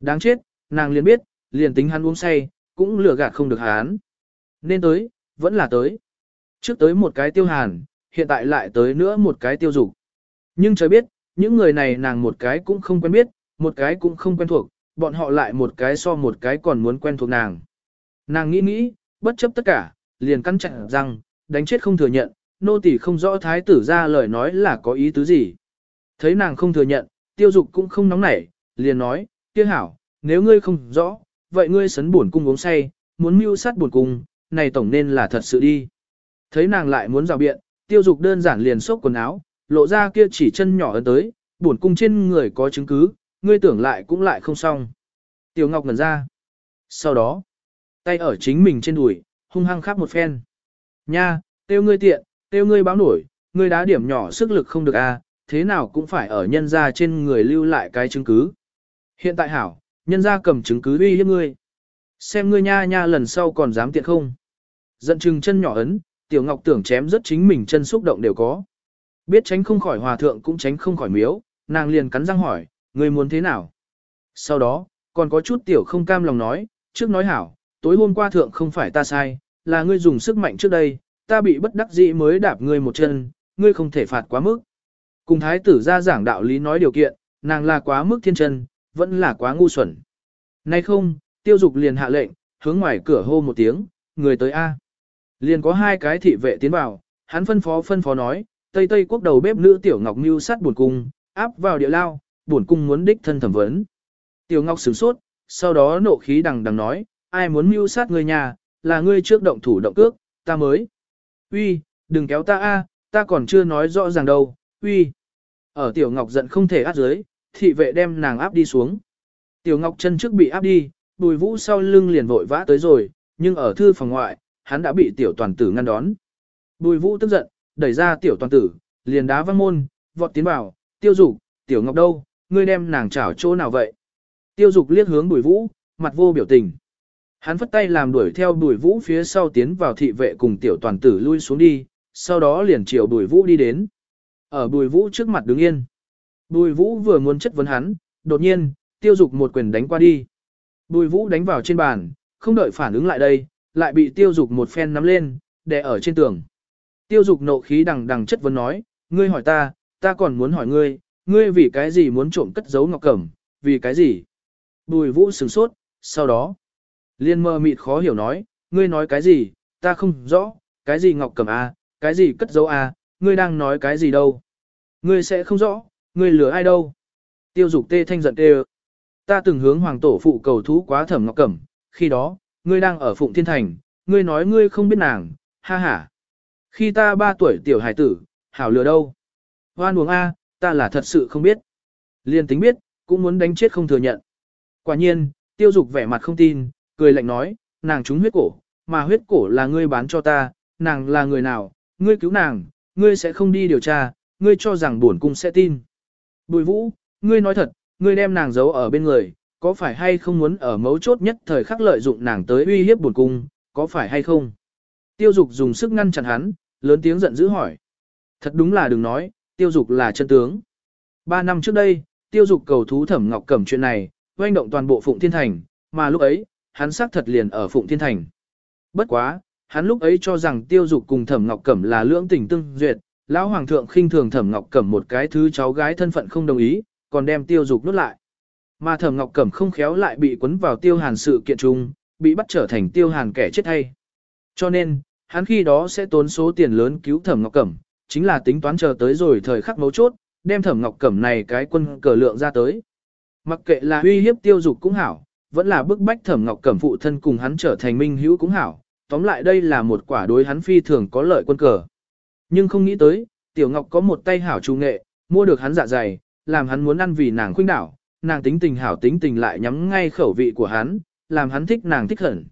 Đáng chết, nàng liền biết, liền tính hắn uống say, cũng lừa gạt không được hắn. Nên tới, vẫn là tới. Trước tới một cái tiêu hàn, hiện tại lại tới nữa một cái tiêu dục. Nhưng trời biết, những người này nàng một cái cũng không quen biết, một cái cũng không quen thuộc, bọn họ lại một cái so một cái còn muốn quen thuộc nàng. Nàng nghĩ nghĩ, bất chấp tất cả, liền căn chặn rằng, đánh chết không thừa nhận, nô tỳ không rõ thái tử ra lời nói là có ý tứ gì. Thấy nàng không thừa nhận, tiêu dục cũng không nóng nảy, liền nói, tiêu hảo, nếu ngươi không rõ, vậy ngươi sấn buồn cung uống say, muốn mưu sát buồn cung, này tổng nên là thật sự đi. Thấy nàng lại muốn rào biện, tiêu dục đơn giản liền xốp quần áo, lộ ra kia chỉ chân nhỏ ấn tới, buồn cung trên người có chứng cứ, ngươi tưởng lại cũng lại không xong. Tiểu Ngọc ngẩn ra. Sau đó, tay ở chính mình trên đùi, hung hăng khắp một phen. Nha, tiêu ngươi tiện, tiêu ngươi báo nổi, ngươi đá điểm nhỏ sức lực không được a, à, thế nào cũng phải ở nhân ra trên người lưu lại cái chứng cứ. Hiện tại hảo, nhân ra cầm chứng cứ uy hiếp ngươi. Xem ngươi nha nha lần sau còn dám tiện không. Giận chừng chân nhỏ ấn, tiểu ngọc tưởng chém rất chính mình chân xúc động đều có. Biết tránh không khỏi hòa thượng cũng tránh không khỏi miếu, nàng liền cắn răng hỏi, ngươi muốn thế nào? Sau đó, còn có chút tiểu không cam lòng nói, trước nói hảo, tối hôm qua thượng không phải ta sai, là ngươi dùng sức mạnh trước đây, ta bị bất đắc dĩ mới đạp ngươi một chân, ngươi không thể phạt quá mức. Cùng thái tử ra giảng đạo lý nói điều kiện, nàng là quá mức thiên chân, vẫn là quá ngu xuẩn. Nay không, tiêu dục liền hạ lệnh, hướng ngoài cửa hô một tiếng, người tới A. Liền có hai cái thị vệ tiến vào, hắn phân phó phân phó nói, Tây Tây quốc đầu bếp nữ Tiểu Ngọc mưu sát buồn cung, áp vào địa lao, buồn cung muốn đích thân thẩm vấn. Tiểu Ngọc sửng sốt, sau đó nộ khí đằng đằng nói, ai muốn mưu sát người nhà, là ngươi trước động thủ động cước, ta mới. Uy, đừng kéo ta a, ta còn chưa nói rõ ràng đâu, uy. Ở Tiểu Ngọc giận không thể át dưới, thị vệ đem nàng áp đi xuống. Tiểu Ngọc chân trước bị áp đi, Bùi Vũ sau lưng liền vội vã tới rồi, nhưng ở thư phòng ngoại, hắn đã bị tiểu toàn tử ngăn đón. Bùi Vũ tức giận, đẩy ra tiểu toàn tử, liền đá văng môn, vọt tiến vào, "Tiêu Dục, tiểu Ngọc đâu, ngươi đem nàng chảo chỗ nào vậy?" Tiêu Dục liếc hướng Bùi Vũ, mặt vô biểu tình. Hắn phất tay làm đuổi theo Bùi Vũ phía sau tiến vào thị vệ cùng tiểu toàn tử lui xuống đi, sau đó liền chiều Bùi Vũ đi đến. Ở Bùi Vũ trước mặt đứng yên. Bùi vũ vừa muốn chất vấn hắn, đột nhiên, tiêu dục một quyền đánh qua đi. Bùi vũ đánh vào trên bàn, không đợi phản ứng lại đây, lại bị tiêu dục một phen nắm lên, đè ở trên tường. Tiêu dục nộ khí đằng đằng chất vấn nói, ngươi hỏi ta, ta còn muốn hỏi ngươi, ngươi vì cái gì muốn trộm cất giấu ngọc cẩm, vì cái gì? Bùi vũ sửng sốt, sau đó, liên mơ mịt khó hiểu nói, ngươi nói cái gì, ta không rõ, cái gì ngọc cẩm a, à, cái gì cất giấu a, à, ngươi đang nói cái gì đâu? Ngươi sẽ không rõ, ngươi lừa ai đâu? Tiêu dục tê thanh giận tê Ta từng hướng hoàng tổ phụ cầu thú quá thẩm ngọc cẩm, khi đó, ngươi đang ở phụng thiên thành, ngươi nói ngươi không biết nàng, ha ha. Khi ta ba tuổi tiểu hải tử, hảo lừa đâu? Hoan uống A, ta là thật sự không biết. Liên tính biết, cũng muốn đánh chết không thừa nhận. Quả nhiên, tiêu dục vẻ mặt không tin, cười lạnh nói, nàng trúng huyết cổ, mà huyết cổ là ngươi bán cho ta, nàng là người nào, ngươi cứu nàng, ngươi sẽ không đi điều tra, ngươi cho rằng buồn cung sẽ tin. Bùi vũ, ngươi nói thật, ngươi đem nàng giấu ở bên người, có phải hay không muốn ở mấu chốt nhất thời khắc lợi dụng nàng tới uy hiếp buồn cung, có phải hay không? Tiêu dục dùng sức ngăn chặn hắn, lớn tiếng giận dữ hỏi. Thật đúng là đừng nói, tiêu dục là chân tướng. Ba năm trước đây, tiêu dục cầu thú thẩm ngọc cẩm chuyện này, doanh động toàn bộ Phụng Thiên Thành, mà lúc ấy, hắn xác thật liền ở Phụng Thiên Thành. Bất quá, hắn lúc ấy cho rằng tiêu dục cùng thẩm ngọc cẩm là lưỡng tình tương duyệt, lão hoàng thượng khinh thường thẩm ngọc cẩm một cái thứ cháu gái thân phận không đồng ý, còn đem tiêu dục nuốt lại. Mà thẩm ngọc cẩm không khéo lại bị cuốn vào tiêu hàn sự kiện chung, bị bắt trở thành tiêu hàn kẻ chết hay. Cho nên, hắn khi đó sẽ tốn số tiền lớn cứu thẩm ngọc cẩm, chính là tính toán chờ tới rồi thời khắc mấu chốt, đem thẩm ngọc cẩm này cái quân cờ lượng ra tới. Mặc kệ là uy hiếp tiêu dục cũng hảo, vẫn là bức bách thẩm ngọc cẩm phụ thân cùng hắn trở thành minh hữu cũng hảo, tóm lại đây là một quả đối hắn phi thường có lợi quân cờ. Nhưng không nghĩ tới, Tiểu Ngọc có một tay hảo trù nghệ, mua được hắn dạ dày, làm hắn muốn ăn vì nàng khuynh đảo, nàng tính tình hảo tính tình lại nhắm ngay khẩu vị của hắn, làm hắn thích nàng thích hẳn.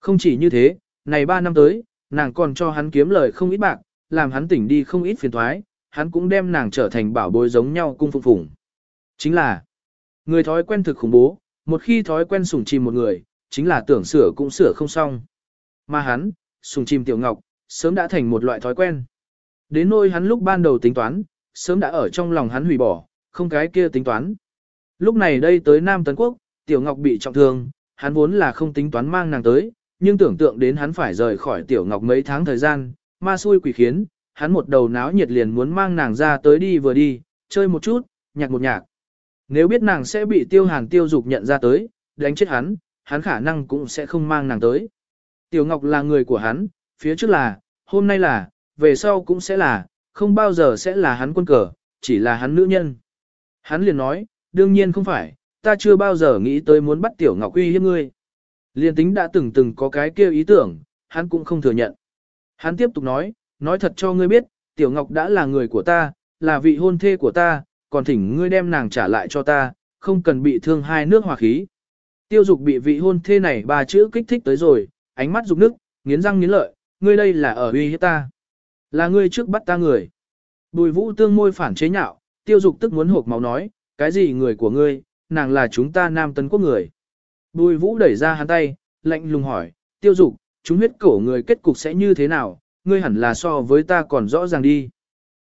Không chỉ như thế, này 3 năm tới, nàng còn cho hắn kiếm lời không ít bạc, làm hắn tỉnh đi không ít phiền thoái, hắn cũng đem nàng trở thành bảo bối giống nhau cung phụng phụng. Chính là, người thói quen thực khủng bố, một khi thói quen sủng chìm một người, chính là tưởng sửa cũng sửa không xong. Mà hắn, sùng chim tiểu ngọc, sớm đã thành một loại thói quen. Đến nôi hắn lúc ban đầu tính toán, sớm đã ở trong lòng hắn hủy bỏ, không cái kia tính toán. Lúc này đây tới Nam Tấn Quốc, Tiểu Ngọc bị trọng thương, hắn vốn là không tính toán mang nàng tới, nhưng tưởng tượng đến hắn phải rời khỏi Tiểu Ngọc mấy tháng thời gian, ma xui quỷ khiến, hắn một đầu náo nhiệt liền muốn mang nàng ra tới đi vừa đi, chơi một chút, nhạc một nhạc. Nếu biết nàng sẽ bị tiêu hàng tiêu dục nhận ra tới, đánh chết hắn, hắn khả năng cũng sẽ không mang nàng tới. Tiểu Ngọc là người của hắn, phía trước là, hôm nay là, về sau cũng sẽ là, không bao giờ sẽ là hắn quân cờ, chỉ là hắn nữ nhân. Hắn liền nói, đương nhiên không phải, ta chưa bao giờ nghĩ tới muốn bắt Tiểu Ngọc uy hiếp ngươi. Liên tính đã từng từng có cái kêu ý tưởng, hắn cũng không thừa nhận. Hắn tiếp tục nói, nói thật cho ngươi biết, Tiểu Ngọc đã là người của ta, là vị hôn thê của ta, còn thỉnh ngươi đem nàng trả lại cho ta, không cần bị thương hai nước hòa khí. Tiêu dục bị vị hôn thê này ba chữ kích thích tới rồi, ánh mắt dục nức, nghiến răng nghiến lợi, ngươi đây là ở uy hiếp ta. Là ngươi trước bắt ta người. Bùi vũ tương môi phản chế nhạo, tiêu dục tức muốn hộp máu nói, cái gì người của ngươi, nàng là chúng ta nam tấn quốc người. Bùi vũ đẩy ra hắn tay, lạnh lùng hỏi, tiêu dục, chúng huyết cổ người kết cục sẽ như thế nào, ngươi hẳn là so với ta còn rõ ràng đi.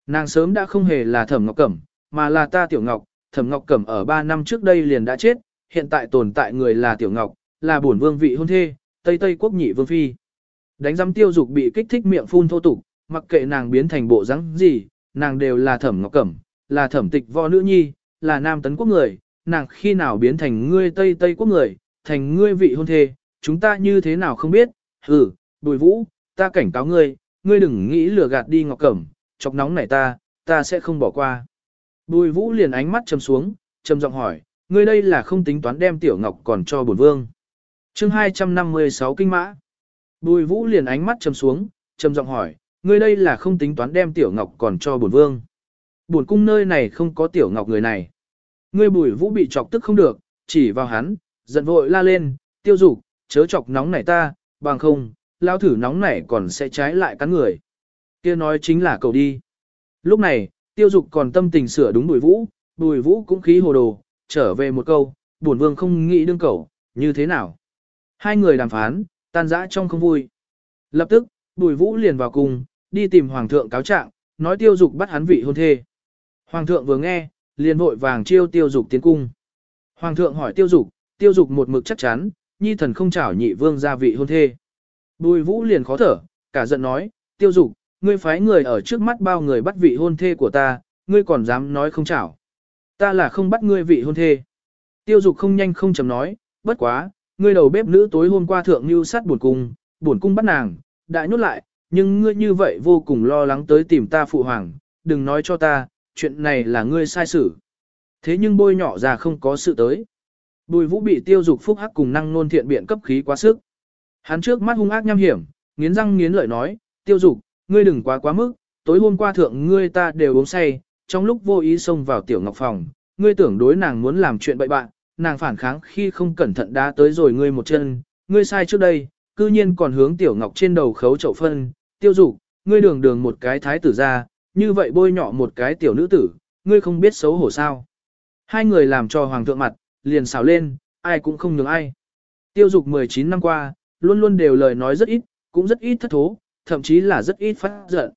Nàng sớm đã không hề là thẩm ngọc cẩm, mà là ta tiểu ngọc, thẩm ngọc cẩm ở 3 năm trước đây liền đã chết, hiện tại tồn tại người là tiểu ngọc, là bổn vương vị hôn thê, Tây Tây quốc nhị vương phi. Đánh giám tiêu dục bị kích thích miệng phun thô tục, mặc kệ nàng biến thành bộ rắn gì, nàng đều là thẩm ngọc cẩm, là thẩm tịch vo nữ nhi, là nam tấn quốc người, nàng khi nào biến thành ngươi Tây Tây quốc người, thành ngươi vị hôn thê, chúng ta như thế nào không biết, ừ, bùi vũ, ta cảnh cáo ngươi, ngươi đừng nghĩ lừa gạt đi ngọc cẩm, chọc nóng này ta, ta sẽ không bỏ qua. Bùi vũ liền ánh mắt chầm xuống, trầm giọng hỏi, ngươi đây là không tính toán đem tiểu ngọc còn cho bổn vương. chương 256 kinh mã. Bùi vũ liền ánh mắt trầm xuống, trầm giọng hỏi, ngươi đây là không tính toán đem tiểu ngọc còn cho bổn vương. Bổn cung nơi này không có tiểu ngọc người này. Ngươi bùi vũ bị chọc tức không được, chỉ vào hắn, giận vội la lên, tiêu dục, chớ chọc nóng này ta, bằng không, lao thử nóng này còn sẽ trái lại cắn người. kia nói chính là cậu đi. Lúc này, tiêu dục còn tâm tình sửa đúng bùi vũ, bùi vũ cũng khí hồ đồ, trở về một câu, bổn vương không nghĩ đương cậu, như thế nào. Hai người đàm phán, tan rã trong không vui. Lập tức, bùi vũ liền vào cùng, đi tìm hoàng thượng cáo trạng, nói tiêu dục bắt hắn vị hôn thê. Hoàng thượng vừa nghe, liền vội vàng chiêu tiêu dục tiến cung. Hoàng thượng hỏi tiêu dục, tiêu dục một mực chắc chắn, nhi thần không chảo nhị vương gia vị hôn thê. Bùi vũ liền khó thở, cả giận nói, tiêu dục, ngươi phái người ở trước mắt bao người bắt vị hôn thê của ta, ngươi còn dám nói không chảo. Ta là không bắt ngươi vị hôn thê. Tiêu dục không nhanh không chầm nói, bất quá, ngươi đầu bếp nữ tối hôm qua thượng như sát buồn cung, buồn cung bắt nàng, đã nhốt lại, nhưng ngươi như vậy vô cùng lo lắng tới tìm ta phụ hoàng, đừng nói cho ta, chuyện này là ngươi sai xử. Thế nhưng bôi nhỏ ra không có sự tới. Bùi vũ bị tiêu dục phúc hắc cùng năng nôn thiện biện cấp khí quá sức. Hắn trước mắt hung ác nhăm hiểm, nghiến răng nghiến lợi nói, tiêu dục, ngươi đừng quá quá mức, tối hôm qua thượng ngươi ta đều uống say, trong lúc vô ý xông vào tiểu ngọc phòng, ngươi tưởng đối nàng muốn làm chuyện bậy bạn, nàng phản kháng khi không cẩn thận đá tới rồi ngươi một chân, ngươi sai trước đây, cư nhiên còn hướng tiểu ngọc trên đầu khấu chậu phân, tiêu dục, ngươi đường đường một cái thái tử ra, như vậy bôi nhọ một cái tiểu nữ tử, ngươi không biết xấu hổ sao. Hai người làm cho hoàng thượng mặt, liền xào lên, ai cũng không nhường ai. Tiêu dục 19 năm qua, luôn luôn đều lời nói rất ít, cũng rất ít thất thố, thậm chí là rất ít phát giận.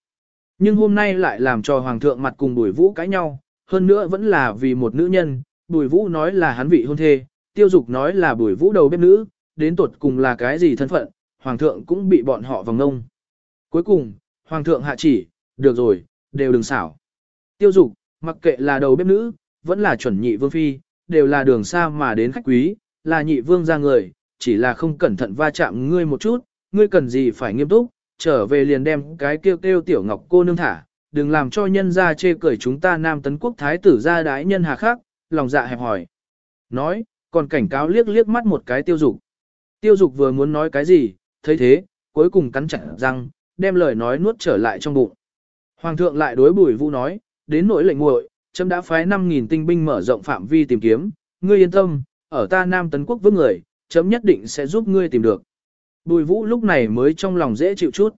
Nhưng hôm nay lại làm cho hoàng thượng mặt cùng bùi vũ cãi nhau, hơn nữa vẫn là vì một nữ nhân, bùi vũ nói là hắn vị hôn thê, tiêu dục nói là bùi vũ đầu bếp nữ, đến tuột cùng là cái gì thân phận, hoàng thượng cũng bị bọn họ vòng ngông. Cuối cùng, Hoàng thượng hạ chỉ, được rồi, đều đừng xảo. Tiêu dục, mặc kệ là đầu bếp nữ, vẫn là chuẩn nhị vương phi, đều là đường xa mà đến khách quý, là nhị vương ra người, chỉ là không cẩn thận va chạm ngươi một chút, ngươi cần gì phải nghiêm túc, trở về liền đem cái kêu kêu tiểu ngọc cô nương thả, đừng làm cho nhân ra chê cười chúng ta nam tấn quốc thái tử ra đái nhân hà khắc, lòng dạ hẹp hỏi. Nói, còn cảnh cáo liếc liếc mắt một cái tiêu dục. Tiêu dục vừa muốn nói cái gì, thấy thế, cuối cùng cắn chặt răng, đem lời nói nuốt trở lại trong bụng. Hoàng thượng lại đối Bùi Vũ nói, đến nỗi lệnh muội, chấm đã phái 5.000 tinh binh mở rộng phạm vi tìm kiếm, ngươi yên tâm, ở ta Nam Tấn Quốc với người, chấm nhất định sẽ giúp ngươi tìm được. Bùi Vũ lúc này mới trong lòng dễ chịu chút.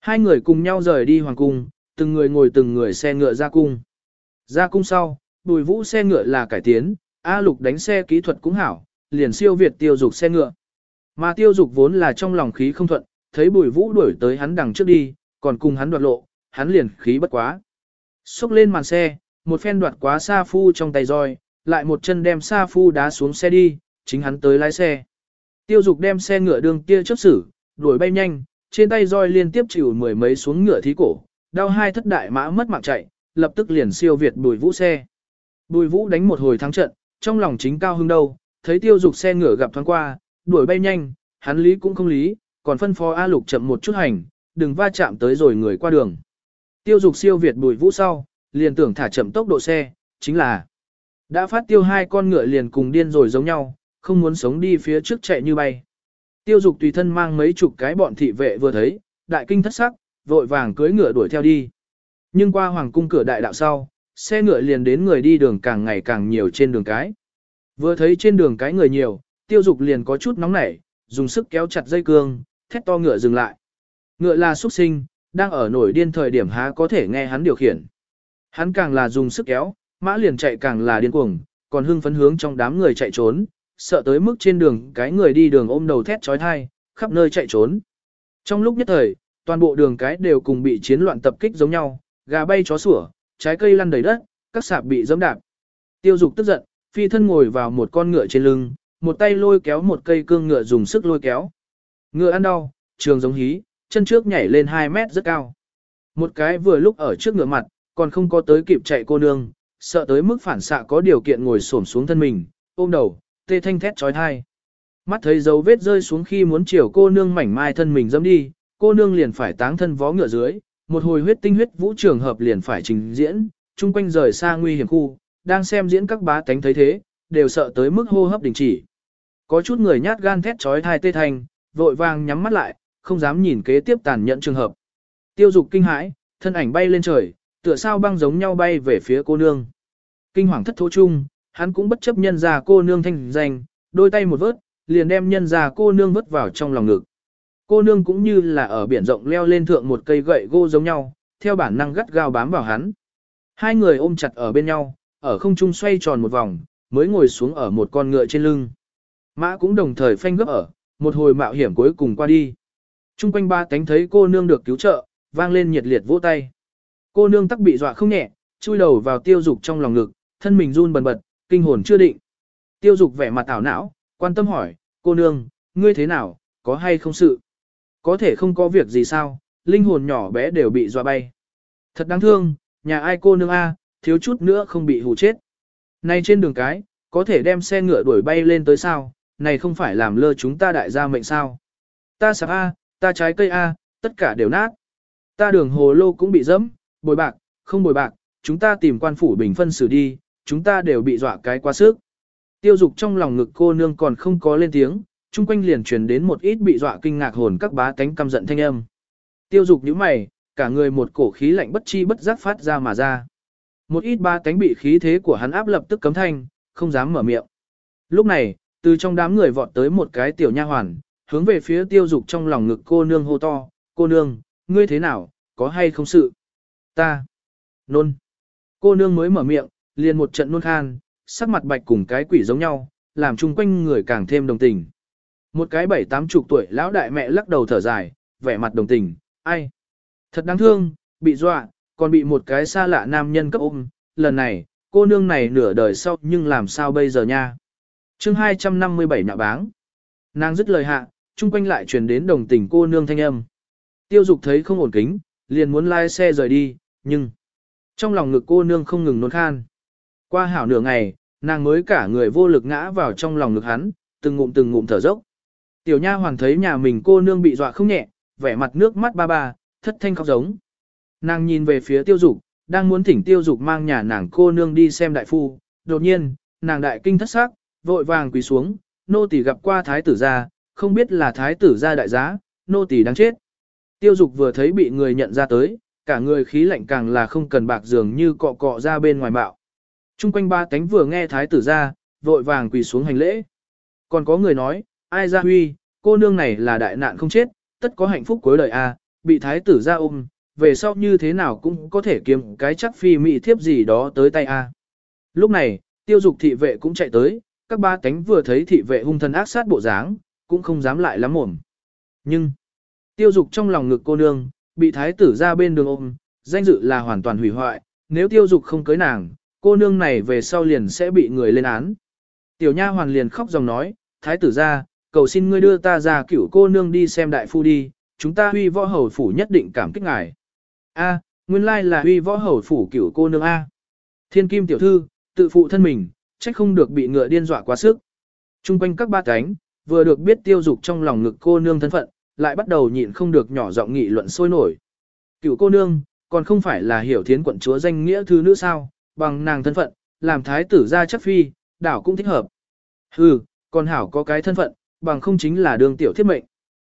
Hai người cùng nhau rời đi Hoàng Cung, từng người ngồi từng người xe ngựa ra cung. Ra cung sau, Bùi Vũ xe ngựa là cải tiến, A Lục đánh xe kỹ thuật cũng hảo, liền siêu việt tiêu dục xe ngựa. Mà tiêu dục vốn là trong lòng khí không thuận, thấy bùi vũ đuổi tới hắn đằng trước đi, còn cùng hắn đoạt lộ, hắn liền khí bất quá. Xúc lên màn xe, một phen đoạt quá xa Phu trong tay roi, lại một chân đem xa Phu đá xuống xe đi, chính hắn tới lái xe. Tiêu dục đem xe ngựa đường kia chấp xử, đuổi bay nhanh, trên tay roi liên tiếp chịu mười mấy xuống ngựa thí cổ, đau hai thất đại mã mất mạng chạy, lập tức liền siêu việt bùi vũ xe. Bùi vũ đánh một hồi thắng trận, trong lòng chính cao hưng đâu, thấy tiêu dục xe ngựa gặp thoáng qua, đuổi bay nhanh, hắn lý cũng không lý, còn phân phó A Lục chậm một chút hành, đừng va chạm tới rồi người qua đường. Tiêu dục siêu Việt bùi vũ sau, liền tưởng thả chậm tốc độ xe, chính là đã phát tiêu hai con ngựa liền cùng điên rồi giống nhau, không muốn sống đi phía trước chạy như bay. Tiêu dục tùy thân mang mấy chục cái bọn thị vệ vừa thấy, đại kinh thất sắc, vội vàng cưỡi ngựa đuổi theo đi. Nhưng qua hoàng cung cửa đại đạo sau, xe ngựa liền đến người đi đường càng ngày càng nhiều trên đường cái. Vừa thấy trên đường cái người nhiều, tiêu dục liền có chút nóng nảy, dùng sức kéo chặt dây cương, thét to ngựa dừng lại. Ngựa là xuất sinh, đang ở nổi điên thời điểm há có thể nghe hắn điều khiển. Hắn càng là dùng sức kéo, mã liền chạy càng là điên cuồng, còn hưng phấn hướng trong đám người chạy trốn, sợ tới mức trên đường cái người đi đường ôm đầu thét trói thai, khắp nơi chạy trốn. Trong lúc nhất thời, toàn bộ đường cái đều cùng bị chiến loạn tập kích giống nhau, gà bay chó sủa, trái cây lăn đầy đất, các sạp bị dẫm đạp. Tiêu dục tức giận, phi thân ngồi vào một con ngựa trên lưng, một tay lôi kéo một cây cương ngựa dùng sức lôi kéo, Ngựa ăn đau, trường giống hí, chân trước nhảy lên 2 mét rất cao. Một cái vừa lúc ở trước ngựa mặt, còn không có tới kịp chạy cô nương, sợ tới mức phản xạ có điều kiện ngồi xổm xuống thân mình, ôm đầu, tê thanh thét trói thai. Mắt thấy dấu vết rơi xuống khi muốn chiều cô nương mảnh mai thân mình dâm đi, cô nương liền phải táng thân vó ngựa dưới, một hồi huyết tinh huyết vũ trường hợp liền phải trình diễn, chung quanh rời xa nguy hiểm khu, đang xem diễn các bá tánh thấy thế, đều sợ tới mức hô hấp đình chỉ. Có chút người nhát gan thét trói thai tê thanh, vội vàng nhắm mắt lại, không dám nhìn kế tiếp tàn nhẫn trường hợp. Tiêu dục kinh hãi, thân ảnh bay lên trời, tựa sao băng giống nhau bay về phía cô nương. Kinh hoàng thất thố chung, hắn cũng bất chấp nhân ra cô nương thanh danh, đôi tay một vớt, liền đem nhân ra cô nương vớt vào trong lòng ngực. Cô nương cũng như là ở biển rộng leo lên thượng một cây gậy gô giống nhau, theo bản năng gắt gao bám vào hắn. Hai người ôm chặt ở bên nhau, ở không trung xoay tròn một vòng, mới ngồi xuống ở một con ngựa trên lưng. Mã cũng đồng thời phanh gấp ở, một hồi mạo hiểm cuối cùng qua đi. Trung quanh ba cánh thấy cô nương được cứu trợ, vang lên nhiệt liệt vỗ tay. Cô nương tắc bị dọa không nhẹ, chui đầu vào tiêu dục trong lòng ngực, thân mình run bần bật, kinh hồn chưa định. Tiêu dục vẻ mặt ảo não, quan tâm hỏi, cô nương, ngươi thế nào, có hay không sự? Có thể không có việc gì sao, linh hồn nhỏ bé đều bị dọa bay. Thật đáng thương, nhà ai cô nương A, thiếu chút nữa không bị hù chết. Nay trên đường cái, có thể đem xe ngựa đuổi bay lên tới sao, này không phải làm lơ chúng ta đại gia mệnh sao. Ta sạp A, ta trái cây A, tất cả đều nát. Ta đường hồ lô cũng bị dẫm, bồi bạc, không bồi bạc, chúng ta tìm quan phủ bình phân xử đi, chúng ta đều bị dọa cái quá sức. Tiêu dục trong lòng ngực cô nương còn không có lên tiếng, chung quanh liền truyền đến một ít bị dọa kinh ngạc hồn các bá tánh căm giận thanh âm. Tiêu dục như mày, cả người một cổ khí lạnh bất chi bất giác phát ra mà ra. Một ít ba tánh bị khí thế của hắn áp lập tức cấm thanh, không dám mở miệng. Lúc này, từ trong đám người vọt tới một cái tiểu nha hoàn, hướng về phía tiêu dục trong lòng ngực cô nương hô to, cô nương, ngươi thế nào, có hay không sự? Ta, nôn. Cô nương mới mở miệng, liền một trận nôn khan, sắc mặt bạch cùng cái quỷ giống nhau, làm chung quanh người càng thêm đồng tình. Một cái bảy tám chục tuổi lão đại mẹ lắc đầu thở dài, vẻ mặt đồng tình, ai? Thật đáng thương, bị dọa, còn bị một cái xa lạ nam nhân cấp ôm, lần này, cô nương này nửa đời sau nhưng làm sao bây giờ nha? chương 257 nạ báng. Nàng dứt lời hạ, chung quanh lại truyền đến đồng tình cô nương thanh âm. Tiêu dục thấy không ổn kính, liền muốn lai xe rời đi, nhưng... Trong lòng ngực cô nương không ngừng nôn khan. Qua hảo nửa ngày, nàng mới cả người vô lực ngã vào trong lòng ngực hắn, từng ngụm từng ngụm thở dốc. Tiểu nha hoàn thấy nhà mình cô nương bị dọa không nhẹ, vẻ mặt nước mắt ba ba, thất thanh khóc giống. Nàng nhìn về phía tiêu dục, đang muốn thỉnh tiêu dục mang nhà nàng cô nương đi xem đại phu, đột nhiên, nàng đại kinh thất sắc, vội vàng quỳ xuống, nô tỳ gặp qua thái tử gia, không biết là thái tử gia đại giá, nô tỳ đáng chết. Tiêu dục vừa thấy bị người nhận ra tới, cả người khí lạnh càng là không cần bạc dường như cọ cọ ra bên ngoài mạo. Trung quanh ba cánh vừa nghe thái tử gia, vội vàng quỳ xuống hành lễ. Còn có người nói, ai ra huy, cô nương này là đại nạn không chết, tất có hạnh phúc cuối đời a, bị thái tử gia ôm, về sau như thế nào cũng có thể kiếm cái chắc phi mỹ thiếp gì đó tới tay a. Lúc này, tiêu dục thị vệ cũng chạy tới, các ba tánh vừa thấy thị vệ hung thần ác sát bộ dáng, cũng không dám lại lắm mồm. Nhưng, tiêu dục trong lòng ngực cô nương, bị thái tử ra bên đường ôm, danh dự là hoàn toàn hủy hoại, nếu tiêu dục không cưới nàng, cô nương này về sau liền sẽ bị người lên án. Tiểu nha hoàn liền khóc dòng nói, thái tử ra, cầu xin ngươi đưa ta ra cửu cô nương đi xem đại phu đi, chúng ta huy võ hầu phủ nhất định cảm kích ngài. A, nguyên lai là huy võ hầu phủ cửu cô nương A. Thiên kim tiểu thư, tự phụ thân mình, trách không được bị ngựa điên dọa quá sức. Trung quanh các ba cánh, vừa được biết tiêu dục trong lòng ngực cô nương thân phận, lại bắt đầu nhịn không được nhỏ giọng nghị luận sôi nổi. Cựu cô nương, còn không phải là hiểu thiến quận chúa danh nghĩa thứ nữ sao, bằng nàng thân phận, làm thái tử gia chắc phi, đảo cũng thích hợp. Hừ, còn hảo có cái thân phận, bằng không chính là đường tiểu thiết mệnh.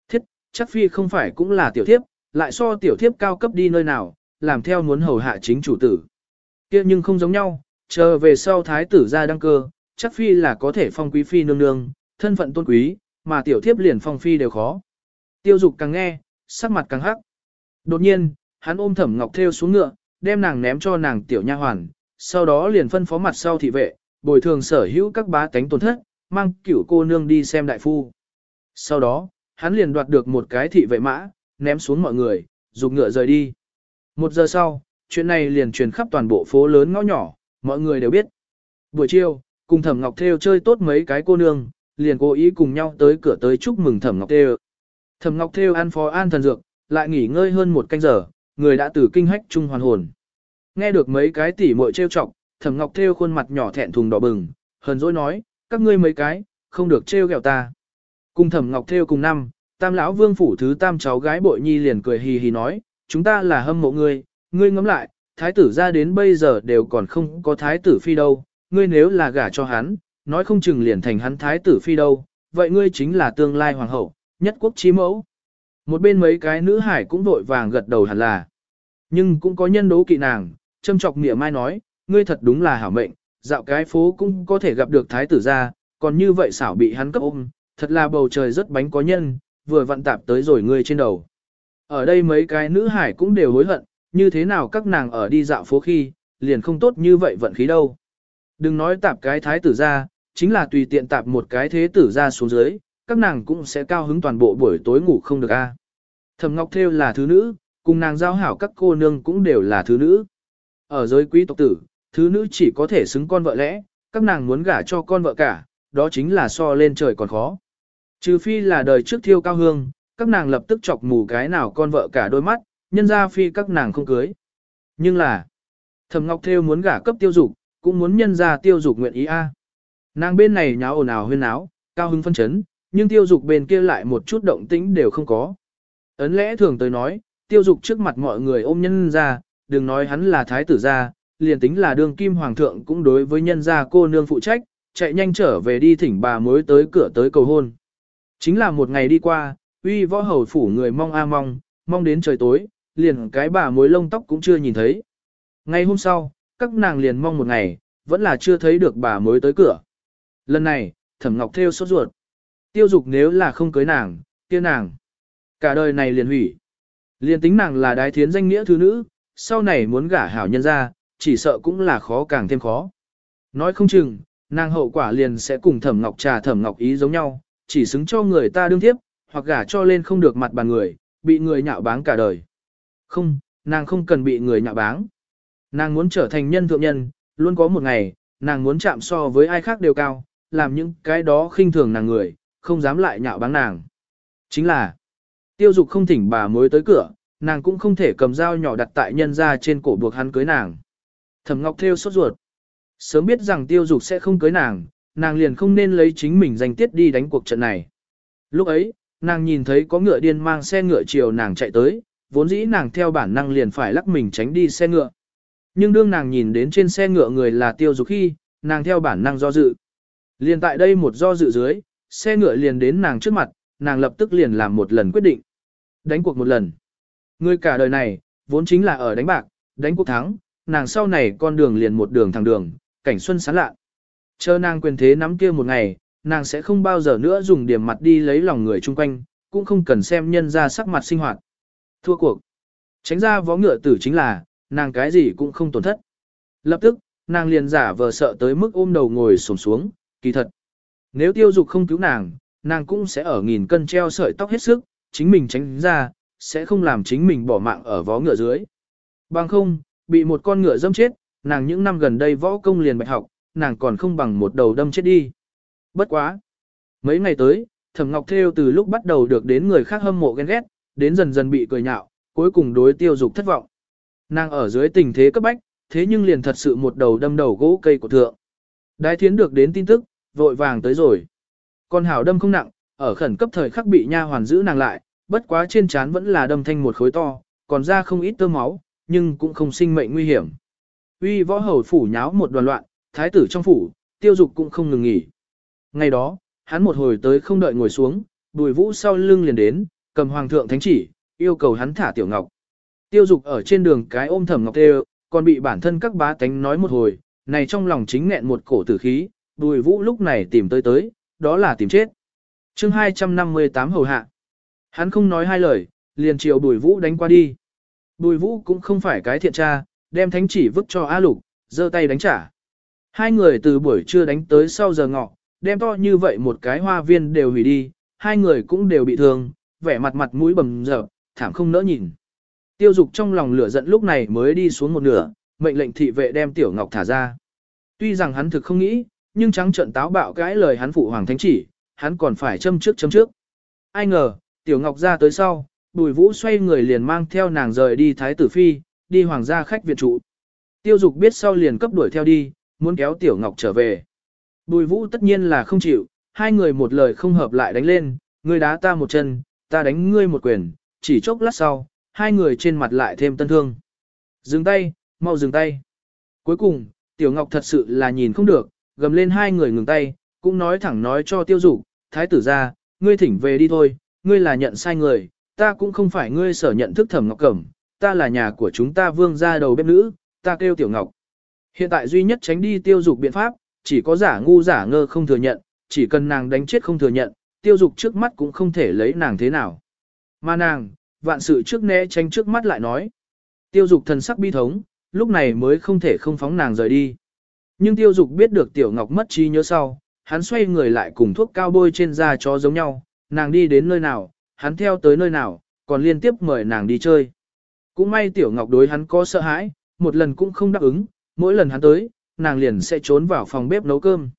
Thiết, chắc phi không phải cũng là tiểu thiếp, lại so tiểu thiếp cao cấp đi nơi nào, làm theo muốn hầu hạ chính chủ tử. kia nhưng không giống nhau, chờ về sau thái tử ra đăng cơ, chắc phi là có thể phong quý phi nương nương, thân phận tôn quý, mà tiểu thiếp liền phong phi đều khó. Tiêu dục càng nghe, sắc mặt càng hắc. Đột nhiên, hắn ôm thẩm ngọc theo xuống ngựa, đem nàng ném cho nàng tiểu nha hoàn, sau đó liền phân phó mặt sau thị vệ, bồi thường sở hữu các bá tánh tổn thất, mang cửu cô nương đi xem đại phu. Sau đó, hắn liền đoạt được một cái thị vệ mã, ném xuống mọi người, dục ngựa rời đi. Một giờ sau, chuyện này liền truyền khắp toàn bộ phố lớn ngõ nhỏ, mọi người đều biết. Buổi chiều, cùng Thẩm Ngọc Thêu chơi tốt mấy cái cô nương, liền cố ý cùng nhau tới cửa tới chúc mừng Thẩm Ngọc Thêu. Thẩm Ngọc Thêu ăn phó an thần dược, lại nghỉ ngơi hơn một canh giờ, người đã từ kinh hách trung hoàn hồn. Nghe được mấy cái tỉ muội trêu chọc, Thẩm Ngọc Thêu khuôn mặt nhỏ thẹn thùng đỏ bừng, hờn dỗi nói, các ngươi mấy cái, không được trêu ghẹo ta. Cùng Thẩm Ngọc Thêu cùng năm, Tam lão Vương phủ thứ tam cháu gái Bội Nhi liền cười hì hì nói, chúng ta là hâm mộ ngươi, ngươi ngẫm lại, thái tử ra đến bây giờ đều còn không có thái tử phi đâu, ngươi nếu là gả cho hắn, nói không chừng liền thành hắn thái tử phi đâu, vậy ngươi chính là tương lai hoàng hậu, nhất quốc chí mẫu. Một bên mấy cái nữ hải cũng vội vàng gật đầu hẳn là. Nhưng cũng có nhân đố kỵ nàng, châm chọc nghĩa mai nói, ngươi thật đúng là hảo mệnh, dạo cái phố cũng có thể gặp được thái tử ra, còn như vậy xảo bị hắn cấp ôm, thật là bầu trời rất bánh có nhân, vừa vặn tạp tới rồi ngươi trên đầu. Ở đây mấy cái nữ hải cũng đều hối hận, như thế nào các nàng ở đi dạo phố khi, liền không tốt như vậy vận khí đâu. Đừng nói tạp cái thái tử ra, chính là tùy tiện tạp một cái thế tử ra xuống dưới, các nàng cũng sẽ cao hứng toàn bộ buổi tối ngủ không được a. Thẩm Ngọc Thêu là thứ nữ, cùng nàng giao hảo các cô nương cũng đều là thứ nữ. Ở giới quý tộc tử, thứ nữ chỉ có thể xứng con vợ lẽ, các nàng muốn gả cho con vợ cả, đó chính là so lên trời còn khó. Trừ phi là đời trước thiêu cao hương, các nàng lập tức chọc mù cái nào con vợ cả đôi mắt, nhân gia phi các nàng không cưới. Nhưng là, thẩm ngọc theo muốn gả cấp tiêu dục, cũng muốn nhân gia tiêu dục nguyện ý a. Nàng bên này nháo ồn ào huyên áo, cao hứng phân chấn, nhưng tiêu dục bên kia lại một chút động tĩnh đều không có. Ấn lẽ thường tới nói, tiêu dục trước mặt mọi người ôm nhân gia đừng nói hắn là thái tử gia, liền tính là đương kim hoàng thượng cũng đối với nhân gia cô nương phụ trách, chạy nhanh trở về đi thỉnh bà mới tới cửa tới cầu hôn. Chính là một ngày đi qua, uy võ hầu phủ người mong a mong, mong đến trời tối, liền cái bà mối lông tóc cũng chưa nhìn thấy. Ngày hôm sau, các nàng liền mong một ngày, vẫn là chưa thấy được bà mối tới cửa. Lần này, thẩm ngọc theo sốt ruột. Tiêu dục nếu là không cưới nàng, kia nàng. Cả đời này liền hủy. Liền tính nàng là đái thiến danh nghĩa thứ nữ, sau này muốn gả hảo nhân ra, chỉ sợ cũng là khó càng thêm khó. Nói không chừng, nàng hậu quả liền sẽ cùng thẩm ngọc trà thẩm ngọc ý giống nhau, chỉ xứng cho người ta đương tiếp, hoặc gả cho lên không được mặt bàn người, bị người nhạo báng cả đời. Không, nàng không cần bị người nhạ báng. Nàng muốn trở thành nhân thượng nhân, luôn có một ngày, nàng muốn chạm so với ai khác đều cao, làm những cái đó khinh thường nàng người, không dám lại nhạo báng nàng. Chính là, tiêu dục không thỉnh bà mới tới cửa, nàng cũng không thể cầm dao nhỏ đặt tại nhân ra trên cổ buộc hắn cưới nàng. Thẩm Ngọc Thêu sốt ruột. Sớm biết rằng tiêu dục sẽ không cưới nàng, nàng liền không nên lấy chính mình danh tiết đi đánh cuộc trận này. Lúc ấy, nàng nhìn thấy có ngựa điên mang xe ngựa chiều nàng chạy tới, vốn dĩ nàng theo bản năng liền phải lắc mình tránh đi xe ngựa. Nhưng đương nàng nhìn đến trên xe ngựa người là tiêu dục khi, nàng theo bản năng do dự. Liền tại đây một do dự dưới, xe ngựa liền đến nàng trước mặt, nàng lập tức liền làm một lần quyết định. Đánh cuộc một lần. Người cả đời này, vốn chính là ở đánh bạc, đánh cuộc thắng, nàng sau này con đường liền một đường thẳng đường, cảnh xuân sáng lạ. Chờ nàng quyền thế nắm kia một ngày, nàng sẽ không bao giờ nữa dùng điểm mặt đi lấy lòng người chung quanh, cũng không cần xem nhân ra sắc mặt sinh hoạt. Thua cuộc. Tránh ra vó ngựa tử chính là, nàng cái gì cũng không tổn thất. Lập tức, nàng liền giả vờ sợ tới mức ôm đầu ngồi xổm xuống, kỳ thật. Nếu tiêu dục không cứu nàng, nàng cũng sẽ ở nghìn cân treo sợi tóc hết sức, chính mình tránh ra, sẽ không làm chính mình bỏ mạng ở vó ngựa dưới. Bằng không, bị một con ngựa dâm chết, nàng những năm gần đây võ công liền bạch học, nàng còn không bằng một đầu đâm chết đi. Bất quá. Mấy ngày tới, Thẩm Ngọc Thêu từ lúc bắt đầu được đến người khác hâm mộ ghen ghét, đến dần dần bị cười nhạo, cuối cùng đối tiêu dục thất vọng. Nàng ở dưới tình thế cấp bách, thế nhưng liền thật sự một đầu đâm đầu gỗ cây của thượng. Đái thiến được đến tin tức, vội vàng tới rồi. Con hảo đâm không nặng, ở khẩn cấp thời khắc bị nha hoàn giữ nàng lại, bất quá trên trán vẫn là đâm thanh một khối to, còn ra không ít tơ máu, nhưng cũng không sinh mệnh nguy hiểm. Uy võ hầu phủ nháo một đoàn loạn, thái tử trong phủ, tiêu dục cũng không ngừng nghỉ. Ngày đó, hắn một hồi tới không đợi ngồi xuống, bùi vũ sau lưng liền đến, cầm hoàng thượng thánh chỉ, yêu cầu hắn thả Tiểu Ngọc. Tiêu Dục ở trên đường cái ôm Thẩm Ngọc Tê, còn bị bản thân các bá tánh nói một hồi, này trong lòng chính nghẹn một cổ tử khí, đùi Vũ lúc này tìm tới tới, đó là tìm chết. Chương 258 hầu hạ. Hắn không nói hai lời, liền chiều đùi Vũ đánh qua đi. đùi Vũ cũng không phải cái thiện tra, đem thánh chỉ vứt cho A Lục, giơ tay đánh trả. Hai người từ buổi trưa đánh tới sau giờ ngọ, đem to như vậy một cái hoa viên đều hủy đi, hai người cũng đều bị thương, vẻ mặt mặt mũi bầm dập, thảm không nỡ nhìn. Tiêu dục trong lòng lửa giận lúc này mới đi xuống một nửa, mệnh lệnh thị vệ đem Tiểu Ngọc thả ra. Tuy rằng hắn thực không nghĩ, nhưng trắng trận táo bạo cãi lời hắn phụ hoàng thánh chỉ, hắn còn phải châm trước châm trước. Ai ngờ, Tiểu Ngọc ra tới sau, Bùi Vũ xoay người liền mang theo nàng rời đi Thái Tử Phi, đi hoàng gia khách viện trụ. Tiêu dục biết sau liền cấp đuổi theo đi, muốn kéo Tiểu Ngọc trở về. Bùi Vũ tất nhiên là không chịu, hai người một lời không hợp lại đánh lên, người đá ta một chân, ta đánh ngươi một quyền, chỉ chốc lát sau, hai người trên mặt lại thêm tân thương. Dừng tay, mau dừng tay. Cuối cùng, Tiểu Ngọc thật sự là nhìn không được, gầm lên hai người ngừng tay, cũng nói thẳng nói cho tiêu dục, thái tử ra, ngươi thỉnh về đi thôi, ngươi là nhận sai người, ta cũng không phải ngươi sở nhận thức thẩm ngọc cẩm, ta là nhà của chúng ta vương gia đầu bếp nữ, ta kêu tiểu ngọc. Hiện tại duy nhất tránh đi tiêu dục biện pháp, chỉ có giả ngu giả ngơ không thừa nhận, chỉ cần nàng đánh chết không thừa nhận, tiêu dục trước mắt cũng không thể lấy nàng thế nào. Mà nàng, vạn sự trước né tránh trước mắt lại nói. Tiêu dục thần sắc bi thống, lúc này mới không thể không phóng nàng rời đi. Nhưng tiêu dục biết được tiểu ngọc mất trí nhớ sau, hắn xoay người lại cùng thuốc cao bôi trên da cho giống nhau, nàng đi đến nơi nào, hắn theo tới nơi nào, còn liên tiếp mời nàng đi chơi. Cũng may tiểu ngọc đối hắn có sợ hãi, một lần cũng không đáp ứng, mỗi lần hắn tới, nàng liền sẽ trốn vào phòng bếp nấu cơm.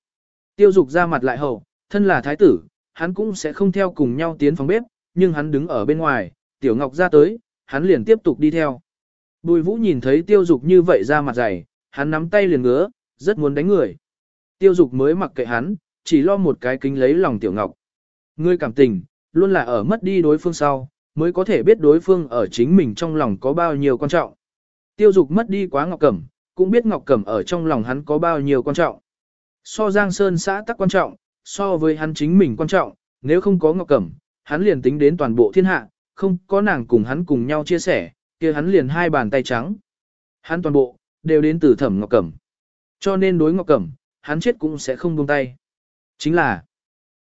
Tiêu dục ra mặt lại hậu, thân là thái tử, hắn cũng sẽ không theo cùng nhau tiến phòng bếp, nhưng hắn đứng ở bên ngoài, Tiểu Ngọc ra tới, hắn liền tiếp tục đi theo. Bùi Vũ nhìn thấy Tiêu Dục như vậy ra mặt dày, hắn nắm tay liền ngứa, rất muốn đánh người. Tiêu Dục mới mặc kệ hắn, chỉ lo một cái kính lấy lòng Tiểu Ngọc. Ngươi cảm tình, luôn là ở mất đi đối phương sau, mới có thể biết đối phương ở chính mình trong lòng có bao nhiêu quan trọng. Tiêu Dục mất đi quá Ngọc Cẩm, cũng biết Ngọc Cẩm ở trong lòng hắn có bao nhiêu quan trọng. So Giang Sơn xã tắc quan trọng, so với hắn chính mình quan trọng, nếu không có Ngọc Cẩm, hắn liền tính đến toàn bộ thiên hạ, không có nàng cùng hắn cùng nhau chia sẻ, kia hắn liền hai bàn tay trắng. Hắn toàn bộ, đều đến từ thẩm Ngọc Cẩm. Cho nên đối Ngọc Cẩm, hắn chết cũng sẽ không buông tay. Chính là,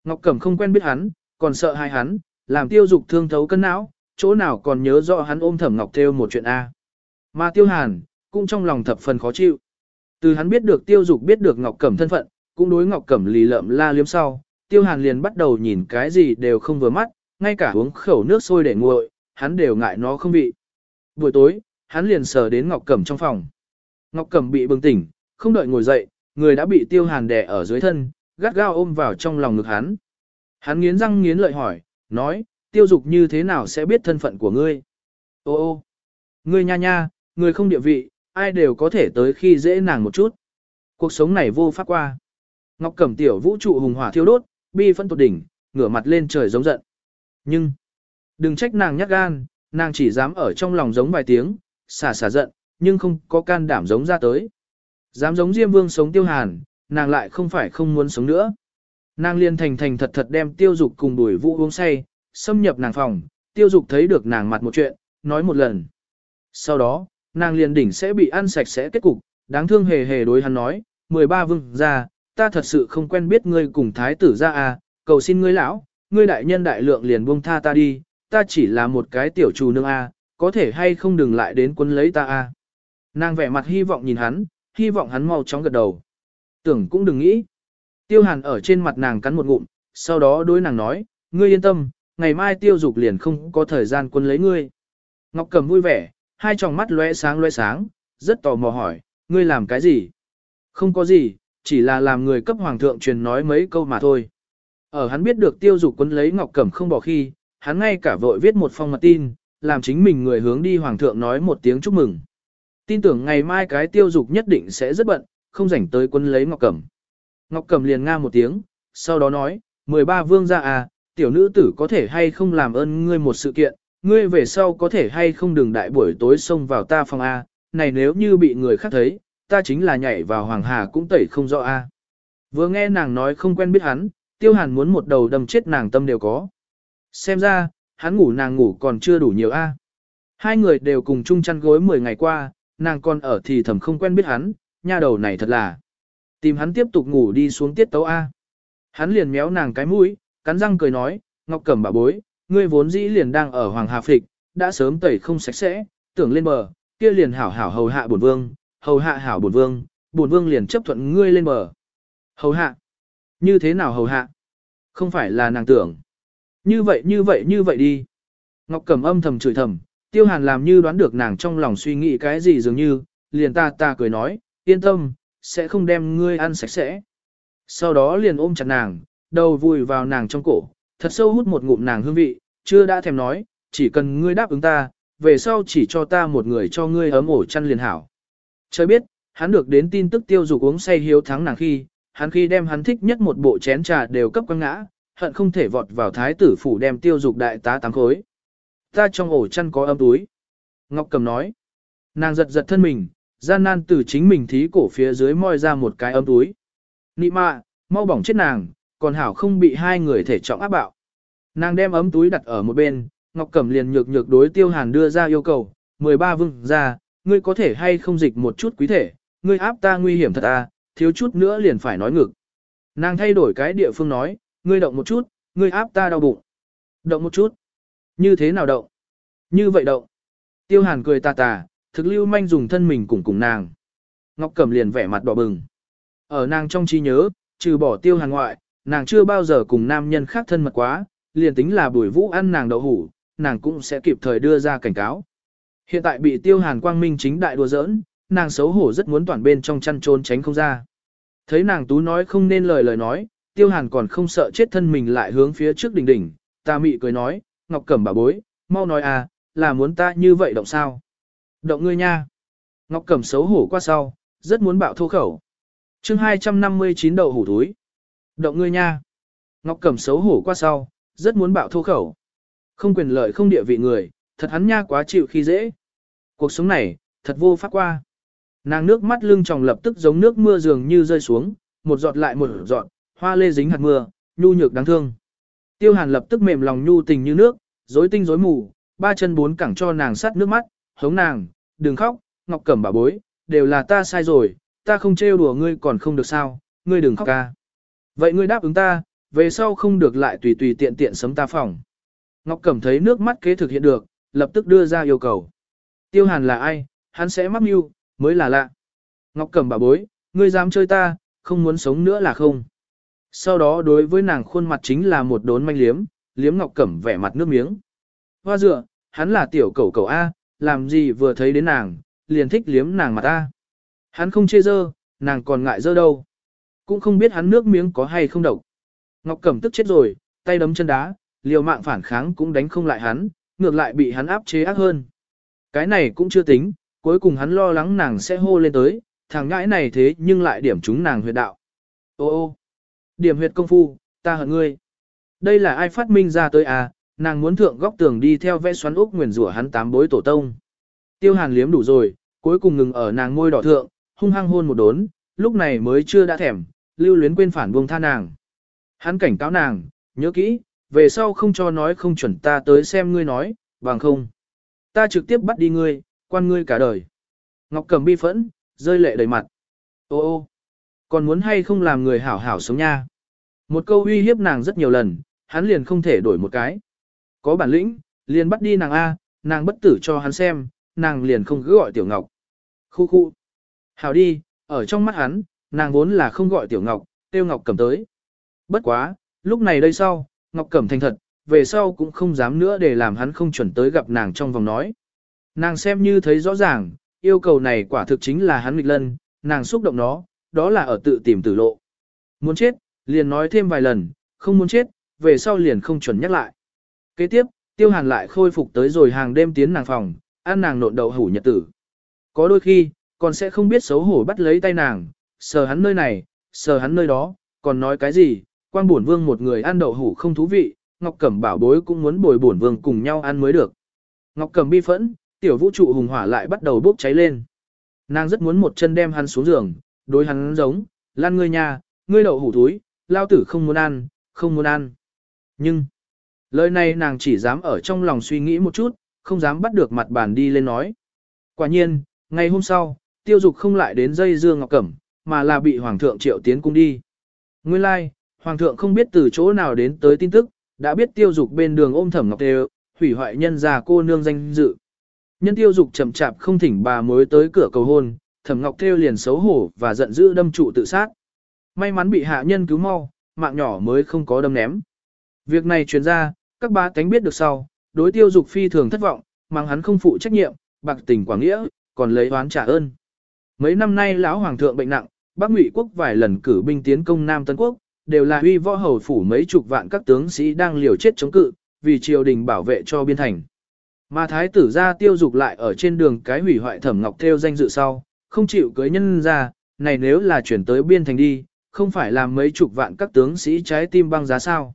Ngọc Cẩm không quen biết hắn, còn sợ hai hắn, làm tiêu dục thương thấu cân não, chỗ nào còn nhớ rõ hắn ôm thẩm Ngọc theo một chuyện A. Mà tiêu hàn, cũng trong lòng thập phần khó chịu. Từ hắn biết được tiêu dục biết được Ngọc Cẩm thân phận, cũng đối Ngọc Cẩm lì lợm la liếm sau, Tiêu Hàn liền bắt đầu nhìn cái gì đều không vừa mắt, ngay cả uống khẩu nước sôi để nguội, hắn đều ngại nó không vị. Buổi tối, hắn liền sờ đến Ngọc Cẩm trong phòng. Ngọc Cẩm bị bừng tỉnh, không đợi ngồi dậy, người đã bị Tiêu Hàn đè ở dưới thân, gắt gao ôm vào trong lòng ngực hắn. Hắn nghiến răng nghiến lợi hỏi, nói, Tiêu Dục như thế nào sẽ biết thân phận của ngươi? Ô ô, ngươi nha nha, ngươi không địa vị, ai đều có thể tới khi dễ nàng một chút. Cuộc sống này vô pháp qua. Ngọc Cẩm tiểu vũ trụ hùng hỏa thiêu đốt, bi phân tột đỉnh, ngửa mặt lên trời giống giận. Nhưng, đừng trách nàng nhát gan, nàng chỉ dám ở trong lòng giống vài tiếng, xả xả giận, nhưng không có can đảm giống ra tới. Dám giống Diêm Vương sống tiêu hàn, nàng lại không phải không muốn sống nữa. Nàng liên thành thành thật thật đem tiêu dục cùng đuổi vũ uống say, xâm nhập nàng phòng, tiêu dục thấy được nàng mặt một chuyện, nói một lần. Sau đó, nàng liền đỉnh sẽ bị ăn sạch sẽ kết cục, đáng thương hề hề đối hắn nói, 13 vương ra, ta thật sự không quen biết ngươi cùng thái tử ra à, cầu xin ngươi lão, ngươi đại nhân đại lượng liền buông tha ta đi, ta chỉ là một cái tiểu chủ nương à, có thể hay không đừng lại đến quấn lấy ta. À. Nàng vẻ mặt hy vọng nhìn hắn, hy vọng hắn mau chóng gật đầu. Tưởng cũng đừng nghĩ. Tiêu Hàn ở trên mặt nàng cắn một ngụm, sau đó đối nàng nói, ngươi yên tâm, ngày mai tiêu dục liền không có thời gian quân lấy ngươi. Ngọc Cầm vui vẻ, hai tròng mắt lóe sáng lóe sáng, rất tò mò hỏi, ngươi làm cái gì? Không có gì, chỉ là làm người cấp hoàng thượng truyền nói mấy câu mà thôi. Ở hắn biết được tiêu dục quân lấy ngọc cẩm không bỏ khi, hắn ngay cả vội viết một phong mật tin, làm chính mình người hướng đi hoàng thượng nói một tiếng chúc mừng. Tin tưởng ngày mai cái tiêu dục nhất định sẽ rất bận, không rảnh tới quân lấy ngọc cẩm. Ngọc cẩm liền nga một tiếng, sau đó nói, 13 vương gia à, tiểu nữ tử có thể hay không làm ơn ngươi một sự kiện, ngươi về sau có thể hay không đừng đại buổi tối xông vào ta phòng a, này nếu như bị người khác thấy, ta chính là nhảy vào hoàng hà cũng tẩy không rõ a. Vừa nghe nàng nói không quen biết hắn, tiêu hàn muốn một đầu đâm chết nàng tâm đều có. Xem ra, hắn ngủ nàng ngủ còn chưa đủ nhiều a. Hai người đều cùng chung chăn gối 10 ngày qua, nàng còn ở thì thầm không quen biết hắn, nha đầu này thật là. Tìm hắn tiếp tục ngủ đi xuống tiết tấu a. Hắn liền méo nàng cái mũi, cắn răng cười nói, Ngọc Cẩm bà bối, ngươi vốn dĩ liền đang ở Hoàng Hà Phịch, đã sớm tẩy không sạch sẽ, tưởng lên bờ, kia liền hảo hảo hầu hạ bổn vương, hầu hạ hảo bổn vương, bổn vương liền chấp thuận ngươi lên bờ. Hầu hạ? Như thế nào hầu hạ? Không phải là nàng tưởng. Như vậy như vậy như vậy đi. Ngọc Cẩm âm thầm chửi thầm, Tiêu Hàn làm như đoán được nàng trong lòng suy nghĩ cái gì dường như, liền ta ta cười nói, yên tâm, sẽ không đem ngươi ăn sạch sẽ. Sau đó liền ôm chặt nàng, đầu vùi vào nàng trong cổ, thật sâu hút một ngụm nàng hương vị, chưa đã thèm nói, chỉ cần ngươi đáp ứng ta, về sau chỉ cho ta một người cho ngươi ấm ổ chăn liền hảo. Trời biết, hắn được đến tin tức tiêu dục uống say hiếu thắng nàng khi, hắn khi đem hắn thích nhất một bộ chén trà đều cấp quăng ngã, hận không thể vọt vào thái tử phủ đem tiêu dục đại tá tám khối. Ta trong ổ chăn có âm túi. Ngọc cầm nói. Nàng giật giật thân mình, gian nan từ chính mình thí cổ phía dưới moi ra một cái âm túi. Nị mạ, mau bỏng chết nàng, còn hảo không bị hai người thể trọng áp bạo. Nàng đem ấm túi đặt ở một bên, Ngọc Cẩm liền nhược nhược đối Tiêu Hàn đưa ra yêu cầu, 13 vương ra, ngươi có thể hay không dịch một chút quý thể, ngươi áp ta nguy hiểm thật à, thiếu chút nữa liền phải nói ngực. Nàng thay đổi cái địa phương nói, ngươi động một chút, ngươi áp ta đau bụng. Động một chút. Như thế nào động? Như vậy động. Tiêu hàn cười tà tà, thực lưu manh dùng thân mình cùng cùng nàng. Ngọc Cẩm liền vẻ mặt đỏ bừng. Ở nàng trong trí nhớ, trừ bỏ tiêu hàn ngoại, nàng chưa bao giờ cùng nam nhân khác thân mật quá, liền tính là buổi vũ ăn nàng đậu hủ, nàng cũng sẽ kịp thời đưa ra cảnh cáo. Hiện tại bị tiêu hàn quang minh chính đại đùa giỡn, nàng xấu hổ rất muốn toàn bên trong chăn trốn tránh không ra. Thấy nàng tú nói không nên lời lời nói, tiêu hàn còn không sợ chết thân mình lại hướng phía trước đỉnh đỉnh, ta mị cười nói, ngọc cẩm bà bối, mau nói à, là muốn ta như vậy động sao? Động ngươi nha. Ngọc cẩm xấu hổ qua sau, rất muốn bạo thô khẩu. chương 259 đầu hủ túi. Động ngươi nha. Ngọc cẩm xấu hổ qua sau, rất muốn bạo thô khẩu. Không quyền lợi không địa vị người, thật hắn nha quá chịu khi dễ. Cuộc sống này, thật vô pháp qua. Nàng nước mắt lưng tròng lập tức giống nước mưa dường như rơi xuống, một giọt lại một giọt, hoa lê dính hạt mưa, nhu nhược đáng thương. Tiêu Hàn lập tức mềm lòng nhu tình như nước, rối tinh rối mù, ba chân bốn cẳng cho nàng sát nước mắt, hống nàng, đừng khóc, Ngọc Cẩm bà bối, đều là ta sai rồi, ta không trêu đùa ngươi còn không được sao, ngươi đừng khóc ca. Vậy ngươi đáp ứng ta, về sau không được lại tùy tùy tiện tiện sấm ta phòng. Ngọc Cẩm thấy nước mắt kế thực hiện được, lập tức đưa ra yêu cầu. Tiêu Hàn là ai, hắn sẽ mắc mưu, mới là lạ. Ngọc Cẩm bà bối, ngươi dám chơi ta, không muốn sống nữa là không. Sau đó đối với nàng khuôn mặt chính là một đốn manh liếm, liếm Ngọc Cẩm vẻ mặt nước miếng. Hoa dựa, hắn là tiểu cầu cầu A, làm gì vừa thấy đến nàng, liền thích liếm nàng mặt A. Hắn không chê dơ, nàng còn ngại dơ đâu. Cũng không biết hắn nước miếng có hay không độc. Ngọc Cẩm tức chết rồi, tay đấm chân đá, liều mạng phản kháng cũng đánh không lại hắn, ngược lại bị hắn áp chế ác hơn. Cái này cũng chưa tính, cuối cùng hắn lo lắng nàng sẽ hô lên tới, thằng ngãi này thế nhưng lại điểm chúng nàng huyệt đạo. Ô ô, điểm huyệt công phu, ta hận ngươi. Đây là ai phát minh ra tới à, nàng muốn thượng góc tường đi theo vẽ xoắn úc nguyền rủa hắn tám bối tổ tông. Tiêu hàn liếm đủ rồi, cuối cùng ngừng ở nàng ngôi đỏ thượng, hung hăng hôn một đốn, lúc này mới chưa đã thèm, lưu luyến quên phản buông tha nàng. Hắn cảnh cáo nàng, nhớ kỹ, về sau không cho nói không chuẩn ta tới xem ngươi nói, bằng không. Ta trực tiếp bắt đi ngươi, quan ngươi cả đời. Ngọc cầm bi phẫn, rơi lệ đầy mặt. Ô ô, còn muốn hay không làm người hảo hảo sống nha. Một câu uy hiếp nàng rất nhiều lần, hắn liền không thể đổi một cái. Có bản lĩnh, liền bắt đi nàng A, nàng bất tử cho hắn xem, nàng liền không cứ gọi Tiểu Ngọc. Khu khu. Hảo đi, ở trong mắt hắn, nàng vốn là không gọi Tiểu Ngọc, Tiêu Ngọc cầm tới. Bất quá, lúc này đây sau, Ngọc Cẩm thành thật, về sau cũng không dám nữa để làm hắn không chuẩn tới gặp nàng trong vòng nói. Nàng xem như thấy rõ ràng, yêu cầu này quả thực chính là hắn nghịch lân, nàng xúc động nó, đó là ở tự tìm tử lộ. Muốn chết, liền nói thêm vài lần, không muốn chết, về sau liền không chuẩn nhắc lại. Kế tiếp, tiêu hàn lại khôi phục tới rồi hàng đêm tiến nàng phòng, ăn nàng nộn đầu hủ nhật tử. Có đôi khi, còn sẽ không biết xấu hổ bắt lấy tay nàng, sờ hắn nơi này, sờ hắn nơi đó, còn nói cái gì, Quan bổn vương một người ăn đậu hủ không thú vị, Ngọc Cẩm bảo bối cũng muốn bồi bổn vương cùng nhau ăn mới được. Ngọc Cẩm bi phẫn, tiểu vũ trụ hùng hỏa lại bắt đầu bốc cháy lên. Nàng rất muốn một chân đem hắn xuống giường, đối hắn giống, lan ngươi nhà, ngươi đậu hủ túi, lao tử không muốn ăn, không muốn ăn. Nhưng, lời này nàng chỉ dám ở trong lòng suy nghĩ một chút, không dám bắt được mặt bàn đi lên nói. Quả nhiên, ngày hôm sau, tiêu dục không lại đến dây dương ngọc cẩm, mà là bị hoàng thượng triệu tiến cung đi. Nguyên lai, like, Hoàng thượng không biết từ chỗ nào đến tới tin tức, đã biết tiêu dục bên đường ôm thẩm ngọc tê hủy hoại nhân già cô nương danh dự. Nhân tiêu dục chậm chạp không thỉnh bà mới tới cửa cầu hôn, thẩm ngọc thêu liền xấu hổ và giận dữ đâm trụ tự sát. May mắn bị hạ nhân cứu mau, mạng nhỏ mới không có đâm ném. Việc này truyền ra, các bá tánh biết được sau, đối tiêu dục phi thường thất vọng, mang hắn không phụ trách nhiệm, bạc tình quảng nghĩa, còn lấy hoán trả ơn. Mấy năm nay lão hoàng thượng bệnh nặng, Bắc Ngụy quốc vài lần cử binh tiến công Nam Tân quốc, đều là uy võ hầu phủ mấy chục vạn các tướng sĩ đang liều chết chống cự, vì triều đình bảo vệ cho biên thành. Mà thái tử ra tiêu dục lại ở trên đường cái hủy hoại thẩm ngọc theo danh dự sau, không chịu cưới nhân ra, này nếu là chuyển tới biên thành đi, không phải làm mấy chục vạn các tướng sĩ trái tim băng giá sao.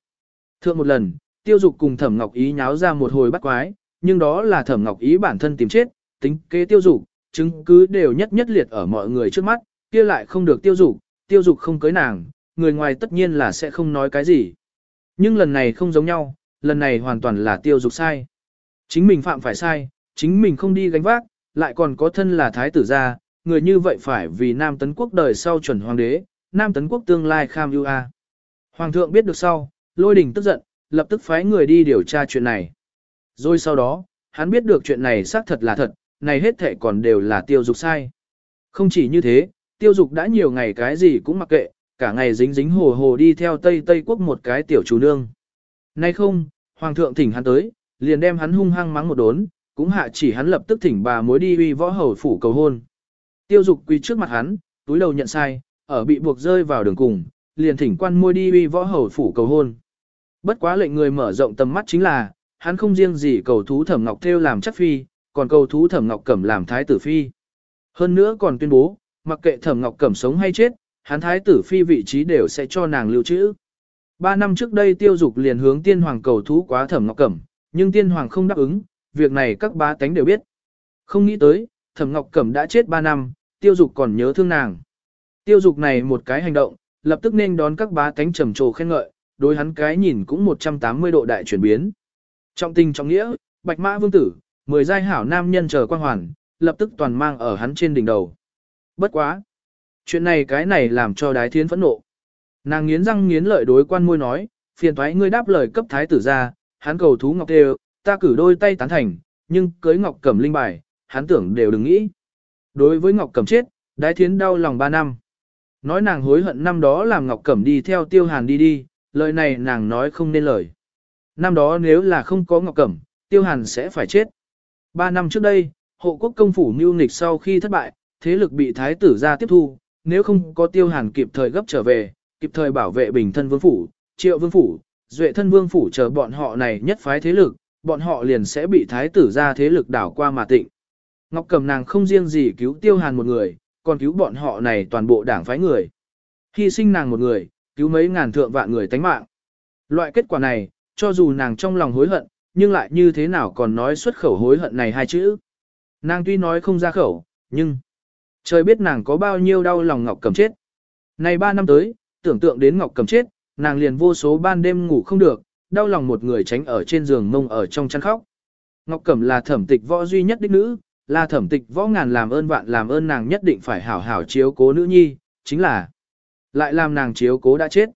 Thượng một lần, tiêu dục cùng thẩm ngọc ý nháo ra một hồi bắt quái, nhưng đó là thẩm ngọc ý bản thân tìm chết, tính kế tiêu dục, chứng cứ đều nhất nhất liệt ở mọi người trước mắt, kia lại không được tiêu dục, tiêu dục không cưới nàng, người ngoài tất nhiên là sẽ không nói cái gì. Nhưng lần này không giống nhau, lần này hoàn toàn là tiêu dục sai. Chính mình phạm phải sai, chính mình không đi gánh vác, lại còn có thân là thái tử gia, người như vậy phải vì Nam Tấn Quốc đời sau chuẩn hoàng đế, Nam Tấn Quốc tương lai kham ưu a. Hoàng thượng biết được sau, lôi đình tức giận, lập tức phái người đi điều tra chuyện này. Rồi sau đó, hắn biết được chuyện này xác thật là thật, này hết thệ còn đều là tiêu dục sai. Không chỉ như thế, tiêu dục đã nhiều ngày cái gì cũng mặc kệ, cả ngày dính dính hồ hồ đi theo Tây Tây quốc một cái tiểu chủ nương. Nay không, Hoàng thượng thỉnh hắn tới, liền đem hắn hung hăng mắng một đốn, cũng hạ chỉ hắn lập tức thỉnh bà mối đi uy võ hầu phủ cầu hôn. Tiêu dục quỳ trước mặt hắn, túi đầu nhận sai, ở bị buộc rơi vào đường cùng, liền thỉnh quan môi đi uy võ hầu phủ cầu hôn. Bất quá lệnh người mở rộng tầm mắt chính là, hắn không riêng gì cầu thú thẩm ngọc theo làm chất phi, còn cầu thú thẩm ngọc cẩm làm thái tử phi. Hơn nữa còn tuyên bố, mặc kệ thẩm ngọc cẩm sống hay chết, hắn thái tử phi vị trí đều sẽ cho nàng lưu trữ. Ba năm trước đây tiêu dục liền hướng tiên hoàng cầu thú quá thẩm ngọc cẩm, nhưng tiên hoàng không đáp ứng, việc này các bá tánh đều biết. Không nghĩ tới, thẩm ngọc cẩm đã chết ba năm, tiêu dục còn nhớ thương nàng. Tiêu dục này một cái hành động, lập tức nên đón các bá tánh trầm trồ khen ngợi, đối hắn cái nhìn cũng 180 độ đại chuyển biến. Trọng tình trọng nghĩa, bạch mã vương tử, mười giai hảo nam nhân chờ quan hoàn, lập tức toàn mang ở hắn trên đỉnh đầu. Bất quá chuyện này cái này làm cho đái thiến phẫn nộ. Nàng nghiến răng nghiến lợi đối quan môi nói, phiền thoái ngươi đáp lời cấp thái tử ra, hắn cầu thú ngọc đều, ta cử đôi tay tán thành, nhưng cưới ngọc cẩm linh bài, hắn tưởng đều đừng nghĩ. Đối với ngọc cẩm chết, đái thiến đau lòng 3 năm. Nói nàng hối hận năm đó làm ngọc cẩm đi theo tiêu hàn đi đi, lời này nàng nói không nên lời. Năm đó nếu là không có ngọc cẩm, tiêu hàn sẽ phải chết. 3 năm trước đây, hộ quốc công phủ mưu Nịch sau khi thất bại, thế lực bị thái tử ra tiếp thu, nếu không có tiêu hàn kịp thời gấp trở về, kịp thời bảo vệ bình thân vương phủ, triệu vương phủ, duệ thân vương phủ chờ bọn họ này nhất phái thế lực, bọn họ liền sẽ bị thái tử ra thế lực đảo qua mà tịnh. Ngọc Cầm nàng không riêng gì cứu tiêu hàn một người, còn cứu bọn họ này toàn bộ đảng phái người. Hy sinh nàng một người, cứu mấy ngàn thượng vạn người tánh mạng. Loại kết quả này, cho dù nàng trong lòng hối hận, nhưng lại như thế nào còn nói xuất khẩu hối hận này hai chữ. Nàng tuy nói không ra khẩu, nhưng trời biết nàng có bao nhiêu đau lòng Ngọc Cầm chết. Này 3 năm tới, tưởng tượng đến Ngọc Cầm chết, nàng liền vô số ban đêm ngủ không được, đau lòng một người tránh ở trên giường mông ở trong chăn khóc. Ngọc Cẩm là thẩm tịch võ duy nhất đích nữ, là thẩm tịch võ ngàn làm ơn vạn làm ơn nàng nhất định phải hảo hảo chiếu cố nữ nhi, chính là lại làm nàng chiếu cố đã chết.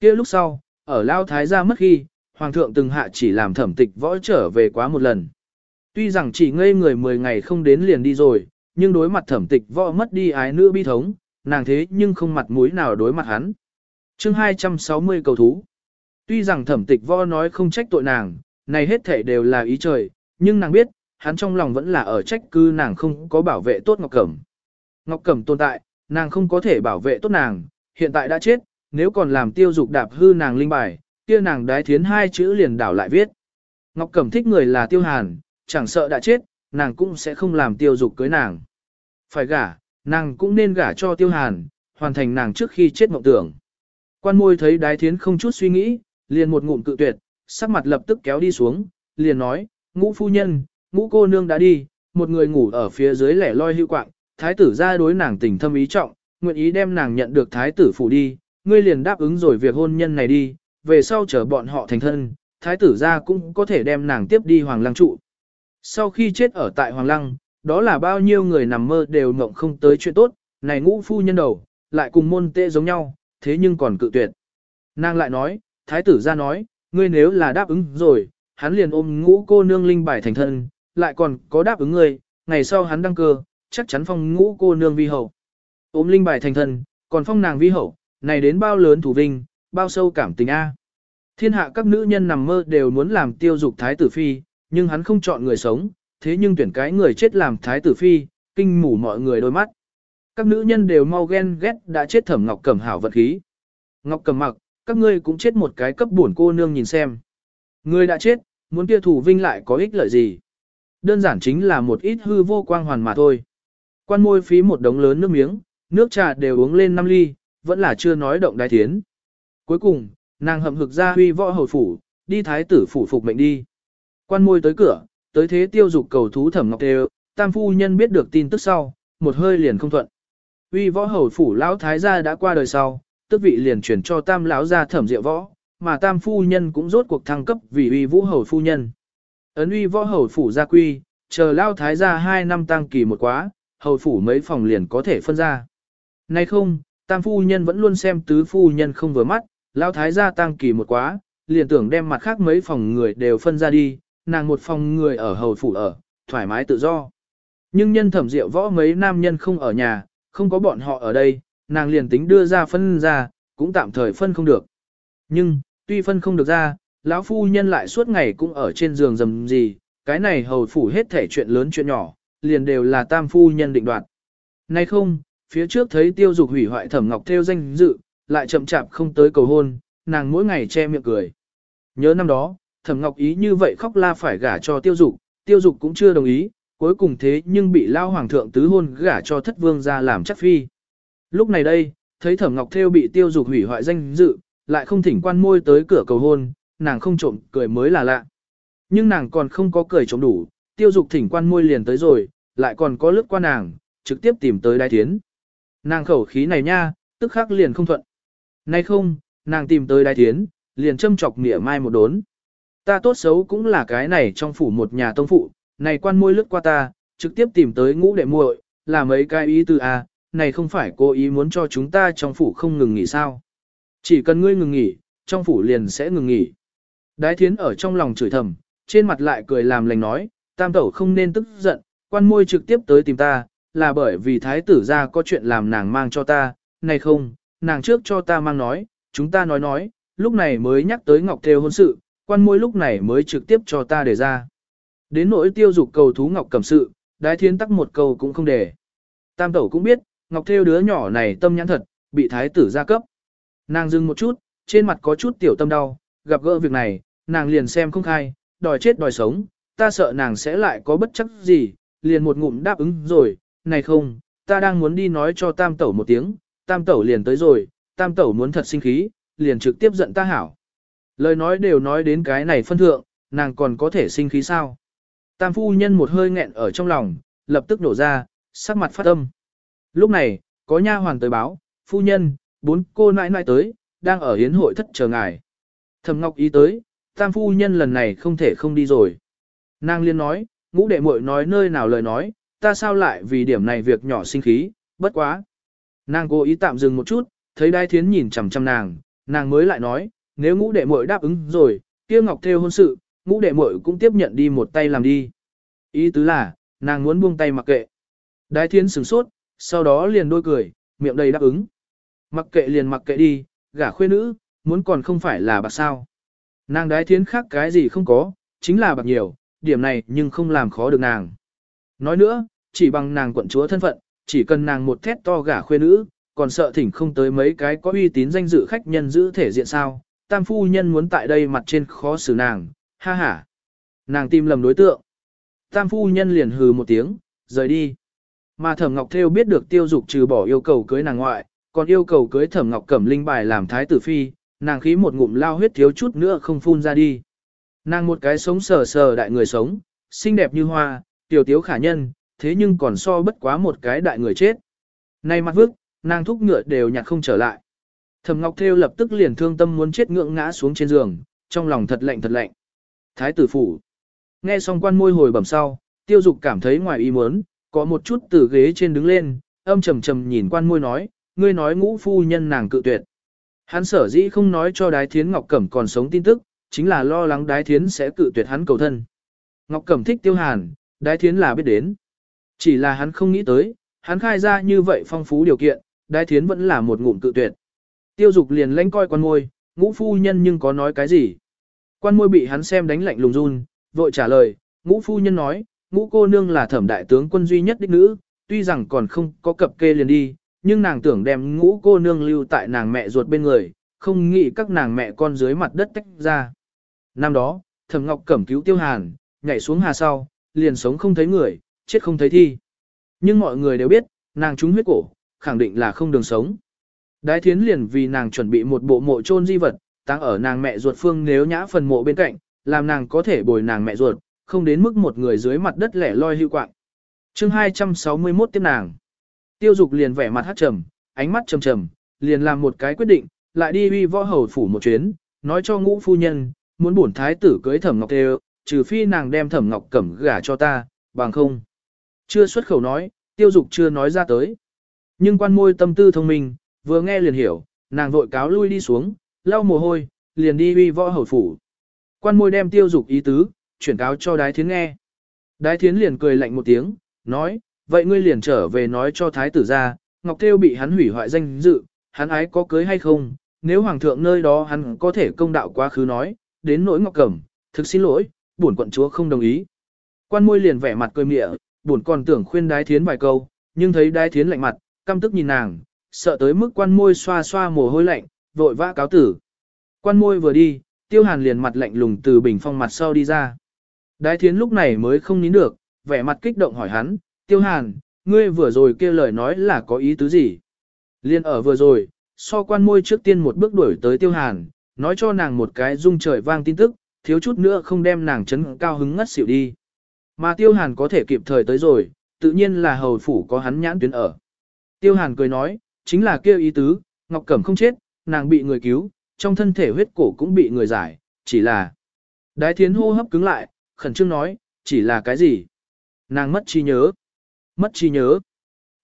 kia lúc sau, ở Lao Thái gia mất khi, Hoàng thượng từng hạ chỉ làm thẩm tịch võ trở về quá một lần. Tuy rằng chỉ ngây người 10 ngày không đến liền đi rồi, nhưng đối mặt thẩm tịch võ mất đi ái nữ bi thống, nàng thế nhưng không mặt mũi nào đối mặt hắn. chương 260 cầu thú. Tuy rằng thẩm tịch võ nói không trách tội nàng, này hết thể đều là ý trời, nhưng nàng biết, hắn trong lòng vẫn là ở trách cư nàng không có bảo vệ tốt Ngọc Cẩm. Ngọc Cẩm tồn tại, nàng không có thể bảo vệ tốt nàng, hiện tại đã chết, nếu còn làm tiêu dục đạp hư nàng linh bài, kia nàng đái thiến hai chữ liền đảo lại viết. Ngọc Cẩm thích người là tiêu hàn, chẳng sợ đã chết, nàng cũng sẽ không làm tiêu dục cưới nàng. Phải gả, nàng cũng nên gả cho tiêu hàn, hoàn thành nàng trước khi chết mộng tưởng. Quan môi thấy đái thiến không chút suy nghĩ, liền một ngụm cự tuyệt, sắc mặt lập tức kéo đi xuống, liền nói, ngũ phu nhân, ngũ cô nương đã đi, một người ngủ ở phía dưới lẻ loi hưu quạng, thái tử ra đối nàng tình thâm ý trọng, nguyện ý đem nàng nhận được thái tử phủ đi, ngươi liền đáp ứng rồi việc hôn nhân này đi, về sau chờ bọn họ thành thân, thái tử ra cũng có thể đem nàng tiếp đi hoàng lang trụ, sau khi chết ở tại Hoàng Lăng, đó là bao nhiêu người nằm mơ đều mộng không tới chuyện tốt, này ngũ phu nhân đầu, lại cùng môn tệ giống nhau, thế nhưng còn cự tuyệt. Nàng lại nói, thái tử ra nói, ngươi nếu là đáp ứng rồi, hắn liền ôm ngũ cô nương linh bài thành thân, lại còn có đáp ứng ngươi, ngày sau hắn đăng cơ, chắc chắn phong ngũ cô nương vi hậu. Ôm linh bài thành thân, còn phong nàng vi hậu, này đến bao lớn thủ vinh, bao sâu cảm tình a. Thiên hạ các nữ nhân nằm mơ đều muốn làm tiêu dục thái tử phi, nhưng hắn không chọn người sống, thế nhưng tuyển cái người chết làm thái tử phi, kinh mủ mọi người đôi mắt. Các nữ nhân đều mau ghen ghét đã chết thẩm Ngọc Cẩm hảo vật khí. Ngọc Cẩm mặc, các ngươi cũng chết một cái cấp buồn cô nương nhìn xem. Người đã chết, muốn kia thủ vinh lại có ích lợi gì? Đơn giản chính là một ít hư vô quang hoàn mà thôi. Quan môi phí một đống lớn nước miếng, nước trà đều uống lên 5 ly, vẫn là chưa nói động đái thiến, Cuối cùng, nàng hậm hực ra huy võ hầu phủ, đi thái tử phủ phục mệnh đi. Quan môi tới cửa, tới thế tiêu dục cầu thú thẩm ngọc đều, tam phu nhân biết được tin tức sau, một hơi liền không thuận. Uy võ hầu phủ lão thái gia đã qua đời sau, tức vị liền chuyển cho tam lão gia thẩm diệu võ, mà tam phu nhân cũng rốt cuộc thăng cấp vì uy vũ hầu phu nhân. Ấn uy võ hầu phủ gia quy, chờ lão thái gia hai năm tăng kỳ một quá, hầu phủ mấy phòng liền có thể phân ra. Nay không, tam phu nhân vẫn luôn xem tứ phu nhân không vừa mắt, lão thái gia tăng kỳ một quá, liền tưởng đem mặt khác mấy phòng người đều phân ra đi, nàng một phòng người ở hầu phủ ở, thoải mái tự do. Nhưng nhân thẩm diệu võ mấy nam nhân không ở nhà, không có bọn họ ở đây, nàng liền tính đưa ra phân ra, cũng tạm thời phân không được. Nhưng, tuy phân không được ra, lão phu nhân lại suốt ngày cũng ở trên giường dầm gì, cái này hầu phủ hết thể chuyện lớn chuyện nhỏ, liền đều là tam phu nhân định đoạt. Nay không, phía trước thấy tiêu dục hủy hoại thẩm ngọc theo danh dự, lại chậm chạp không tới cầu hôn, nàng mỗi ngày che miệng cười. Nhớ năm đó, Thẩm Ngọc Ý như vậy khóc la phải gả cho tiêu dục, tiêu dục cũng chưa đồng ý, cuối cùng thế nhưng bị lao hoàng thượng tứ hôn gả cho thất vương ra làm chắc phi. Lúc này đây, thấy Thẩm Ngọc Thêu bị tiêu dục hủy hoại danh dự, lại không thỉnh quan môi tới cửa cầu hôn, nàng không trộm cười mới là lạ. Nhưng nàng còn không có cười trộm đủ, tiêu dục thỉnh quan môi liền tới rồi, lại còn có lướt qua nàng, trực tiếp tìm tới đái tiến. Nàng khẩu khí này nha, tức khắc liền không thuận. Nay không, nàng tìm tới đái tiến, liền châm chọc mỉa mai một đốn. Ta tốt xấu cũng là cái này trong phủ một nhà tông phụ, này quan môi lướt qua ta, trực tiếp tìm tới ngũ đệ muội, là mấy cái ý từ a, à, này không phải cô ý muốn cho chúng ta trong phủ không ngừng nghỉ sao? Chỉ cần ngươi ngừng nghỉ, trong phủ liền sẽ ngừng nghỉ. Đái thiến ở trong lòng chửi thầm, trên mặt lại cười làm lành nói, tam tẩu không nên tức giận, quan môi trực tiếp tới tìm ta, là bởi vì thái tử ra có chuyện làm nàng mang cho ta, này không, nàng trước cho ta mang nói, chúng ta nói nói, lúc này mới nhắc tới ngọc thêu hôn sự, quan môi lúc này mới trực tiếp cho ta để ra. Đến nỗi tiêu dục cầu thú Ngọc Cẩm sự, đái thiên tắc một câu cũng không để. Tam tẩu cũng biết, Ngọc theo đứa nhỏ này tâm nhãn thật, bị thái tử gia cấp. Nàng dừng một chút, trên mặt có chút tiểu tâm đau, gặp gỡ việc này, nàng liền xem không khai, đòi chết đòi sống, ta sợ nàng sẽ lại có bất chấp gì, liền một ngụm đáp ứng rồi, này không, ta đang muốn đi nói cho tam tẩu một tiếng, tam tẩu liền tới rồi, tam tẩu muốn thật sinh khí, liền trực tiếp giận ta hảo. Lời nói đều nói đến cái này phân thượng, nàng còn có thể sinh khí sao. Tam phu nhân một hơi nghẹn ở trong lòng, lập tức nổ ra, sắc mặt phát âm. Lúc này, có nha hoàn tới báo, phu nhân, bốn cô nãi nãi tới, đang ở hiến hội thất chờ ngài. Thẩm Ngọc ý tới, tam phu nhân lần này không thể không đi rồi. Nàng liên nói, ngũ đệ muội nói nơi nào lời nói, ta sao lại vì điểm này việc nhỏ sinh khí, bất quá. Nàng cố ý tạm dừng một chút, thấy đai thiến nhìn chằm chằm nàng, nàng mới lại nói, nếu ngũ đệ muội đáp ứng rồi, kia ngọc theo hôn sự, ngũ đệ muội cũng tiếp nhận đi một tay làm đi. Ý tứ là, nàng muốn buông tay mặc kệ. Đái thiên sửng sốt, sau đó liền đôi cười, miệng đầy đáp ứng. Mặc kệ liền mặc kệ đi, gả khuê nữ, muốn còn không phải là bạc sao. Nàng đái thiên khác cái gì không có, chính là bạc nhiều, điểm này nhưng không làm khó được nàng. Nói nữa, chỉ bằng nàng quận chúa thân phận, chỉ cần nàng một thét to gả khuê nữ, còn sợ thỉnh không tới mấy cái có uy tín danh dự khách nhân giữ thể diện sao, tam phu nhân muốn tại đây mặt trên khó xử nàng, ha ha. Nàng tìm lầm đối tượng. Tam phu nhân liền hừ một tiếng, rời đi. Mà thẩm ngọc theo biết được tiêu dục trừ bỏ yêu cầu cưới nàng ngoại, còn yêu cầu cưới thẩm ngọc cẩm linh bài làm thái tử phi, nàng khí một ngụm lao huyết thiếu chút nữa không phun ra đi. Nàng một cái sống sờ sờ đại người sống, xinh đẹp như hoa, tiểu tiếu khả nhân, thế nhưng còn so bất quá một cái đại người chết. Nay mặt vức, nàng thúc ngựa đều nhặt không trở lại. Thẩm Ngọc Thêu lập tức liền thương tâm muốn chết ngượng ngã xuống trên giường, trong lòng thật lạnh thật lạnh. Thái tử phủ. Nghe xong quan môi hồi bẩm sau, Tiêu Dục cảm thấy ngoài ý muốn, có một chút từ ghế trên đứng lên, âm trầm trầm nhìn quan môi nói, ngươi nói ngũ phu nhân nàng cự tuyệt. Hắn sở dĩ không nói cho Đái Thiến Ngọc Cẩm còn sống tin tức, chính là lo lắng Đái Thiến sẽ cự tuyệt hắn cầu thân. Ngọc Cẩm thích Tiêu Hàn, Đái Thiến là biết đến. Chỉ là hắn không nghĩ tới, hắn khai ra như vậy phong phú điều kiện, Đái Thiến vẫn là một ngụm cự tuyệt. Tiêu dục liền lánh coi quan môi, ngũ phu nhân nhưng có nói cái gì. Quan môi bị hắn xem đánh lạnh lùng run, vội trả lời, ngũ phu nhân nói, ngũ cô nương là thẩm đại tướng quân duy nhất đích nữ, tuy rằng còn không có cập kê liền đi, nhưng nàng tưởng đem ngũ cô nương lưu tại nàng mẹ ruột bên người, không nghĩ các nàng mẹ con dưới mặt đất tách ra. Năm đó, thẩm ngọc cẩm cứu tiêu hàn, nhảy xuống hà sau, liền sống không thấy người, chết không thấy thi. Nhưng mọi người đều biết, nàng trúng huyết cổ, khẳng định là không đường sống. Đái thiến liền vì nàng chuẩn bị một bộ mộ chôn di vật, táng ở nàng mẹ ruột phương nếu nhã phần mộ bên cạnh, làm nàng có thể bồi nàng mẹ ruột, không đến mức một người dưới mặt đất lẻ loi hưu quạng. Chương 261 tiếp nàng. Tiêu Dục liền vẻ mặt hắc trầm, ánh mắt trầm trầm, liền làm một cái quyết định, lại đi uy võ hầu phủ một chuyến, nói cho ngũ phu nhân, muốn bổn thái tử cưới Thẩm Ngọc Tê, trừ phi nàng đem Thẩm Ngọc Cẩm gả cho ta, bằng không. Chưa xuất khẩu nói, Tiêu Dục chưa nói ra tới. Nhưng quan môi tâm tư thông minh, vừa nghe liền hiểu, nàng vội cáo lui đi xuống, lau mồ hôi, liền đi uy võ hầu phủ. Quan môi đem tiêu dục ý tứ, chuyển cáo cho đái thiến nghe. Đái thiến liền cười lạnh một tiếng, nói, vậy ngươi liền trở về nói cho thái tử ra, Ngọc Tiêu bị hắn hủy hoại danh dự, hắn ái có cưới hay không, nếu hoàng thượng nơi đó hắn có thể công đạo quá khứ nói, đến nỗi Ngọc Cẩm, thực xin lỗi, bổn quận chúa không đồng ý. Quan môi liền vẻ mặt cười mịa, bổn còn tưởng khuyên đái thiến vài câu, nhưng thấy đái thiến lạnh mặt, căm tức nhìn nàng, sợ tới mức quan môi xoa xoa mồ hôi lạnh, vội vã cáo tử. Quan môi vừa đi, tiêu hàn liền mặt lạnh lùng từ bình phong mặt sau đi ra. Đái thiến lúc này mới không nín được, vẻ mặt kích động hỏi hắn, tiêu hàn, ngươi vừa rồi kêu lời nói là có ý tứ gì? Liên ở vừa rồi, so quan môi trước tiên một bước đuổi tới tiêu hàn, nói cho nàng một cái rung trời vang tin tức, thiếu chút nữa không đem nàng chấn cao hứng ngất xỉu đi. Mà tiêu hàn có thể kịp thời tới rồi, tự nhiên là hầu phủ có hắn nhãn tuyến ở. Tiêu hàn cười nói, chính là kêu ý tứ, Ngọc Cẩm không chết, nàng bị người cứu, trong thân thể huyết cổ cũng bị người giải, chỉ là... Đái thiến hô hấp cứng lại, khẩn trương nói, chỉ là cái gì? Nàng mất trí nhớ. Mất trí nhớ.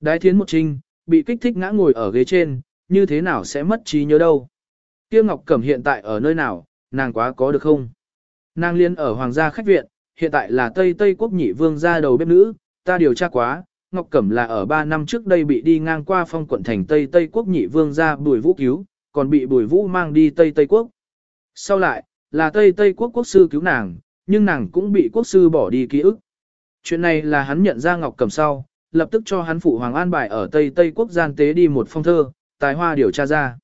Đái thiến một trinh, bị kích thích ngã ngồi ở ghế trên, như thế nào sẽ mất trí nhớ đâu? Tiêu Ngọc Cẩm hiện tại ở nơi nào, nàng quá có được không? Nàng liên ở Hoàng gia khách viện, hiện tại là Tây Tây quốc nhị vương gia đầu bếp nữ, ta điều tra quá, Ngọc Cẩm là ở 3 năm trước đây bị đi ngang qua phong quận thành Tây Tây Quốc nhị vương ra bùi vũ cứu, còn bị bùi vũ mang đi Tây Tây Quốc. Sau lại, là Tây Tây Quốc quốc sư cứu nàng, nhưng nàng cũng bị quốc sư bỏ đi ký ức. Chuyện này là hắn nhận ra Ngọc Cẩm sau, lập tức cho hắn phụ hoàng an bài ở Tây Tây Quốc gian tế đi một phong thơ, tài hoa điều tra ra.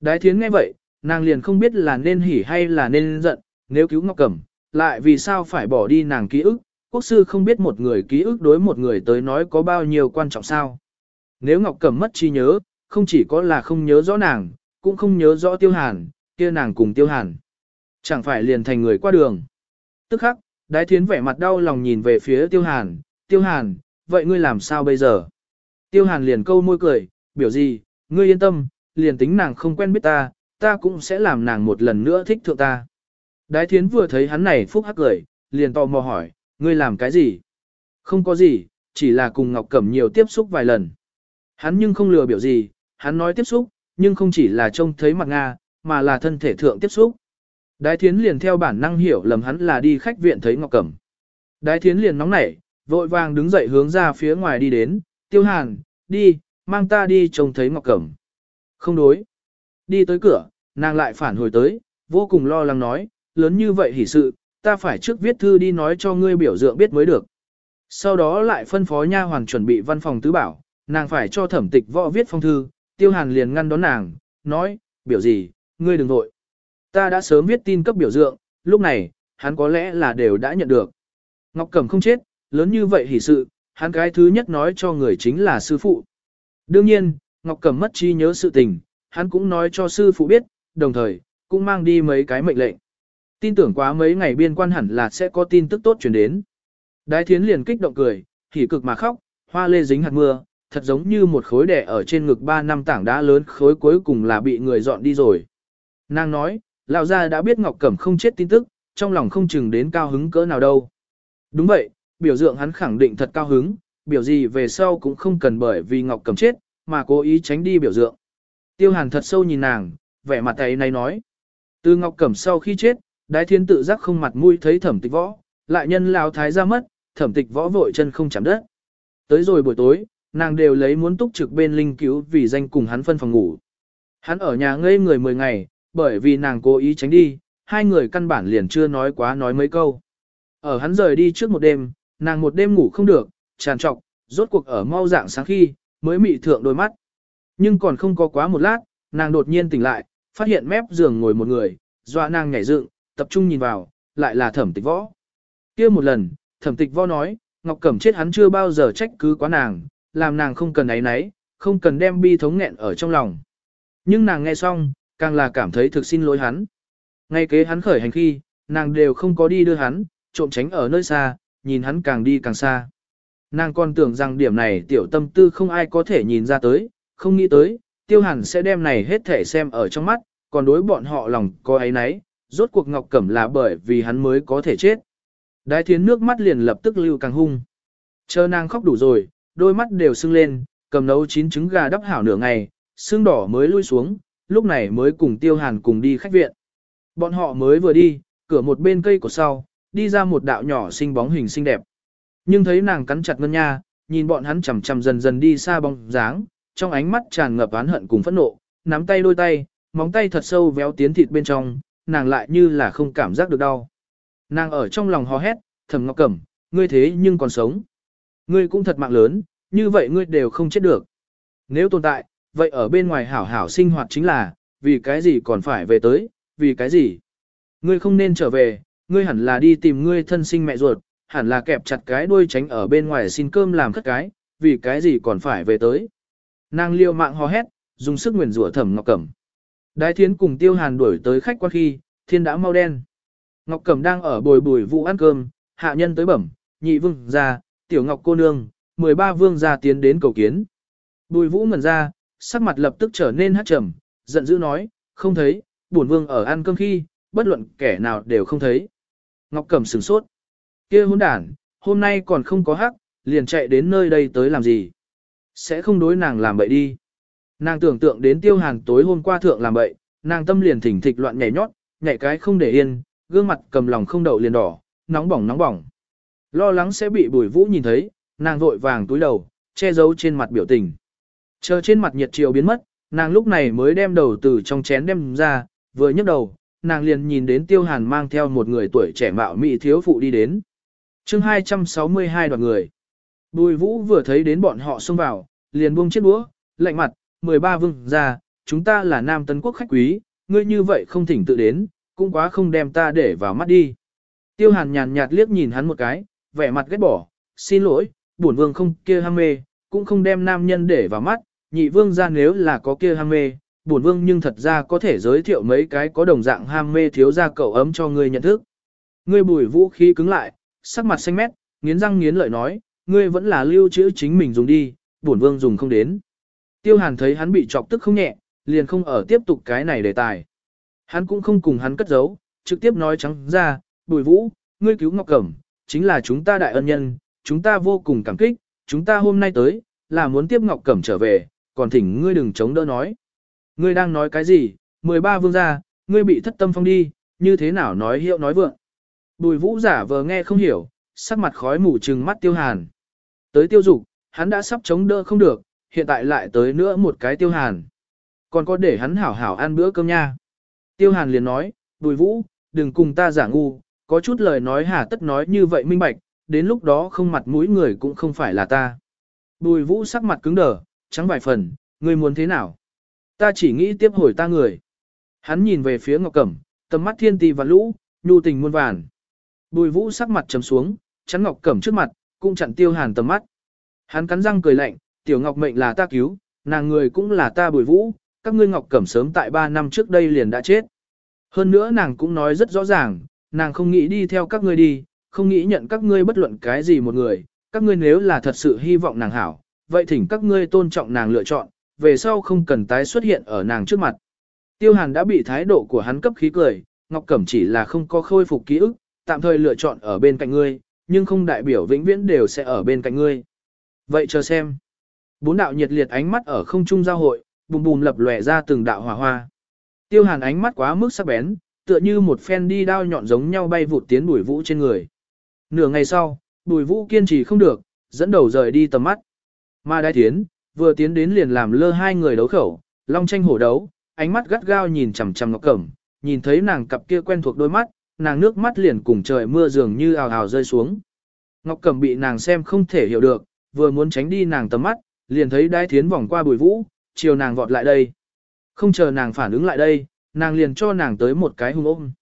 Đái thiến nghe vậy, nàng liền không biết là nên hỉ hay là nên giận, nếu cứu Ngọc Cẩm, lại vì sao phải bỏ đi nàng ký ức, quốc sư không biết một người ký ức đối một người tới nói có bao nhiêu quan trọng sao. Nếu Ngọc Cẩm mất trí nhớ, không chỉ có là không nhớ rõ nàng, cũng không nhớ rõ Tiêu Hàn, kia nàng cùng Tiêu Hàn. Chẳng phải liền thành người qua đường. Tức khắc, Đái Thiến vẻ mặt đau lòng nhìn về phía Tiêu Hàn, Tiêu Hàn, vậy ngươi làm sao bây giờ? Tiêu Hàn liền câu môi cười, biểu gì, ngươi yên tâm, liền tính nàng không quen biết ta, ta cũng sẽ làm nàng một lần nữa thích thượng ta. Đái Thiến vừa thấy hắn này phúc hắc cười, liền tò mò hỏi, ngươi làm cái gì? Không có gì, chỉ là cùng Ngọc Cẩm nhiều tiếp xúc vài lần. Hắn nhưng không lừa biểu gì, hắn nói tiếp xúc, nhưng không chỉ là trông thấy mặt Nga, mà là thân thể thượng tiếp xúc. Đái thiến liền theo bản năng hiểu lầm hắn là đi khách viện thấy Ngọc Cẩm. Đái thiến liền nóng nảy, vội vàng đứng dậy hướng ra phía ngoài đi đến, tiêu hàn, đi, mang ta đi trông thấy Ngọc Cẩm. Không đối. Đi tới cửa, nàng lại phản hồi tới, vô cùng lo lắng nói, lớn như vậy hỉ sự, ta phải trước viết thư đi nói cho ngươi biểu dượng biết mới được. Sau đó lại phân phó nha hoàn chuẩn bị văn phòng tứ bảo, nàng phải cho thẩm tịch võ viết phong thư, tiêu hàn liền ngăn đón nàng, nói, biểu gì, ngươi đừng nội. Ta đã sớm viết tin cấp biểu dượng, lúc này, hắn có lẽ là đều đã nhận được. Ngọc Cẩm không chết, lớn như vậy hỉ sự, hắn cái thứ nhất nói cho người chính là sư phụ. Đương nhiên, Ngọc Cẩm mất trí nhớ sự tình, hắn cũng nói cho sư phụ biết, đồng thời, cũng mang đi mấy cái mệnh lệnh. Tin tưởng quá mấy ngày biên quan hẳn là sẽ có tin tức tốt chuyển đến. Đái thiến liền kích động cười, thì cực mà khóc, hoa lê dính hạt mưa, thật giống như một khối đẻ ở trên ngực ba năm tảng đá lớn khối cuối cùng là bị người dọn đi rồi. Nàng nói, lão gia đã biết Ngọc Cẩm không chết tin tức, trong lòng không chừng đến cao hứng cỡ nào đâu. Đúng vậy, biểu dượng hắn khẳng định thật cao hứng, biểu gì về sau cũng không cần bởi vì Ngọc Cẩm chết, mà cố ý tránh đi biểu dượng. Tiêu Hàn thật sâu nhìn nàng, vẻ mặt ấy này nói. Từ Ngọc Cẩm sau khi chết, Đái thiên tự giác không mặt mũi thấy thẩm tịch võ, lại nhân lao thái ra mất, thẩm tịch võ vội chân không chạm đất. Tới rồi buổi tối, nàng đều lấy muốn túc trực bên linh cứu vì danh cùng hắn phân phòng ngủ. Hắn ở nhà ngây người 10 ngày, bởi vì nàng cố ý tránh đi, hai người căn bản liền chưa nói quá nói mấy câu. Ở hắn rời đi trước một đêm, nàng một đêm ngủ không được, tràn trọc, rốt cuộc ở mau dạng sáng khi, mới mị thượng đôi mắt. Nhưng còn không có quá một lát, nàng đột nhiên tỉnh lại, phát hiện mép giường ngồi một người, dọa nàng nhảy dựng, tập trung nhìn vào, lại là thẩm tịch võ. kia một lần, thẩm tịch võ nói, Ngọc Cẩm chết hắn chưa bao giờ trách cứ quá nàng, làm nàng không cần ấy nấy, không cần đem bi thống nghẹn ở trong lòng. Nhưng nàng nghe xong, càng là cảm thấy thực xin lỗi hắn. Ngay kế hắn khởi hành khi, nàng đều không có đi đưa hắn, trộm tránh ở nơi xa, nhìn hắn càng đi càng xa. Nàng còn tưởng rằng điểm này tiểu tâm tư không ai có thể nhìn ra tới, không nghĩ tới, tiêu hẳn sẽ đem này hết thể xem ở trong mắt, còn đối bọn họ lòng có ấy nấy, rốt cuộc Ngọc Cẩm là bởi vì hắn mới có thể chết. Đái thiến nước mắt liền lập tức lưu càng hung. Chờ nàng khóc đủ rồi, đôi mắt đều sưng lên, cầm nấu chín trứng gà đắp hảo nửa ngày, sưng đỏ mới lui xuống, lúc này mới cùng tiêu hàn cùng đi khách viện. Bọn họ mới vừa đi, cửa một bên cây của sau, đi ra một đạo nhỏ xinh bóng hình xinh đẹp. Nhưng thấy nàng cắn chặt ngân nha, nhìn bọn hắn chầm chầm dần dần đi xa bóng dáng, trong ánh mắt tràn ngập án hận cùng phẫn nộ, nắm tay đôi tay, móng tay thật sâu véo tiến thịt bên trong, nàng lại như là không cảm giác được đau. Nàng ở trong lòng hò hét, thầm ngọc cẩm, ngươi thế nhưng còn sống. Ngươi cũng thật mạng lớn, như vậy ngươi đều không chết được. Nếu tồn tại, vậy ở bên ngoài hảo hảo sinh hoạt chính là, vì cái gì còn phải về tới, vì cái gì. Ngươi không nên trở về, ngươi hẳn là đi tìm ngươi thân sinh mẹ ruột, hẳn là kẹp chặt cái đuôi tránh ở bên ngoài xin cơm làm cất cái, vì cái gì còn phải về tới. Nàng liêu mạng hò hét, dùng sức nguyền rủa thầm ngọc cẩm. Đái thiến cùng tiêu hàn đuổi tới khách qua khi, thiên đã mau đen. Ngọc Cẩm đang ở bồi bùi vụ ăn cơm, hạ nhân tới bẩm, nhị vương ra, tiểu ngọc cô nương, 13 vương ra tiến đến cầu kiến. Bùi vũ ngẩn ra, sắc mặt lập tức trở nên hát trầm, giận dữ nói, không thấy, buồn vương ở ăn cơm khi, bất luận kẻ nào đều không thấy. Ngọc Cẩm sửng sốt. kia hôn đản, hôm nay còn không có hắc, liền chạy đến nơi đây tới làm gì. Sẽ không đối nàng làm bậy đi. Nàng tưởng tượng đến tiêu hàn tối hôm qua thượng làm bậy, nàng tâm liền thỉnh thịch loạn nhảy nhót, nhảy cái không để yên, gương mặt cầm lòng không đậu liền đỏ, nóng bỏng nóng bỏng. Lo lắng sẽ bị bùi vũ nhìn thấy, nàng vội vàng túi đầu, che giấu trên mặt biểu tình. Chờ trên mặt nhiệt chiều biến mất, nàng lúc này mới đem đầu từ trong chén đem ra, vừa nhấc đầu, nàng liền nhìn đến tiêu hàn mang theo một người tuổi trẻ mạo mị thiếu phụ đi đến. chương 262 đoàn người. Bùi vũ vừa thấy đến bọn họ xông vào, liền buông chiếc đũa, lạnh mặt, 13 vương gia, chúng ta là nam tấn quốc khách quý, ngươi như vậy không thỉnh tự đến, cũng quá không đem ta để vào mắt đi. Tiêu hàn nhàn nhạt liếc nhìn hắn một cái, vẻ mặt ghét bỏ, xin lỗi, bổn vương không kia ham mê, cũng không đem nam nhân để vào mắt, nhị vương gia nếu là có kia ham mê, bổn vương nhưng thật ra có thể giới thiệu mấy cái có đồng dạng ham mê thiếu gia cậu ấm cho ngươi nhận thức. Ngươi bùi vũ khí cứng lại, sắc mặt xanh mét, nghiến răng nghiến lợi nói, ngươi vẫn là lưu trữ chính mình dùng đi, bổn vương dùng không đến. Tiêu hàn thấy hắn bị chọc tức không nhẹ, liền không ở tiếp tục cái này đề tài. Hắn cũng không cùng hắn cất giấu, trực tiếp nói trắng ra, bùi vũ, ngươi cứu Ngọc Cẩm, chính là chúng ta đại ân nhân, chúng ta vô cùng cảm kích, chúng ta hôm nay tới, là muốn tiếp Ngọc Cẩm trở về, còn thỉnh ngươi đừng chống đỡ nói. Ngươi đang nói cái gì, 13 vương gia, ngươi bị thất tâm phong đi, như thế nào nói hiệu nói vượng. Bùi vũ giả vờ nghe không hiểu, sắc mặt khói mù trừng mắt tiêu hàn. Tới tiêu dục, hắn đã sắp chống đỡ không được, hiện tại lại tới nữa một cái tiêu hàn. Còn có để hắn hảo hảo ăn bữa cơm nha. Tiêu hàn liền nói, đùi vũ, đừng cùng ta giả ngu, có chút lời nói hà tất nói như vậy minh bạch, đến lúc đó không mặt mũi người cũng không phải là ta. đùi vũ sắc mặt cứng đờ, trắng vài phần, người muốn thế nào? Ta chỉ nghĩ tiếp hồi ta người. Hắn nhìn về phía Ngọc Cẩm, tầm mắt thiên tì và lũ, nhu tình muôn vàn. Bùi vũ sắc mặt trầm xuống, chắn Ngọc Cẩm trước mặt, cũng chặn tiêu hàn tầm mắt. Hắn cắn răng cười lạnh, tiểu ngọc mệnh là ta cứu, nàng người cũng là ta bồi vũ, các ngươi ngọc cẩm sớm tại 3 năm trước đây liền đã chết. Hơn nữa nàng cũng nói rất rõ ràng, nàng không nghĩ đi theo các ngươi đi, không nghĩ nhận các ngươi bất luận cái gì một người, các ngươi nếu là thật sự hy vọng nàng hảo, vậy thỉnh các ngươi tôn trọng nàng lựa chọn, về sau không cần tái xuất hiện ở nàng trước mặt. Tiêu Hàn đã bị thái độ của hắn cấp khí cười, Ngọc Cẩm chỉ là không có khôi phục ký ức, tạm thời lựa chọn ở bên cạnh ngươi, nhưng không đại biểu vĩnh viễn đều sẽ ở bên cạnh ngươi. Vậy chờ xem. Bốn đạo nhiệt liệt ánh mắt ở không trung giao hội, bùm bùm lập lòe ra từng đạo hỏa hoa. Tiêu Hàn ánh mắt quá mức sắc bén, tựa như một phen đi đao nhọn giống nhau bay vụt tiến Bùi Vũ trên người. Nửa ngày sau, Bùi Vũ kiên trì không được, dẫn đầu rời đi tầm mắt. Ma Đại Tiến, vừa tiến đến liền làm lơ hai người đấu khẩu, long tranh hổ đấu, ánh mắt gắt gao nhìn chằm chằm Ngọc Cẩm, nhìn thấy nàng cặp kia quen thuộc đôi mắt, nàng nước mắt liền cùng trời mưa dường như ào ào rơi xuống. Ngọc Cẩm bị nàng xem không thể hiểu được, vừa muốn tránh đi nàng tầm mắt, liền thấy đái thiến vòng qua bùi vũ, chiều nàng vọt lại đây. Không chờ nàng phản ứng lại đây, nàng liền cho nàng tới một cái hung ôm.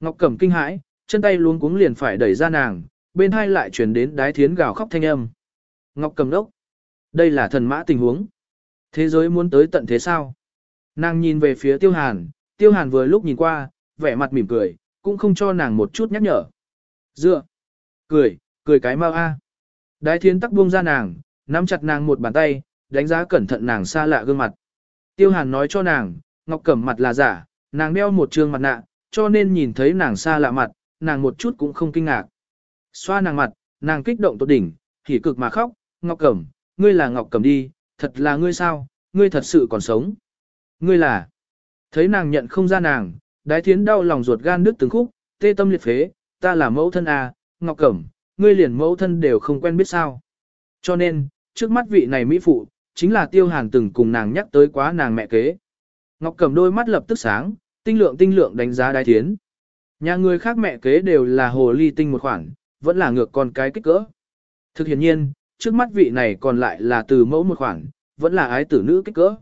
Ngọc Cẩm kinh hãi, chân tay luống cuống liền phải đẩy ra nàng, bên hai lại chuyển đến đái thiến gào khóc thanh âm. Ngọc Cẩm đốc. Đây là thần mã tình huống. Thế giới muốn tới tận thế sao? Nàng nhìn về phía tiêu hàn, tiêu hàn vừa lúc nhìn qua, vẻ mặt mỉm cười, cũng không cho nàng một chút nhắc nhở. Dựa. Cười, cười cái mau a. Đái thiến tắc buông ra nàng, nắm chặt nàng một bàn tay, đánh giá cẩn thận nàng xa lạ gương mặt. Tiêu Hàn nói cho nàng, Ngọc Cẩm mặt là giả, nàng đeo một trường mặt nạ, cho nên nhìn thấy nàng xa lạ mặt, nàng một chút cũng không kinh ngạc. Xoa nàng mặt, nàng kích động tột đỉnh, hỉ cực mà khóc, Ngọc Cẩm, ngươi là Ngọc Cẩm đi, thật là ngươi sao, ngươi thật sự còn sống. Ngươi là... Thấy nàng nhận không ra nàng, đái thiến đau lòng ruột gan đứt từng khúc, tê tâm liệt phế, ta là mẫu thân à, Ngọc Cẩm, ngươi liền mẫu thân đều không quen biết sao. Cho nên, trước mắt vị này Mỹ Phụ, chính là tiêu hàn từng cùng nàng nhắc tới quá nàng mẹ kế. Ngọc cầm đôi mắt lập tức sáng, tinh lượng tinh lượng đánh giá đai thiến. Nhà người khác mẹ kế đều là hồ ly tinh một khoản, vẫn là ngược con cái kích cỡ. Thực hiện nhiên, trước mắt vị này còn lại là từ mẫu một khoản, vẫn là ái tử nữ kích cỡ.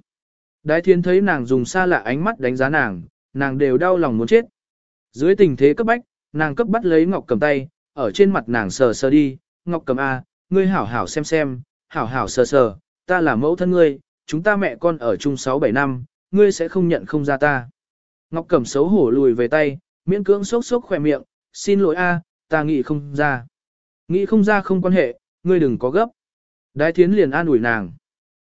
đai thiến thấy nàng dùng xa lạ ánh mắt đánh giá nàng, nàng đều đau lòng muốn chết. Dưới tình thế cấp bách, nàng cấp bắt lấy Ngọc cầm tay, ở trên mặt nàng sờ sờ đi, Ngọc cầm A, à, ngươi hảo hảo xem xem, hảo hảo sờ sờ, ta là mẫu thân ngươi, chúng ta mẹ con ở chung 6-7 năm, ngươi sẽ không nhận không ra ta. Ngọc Cẩm xấu hổ lùi về tay, miễn cưỡng sốc sốc khỏe miệng, xin lỗi a ta nghĩ không ra. Nghĩ không ra không quan hệ, ngươi đừng có gấp. Đái thiến liền an ủi nàng.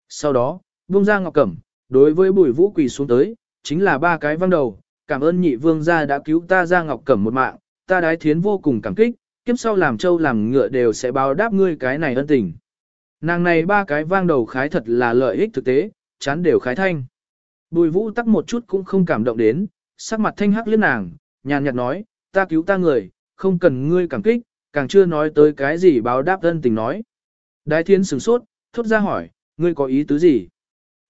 Sau đó, buông ra Ngọc Cẩm, đối với bùi vũ quỳ xuống tới, chính là ba cái văng đầu, cảm ơn nhị vương gia đã cứu ta ra Ngọc Cẩm một mạng, ta đái thiến vô cùng cảm kích, kiếp sau làm trâu làm ngựa đều sẽ báo đáp ngươi cái này ân tình. Nàng này ba cái vang đầu khái thật là lợi ích thực tế, chán đều khái thanh. Bùi vũ tắc một chút cũng không cảm động đến, sắc mặt thanh hắc liên nàng, nhàn nhạt nói, ta cứu ta người, không cần ngươi cảm kích, càng chưa nói tới cái gì báo đáp ân tình nói. đại thiên sửng sốt, thốt ra hỏi, ngươi có ý tứ gì?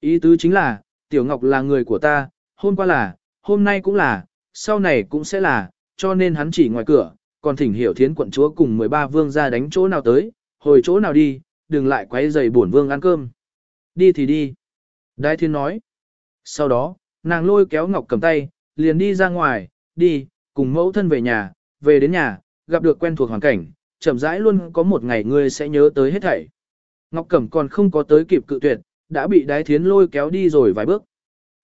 Ý tứ chính là, Tiểu Ngọc là người của ta, hôm qua là, hôm nay cũng là, sau này cũng sẽ là, cho nên hắn chỉ ngoài cửa, còn thỉnh hiểu thiến quận chúa cùng 13 vương ra đánh chỗ nào tới, hồi chỗ nào đi, đừng lại quấy giày bổn vương ăn cơm. Đi thì đi. Đái thiên nói. Sau đó, nàng lôi kéo ngọc cầm tay, liền đi ra ngoài, đi, cùng mẫu thân về nhà, về đến nhà, gặp được quen thuộc hoàn cảnh, chậm rãi luôn có một ngày ngươi sẽ nhớ tới hết thảy. Ngọc Cẩm còn không có tới kịp cự tuyệt, đã bị đái thiến lôi kéo đi rồi vài bước.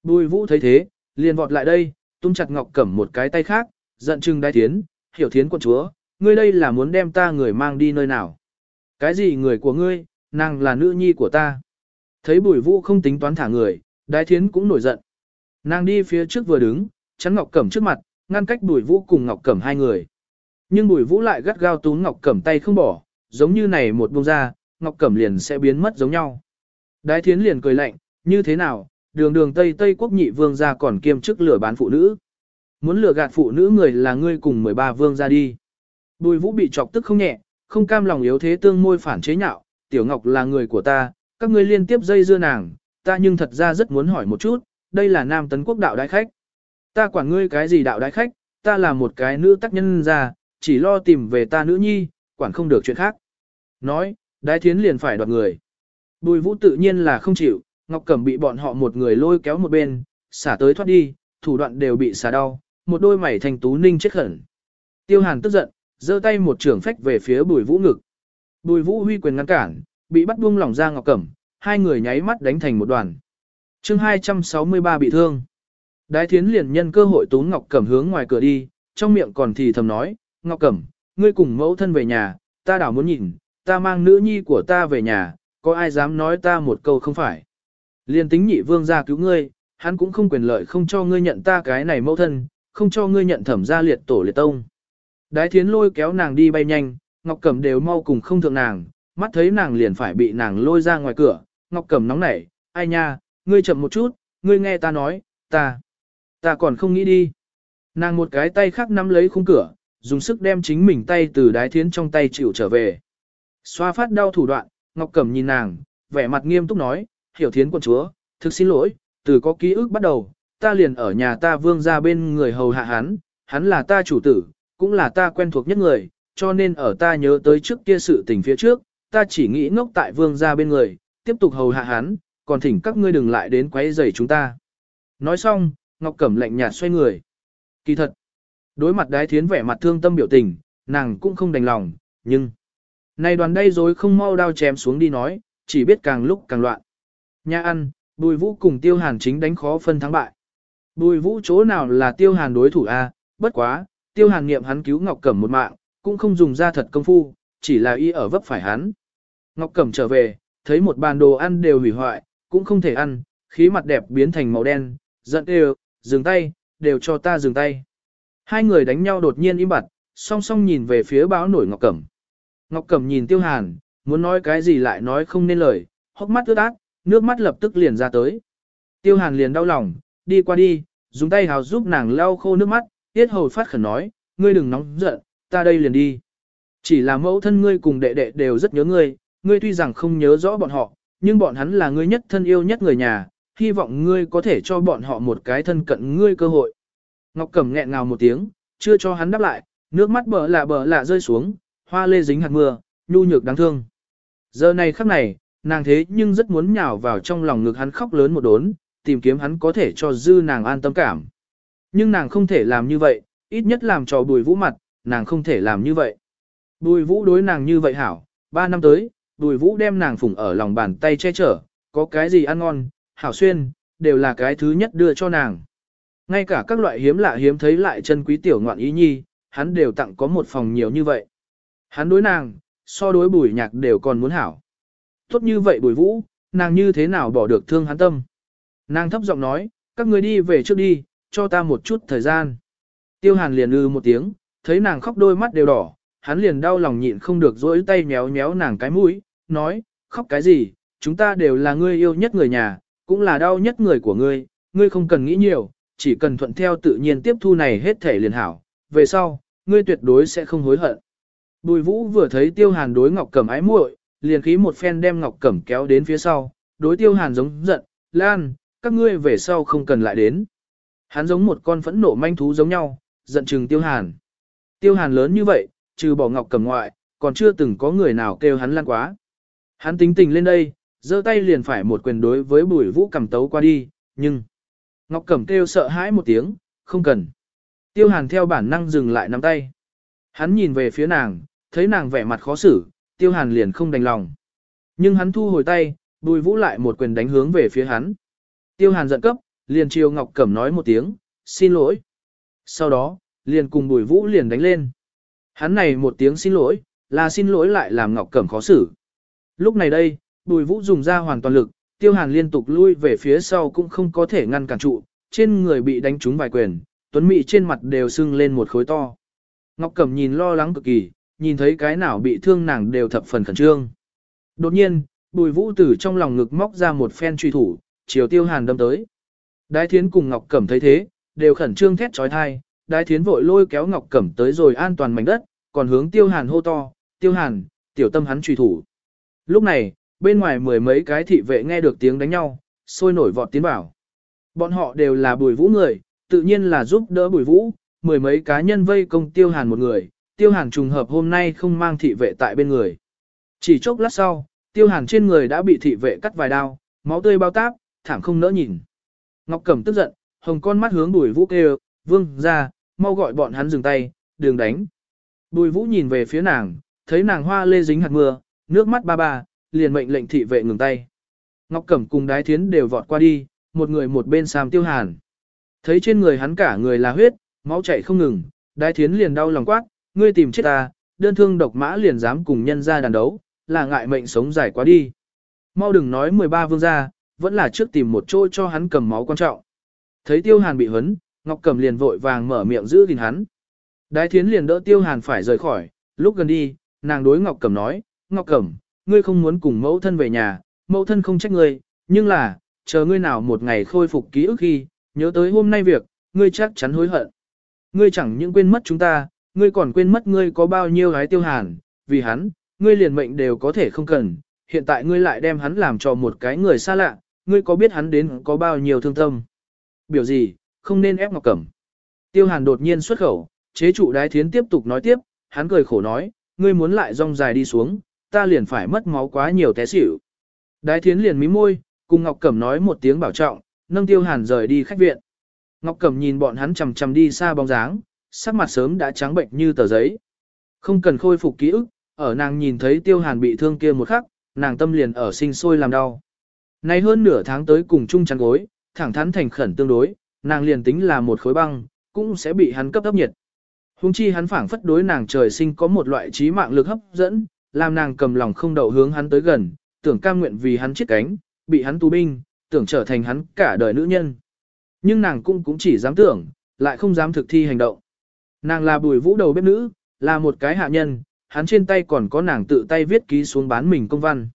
Bùi vũ thấy thế, liền vọt lại đây, tung chặt Ngọc Cẩm một cái tay khác, giận chừng đái thiến, hiểu thiến quận chúa, ngươi đây là muốn đem ta người mang đi nơi nào. Cái gì người của ngươi, nàng là nữ nhi của ta. Thấy bùi vũ không tính toán thả người, đái thiến cũng nổi giận. Nàng đi phía trước vừa đứng, chắn Ngọc Cẩm trước mặt, ngăn cách bùi vũ cùng Ngọc Cẩm hai người. Nhưng bùi vũ lại gắt gao tún Ngọc Cẩm tay không bỏ, giống như này một bông ra, Ngọc Cẩm liền sẽ biến mất giống nhau. Đái thiến liền cười lạnh, như thế nào, đường đường Tây Tây quốc nhị vương ra còn kiêm chức lửa bán phụ nữ muốn lừa gạt phụ nữ người là ngươi cùng 13 vương ra đi. Bùi vũ bị chọc tức không nhẹ, không cam lòng yếu thế tương môi phản chế nhạo, tiểu ngọc là người của ta, các ngươi liên tiếp dây dưa nàng, ta nhưng thật ra rất muốn hỏi một chút, đây là nam tấn quốc đạo đại khách. Ta quản ngươi cái gì đạo đại khách, ta là một cái nữ tác nhân ra, chỉ lo tìm về ta nữ nhi, quản không được chuyện khác. Nói, đái thiến liền phải đoạt người. Bùi vũ tự nhiên là không chịu, Ngọc Cẩm bị bọn họ một người lôi kéo một bên, xả tới thoát đi, thủ đoạn đều bị xả đau, một đôi mày thành tú ninh chết khẩn. Tiêu Hàn tức giận, giơ tay một trường phách về phía Bùi Vũ ngực. Bùi Vũ huy quyền ngăn cản, bị bắt buông lỏng ra ngọc cẩm, hai người nháy mắt đánh thành một đoàn. Chương 263 bị thương. Đái Thiến liền nhân cơ hội tún Ngọc Cẩm hướng ngoài cửa đi, trong miệng còn thì thầm nói, "Ngọc Cẩm, ngươi cùng mẫu thân về nhà, ta đảo muốn nhìn, ta mang nữ nhi của ta về nhà, có ai dám nói ta một câu không phải?" Liên tính nhị vương ra cứu ngươi, hắn cũng không quyền lợi không cho ngươi nhận ta cái này mẫu thân, không cho ngươi nhận thẩm gia liệt tổ liệt tông. Đái thiến lôi kéo nàng đi bay nhanh, Ngọc Cẩm đều mau cùng không thượng nàng, mắt thấy nàng liền phải bị nàng lôi ra ngoài cửa, Ngọc Cẩm nóng nảy, ai nha, ngươi chậm một chút, ngươi nghe ta nói, ta, ta còn không nghĩ đi. Nàng một cái tay khác nắm lấy khung cửa, dùng sức đem chính mình tay từ đái thiến trong tay chịu trở về. Xoa phát đau thủ đoạn, Ngọc Cẩm nhìn nàng, vẻ mặt nghiêm túc nói, hiểu thiến quận chúa, thực xin lỗi, từ có ký ức bắt đầu, ta liền ở nhà ta vương ra bên người hầu hạ hắn, hắn là ta chủ tử, cũng là ta quen thuộc nhất người, cho nên ở ta nhớ tới trước kia sự tình phía trước, ta chỉ nghĩ ngốc tại vương ra bên người, tiếp tục hầu hạ hắn, còn thỉnh các ngươi đừng lại đến quấy rầy chúng ta. Nói xong, Ngọc Cẩm lạnh nhạt xoay người. Kỳ thật, đối mặt đái thiến vẻ mặt thương tâm biểu tình, nàng cũng không đành lòng, nhưng... Này đoàn đây rồi không mau đao chém xuống đi nói, chỉ biết càng lúc càng loạn. Nhà ăn, bùi vũ cùng tiêu hàn chính đánh khó phân thắng bại. Bùi vũ chỗ nào là tiêu hàn đối thủ a? Bất quá, tiêu hàn nghiệm hắn cứu Ngọc Cẩm một mạng, cũng không dùng ra thật công phu, chỉ là y ở vấp phải hắn. Ngọc Cẩm trở về, thấy một bàn đồ ăn đều hủy hoại, cũng không thể ăn, khí mặt đẹp biến thành màu đen, giận đều, dừng tay, đều cho ta dừng tay. Hai người đánh nhau đột nhiên im bặt, song song nhìn về phía báo nổi Ngọc Cẩm. Ngọc Cẩm nhìn Tiêu Hàn, muốn nói cái gì lại nói không nên lời, hốc mắt ướt át, nước mắt lập tức liền ra tới. Tiêu Hàn liền đau lòng, đi qua đi, dùng tay hào giúp nàng lau khô nước mắt, tiết hầu phát khẩn nói, ngươi đừng nóng giận, ta đây liền đi. Chỉ là mẫu thân ngươi cùng đệ đệ đều rất nhớ ngươi, ngươi tuy rằng không nhớ rõ bọn họ, nhưng bọn hắn là ngươi nhất thân yêu nhất người nhà, hy vọng ngươi có thể cho bọn họ một cái thân cận ngươi cơ hội. Ngọc Cẩm nghẹn ngào một tiếng, chưa cho hắn đáp lại, nước mắt bờ lạ bờ lạ rơi xuống, hoa lê dính hạt mưa, nhu nhược đáng thương. Giờ này khắc này, nàng thế nhưng rất muốn nhào vào trong lòng ngực hắn khóc lớn một đốn, tìm kiếm hắn có thể cho dư nàng an tâm cảm. Nhưng nàng không thể làm như vậy, ít nhất làm cho bùi vũ mặt, nàng không thể làm như vậy. Bùi vũ đối nàng như vậy hảo, ba năm tới, bùi vũ đem nàng phủng ở lòng bàn tay che chở, có cái gì ăn ngon, hảo xuyên, đều là cái thứ nhất đưa cho nàng. Ngay cả các loại hiếm lạ hiếm thấy lại chân quý tiểu ngoạn ý nhi, hắn đều tặng có một phòng nhiều như vậy. Hắn đối nàng, so đối bùi nhạc đều còn muốn hảo. Tốt như vậy bùi vũ, nàng như thế nào bỏ được thương hắn tâm. Nàng thấp giọng nói, các người đi về trước đi, cho ta một chút thời gian. Tiêu hàn liền ư một tiếng, thấy nàng khóc đôi mắt đều đỏ, hắn liền đau lòng nhịn không được dỗi tay méo méo nàng cái mũi, nói, khóc cái gì, chúng ta đều là người yêu nhất người nhà, cũng là đau nhất người của ngươi, ngươi không cần nghĩ nhiều, chỉ cần thuận theo tự nhiên tiếp thu này hết thể liền hảo, về sau, ngươi tuyệt đối sẽ không hối hận. Bùi vũ vừa thấy tiêu hàn đối ngọc cẩm ái muội liền khí một phen đem ngọc cẩm kéo đến phía sau, đối tiêu hàn giống giận, lan, các ngươi về sau không cần lại đến. Hắn giống một con phẫn nộ manh thú giống nhau, giận chừng tiêu hàn. Tiêu hàn lớn như vậy, trừ bỏ ngọc cầm ngoại, còn chưa từng có người nào kêu hắn lan quá. Hắn tính tình lên đây, giơ tay liền phải một quyền đối với bùi vũ cầm tấu qua đi, nhưng... Ngọc cầm kêu sợ hãi một tiếng, không cần. Tiêu hàn theo bản năng dừng lại nắm tay. Hắn nhìn về phía nàng, thấy nàng vẻ mặt khó xử, tiêu hàn liền không đành lòng. Nhưng hắn thu hồi tay, bùi vũ lại một quyền đánh hướng về phía hắn. Tiêu Hàn giận cấp, liền chiều Ngọc Cẩm nói một tiếng, xin lỗi. Sau đó, liền cùng Bùi Vũ liền đánh lên. Hắn này một tiếng xin lỗi, là xin lỗi lại làm Ngọc Cẩm khó xử. Lúc này đây, Bùi Vũ dùng ra hoàn toàn lực, Tiêu Hàn liên tục lui về phía sau cũng không có thể ngăn cản trụ, trên người bị đánh trúng vài quyền, tuấn mị trên mặt đều sưng lên một khối to. Ngọc Cẩm nhìn lo lắng cực kỳ, nhìn thấy cái nào bị thương nàng đều thập phần khẩn trương. Đột nhiên, Bùi Vũ từ trong lòng ngực móc ra một phen truy thủ, chiều tiêu hàn đâm tới. Đái thiến cùng Ngọc Cẩm thấy thế, đều khẩn trương thét trói thai, đái thiến vội lôi kéo Ngọc Cẩm tới rồi an toàn mảnh đất, còn hướng tiêu hàn hô to, tiêu hàn, tiểu tâm hắn truy thủ. Lúc này, bên ngoài mười mấy cái thị vệ nghe được tiếng đánh nhau, sôi nổi vọt tiến bảo Bọn họ đều là bùi vũ người, tự nhiên là giúp đỡ bùi vũ, mười mấy cá nhân vây công tiêu hàn một người, tiêu hàn trùng hợp hôm nay không mang thị vệ tại bên người. Chỉ chốc lát sau, tiêu hàn trên người đã bị thị vệ cắt vài đao, máu tươi bao táp, thảm không nỡ nhìn. Ngọc Cẩm tức giận, hồng con mắt hướng Bùi Vũ kêu, "Vương gia, mau gọi bọn hắn dừng tay, đừng đánh." Bùi Vũ nhìn về phía nàng, thấy nàng hoa lê dính hạt mưa, nước mắt ba ba, liền mệnh lệnh thị vệ ngừng tay. Ngọc Cẩm cùng Đái Thiến đều vọt qua đi, một người một bên Sam Tiêu Hàn. Thấy trên người hắn cả người là huyết, máu chảy không ngừng, Đái Thiến liền đau lòng quát, "Ngươi tìm chết ta, đơn thương độc mã liền dám cùng nhân ra đàn đấu, là ngại mệnh sống dài quá đi." Mau đừng nói 13 vương gia, vẫn là trước tìm một chỗ cho hắn cầm máu quan trọng. Thấy Tiêu Hàn bị huấn Ngọc Cầm liền vội vàng mở miệng giữ gìn hắn. Đái Thiến liền đỡ Tiêu Hàn phải rời khỏi, lúc gần đi, nàng đối Ngọc Cầm nói, Ngọc Cầm, ngươi không muốn cùng mẫu thân về nhà, mẫu thân không trách ngươi, nhưng là, chờ ngươi nào một ngày khôi phục ký ức khi, nhớ tới hôm nay việc, ngươi chắc chắn hối hận. Ngươi chẳng những quên mất chúng ta, ngươi còn quên mất ngươi có bao nhiêu gái tiêu hàn, vì hắn, ngươi liền mệnh đều có thể không cần, hiện tại ngươi lại đem hắn làm cho một cái người xa lạ, ngươi có biết hắn đến có bao nhiêu thương tâm? Biểu gì, không nên ép Ngọc Cẩm. Tiêu Hàn đột nhiên xuất khẩu, chế trụ đái thiến tiếp tục nói tiếp, hắn cười khổ nói, ngươi muốn lại rong dài đi xuống, ta liền phải mất máu quá nhiều té xỉu. Đái thiến liền mím môi, cùng Ngọc Cẩm nói một tiếng bảo trọng, nâng Tiêu Hàn rời đi khách viện. Ngọc Cẩm nhìn bọn hắn chầm chầm đi xa bóng dáng, sắc mặt sớm đã trắng bệnh như tờ giấy. Không cần khôi phục ký ức, ở nàng nhìn thấy Tiêu Hàn bị thương kia một khắc, nàng tâm liền ở sinh sôi làm đau. Nay hơn nửa tháng tới cùng chung chăn gối, thẳng thắn thành khẩn tương đối, nàng liền tính là một khối băng, cũng sẽ bị hắn cấp hấp nhiệt. Hùng chi hắn phản phất đối nàng trời sinh có một loại trí mạng lực hấp dẫn, làm nàng cầm lòng không đậu hướng hắn tới gần, tưởng cam nguyện vì hắn chiếc cánh, bị hắn tù binh, tưởng trở thành hắn cả đời nữ nhân. Nhưng nàng cũng cũng chỉ dám tưởng, lại không dám thực thi hành động. Nàng là bùi vũ đầu bếp nữ, là một cái hạ nhân, hắn trên tay còn có nàng tự tay viết ký xuống bán mình công văn.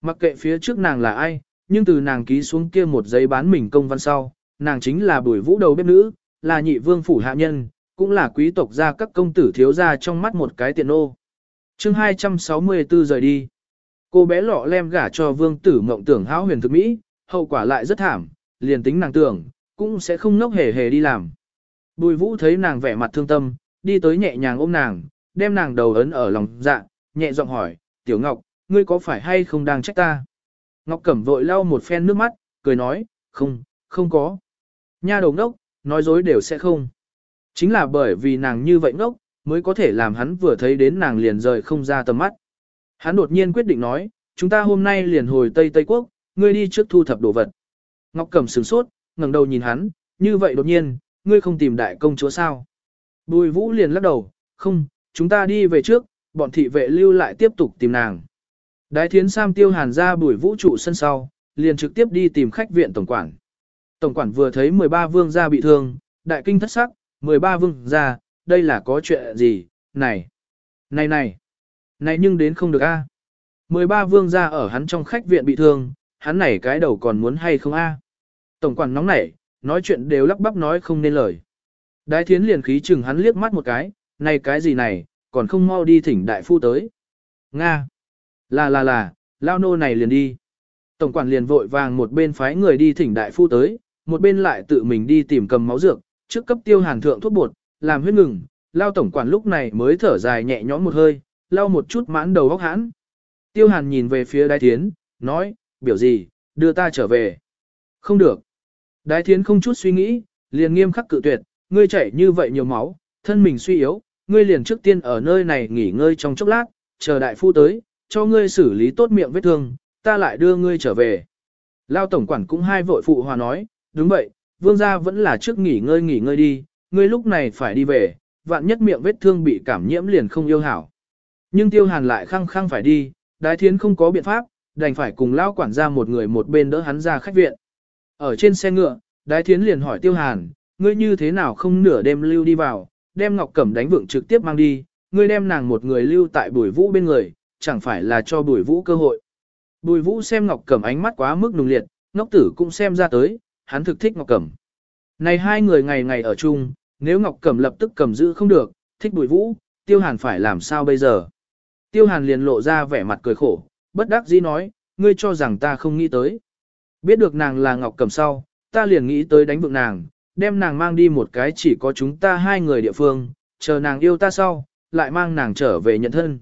Mặc kệ phía trước nàng là ai, nhưng từ nàng ký xuống kia một giấy bán mình công văn sau, nàng chính là bùi vũ đầu bếp nữ, là nhị vương phủ hạ nhân, cũng là quý tộc gia các công tử thiếu gia trong mắt một cái tiện ô. chương 264 rời đi. Cô bé lọ lem gả cho vương tử mộng tưởng háo huyền thực mỹ, hậu quả lại rất thảm, liền tính nàng tưởng, cũng sẽ không nốc hề hề đi làm. Bùi vũ thấy nàng vẻ mặt thương tâm, đi tới nhẹ nhàng ôm nàng, đem nàng đầu ấn ở lòng dạ, nhẹ giọng hỏi, tiểu ngọc, ngươi có phải hay không đang trách ta? Ngọc Cẩm vội lau một phen nước mắt, cười nói, không, không có. Nha đầu ngốc, nói dối đều sẽ không. Chính là bởi vì nàng như vậy ngốc, mới có thể làm hắn vừa thấy đến nàng liền rời không ra tầm mắt. Hắn đột nhiên quyết định nói, chúng ta hôm nay liền hồi Tây Tây Quốc, ngươi đi trước thu thập đồ vật. Ngọc Cẩm sửng sốt, ngẩng đầu nhìn hắn, như vậy đột nhiên, ngươi không tìm đại công chúa sao? Bùi Vũ liền lắc đầu, không, chúng ta đi về trước, bọn thị vệ lưu lại tiếp tục tìm nàng. Đái thiến Sam tiêu hàn ra bùi vũ trụ sân sau, liền trực tiếp đi tìm khách viện tổng quản. Tổng quản vừa thấy 13 vương gia bị thương, đại kinh thất sắc, 13 vương gia, đây là có chuyện gì, này, này này, này nhưng đến không được a. À? 13 vương gia ở hắn trong khách viện bị thương, hắn này cái đầu còn muốn hay không a? Tổng quản nóng nảy, nói chuyện đều lắp bắp nói không nên lời. Đái thiến liền khí chừng hắn liếc mắt một cái, này cái gì này, còn không mau đi thỉnh đại phu tới. Nga. Là là là, lao nô này liền đi. Tổng quản liền vội vàng một bên phái người đi thỉnh đại phu tới, một bên lại tự mình đi tìm cầm máu dược, trước cấp tiêu hàn thượng thuốc bột, làm huyết ngừng. Lao tổng quản lúc này mới thở dài nhẹ nhõm một hơi, lao một chút mãn đầu góc hãn. Tiêu hàn nhìn về phía đái thiến, nói, biểu gì, đưa ta trở về. Không được. Đái thiến không chút suy nghĩ, liền nghiêm khắc cự tuyệt, ngươi chảy như vậy nhiều máu, thân mình suy yếu, ngươi liền trước tiên ở nơi này nghỉ ngơi trong chốc lát, chờ đại phu tới, cho ngươi xử lý tốt miệng vết thương, ta lại đưa ngươi trở về. Lao tổng quản cũng hai vội phụ hòa nói, đúng vậy, vương gia vẫn là trước nghỉ ngơi nghỉ ngơi đi, ngươi lúc này phải đi về, vạn nhất miệng vết thương bị cảm nhiễm liền không yêu hảo. Nhưng tiêu hàn lại khăng khăng phải đi, đái thiến không có biện pháp, đành phải cùng lao quản gia một người một bên đỡ hắn ra khách viện. Ở trên xe ngựa, đái thiến liền hỏi tiêu hàn, ngươi như thế nào không nửa đêm lưu đi vào, đem ngọc cẩm đánh vượng trực tiếp mang đi, ngươi đem nàng một người lưu tại bùi vũ bên người, chẳng phải là cho bùi vũ cơ hội. Bùi vũ xem Ngọc Cẩm ánh mắt quá mức nùng liệt, ngốc tử cũng xem ra tới, hắn thực thích Ngọc Cẩm. Này hai người ngày ngày ở chung, nếu Ngọc Cẩm lập tức cầm giữ không được, thích bùi vũ, tiêu hàn phải làm sao bây giờ. Tiêu hàn liền lộ ra vẻ mặt cười khổ, bất đắc dĩ nói, ngươi cho rằng ta không nghĩ tới. Biết được nàng là Ngọc Cẩm sau, ta liền nghĩ tới đánh vượng nàng, đem nàng mang đi một cái chỉ có chúng ta hai người địa phương, chờ nàng yêu ta sau, lại mang nàng trở về nhận thân.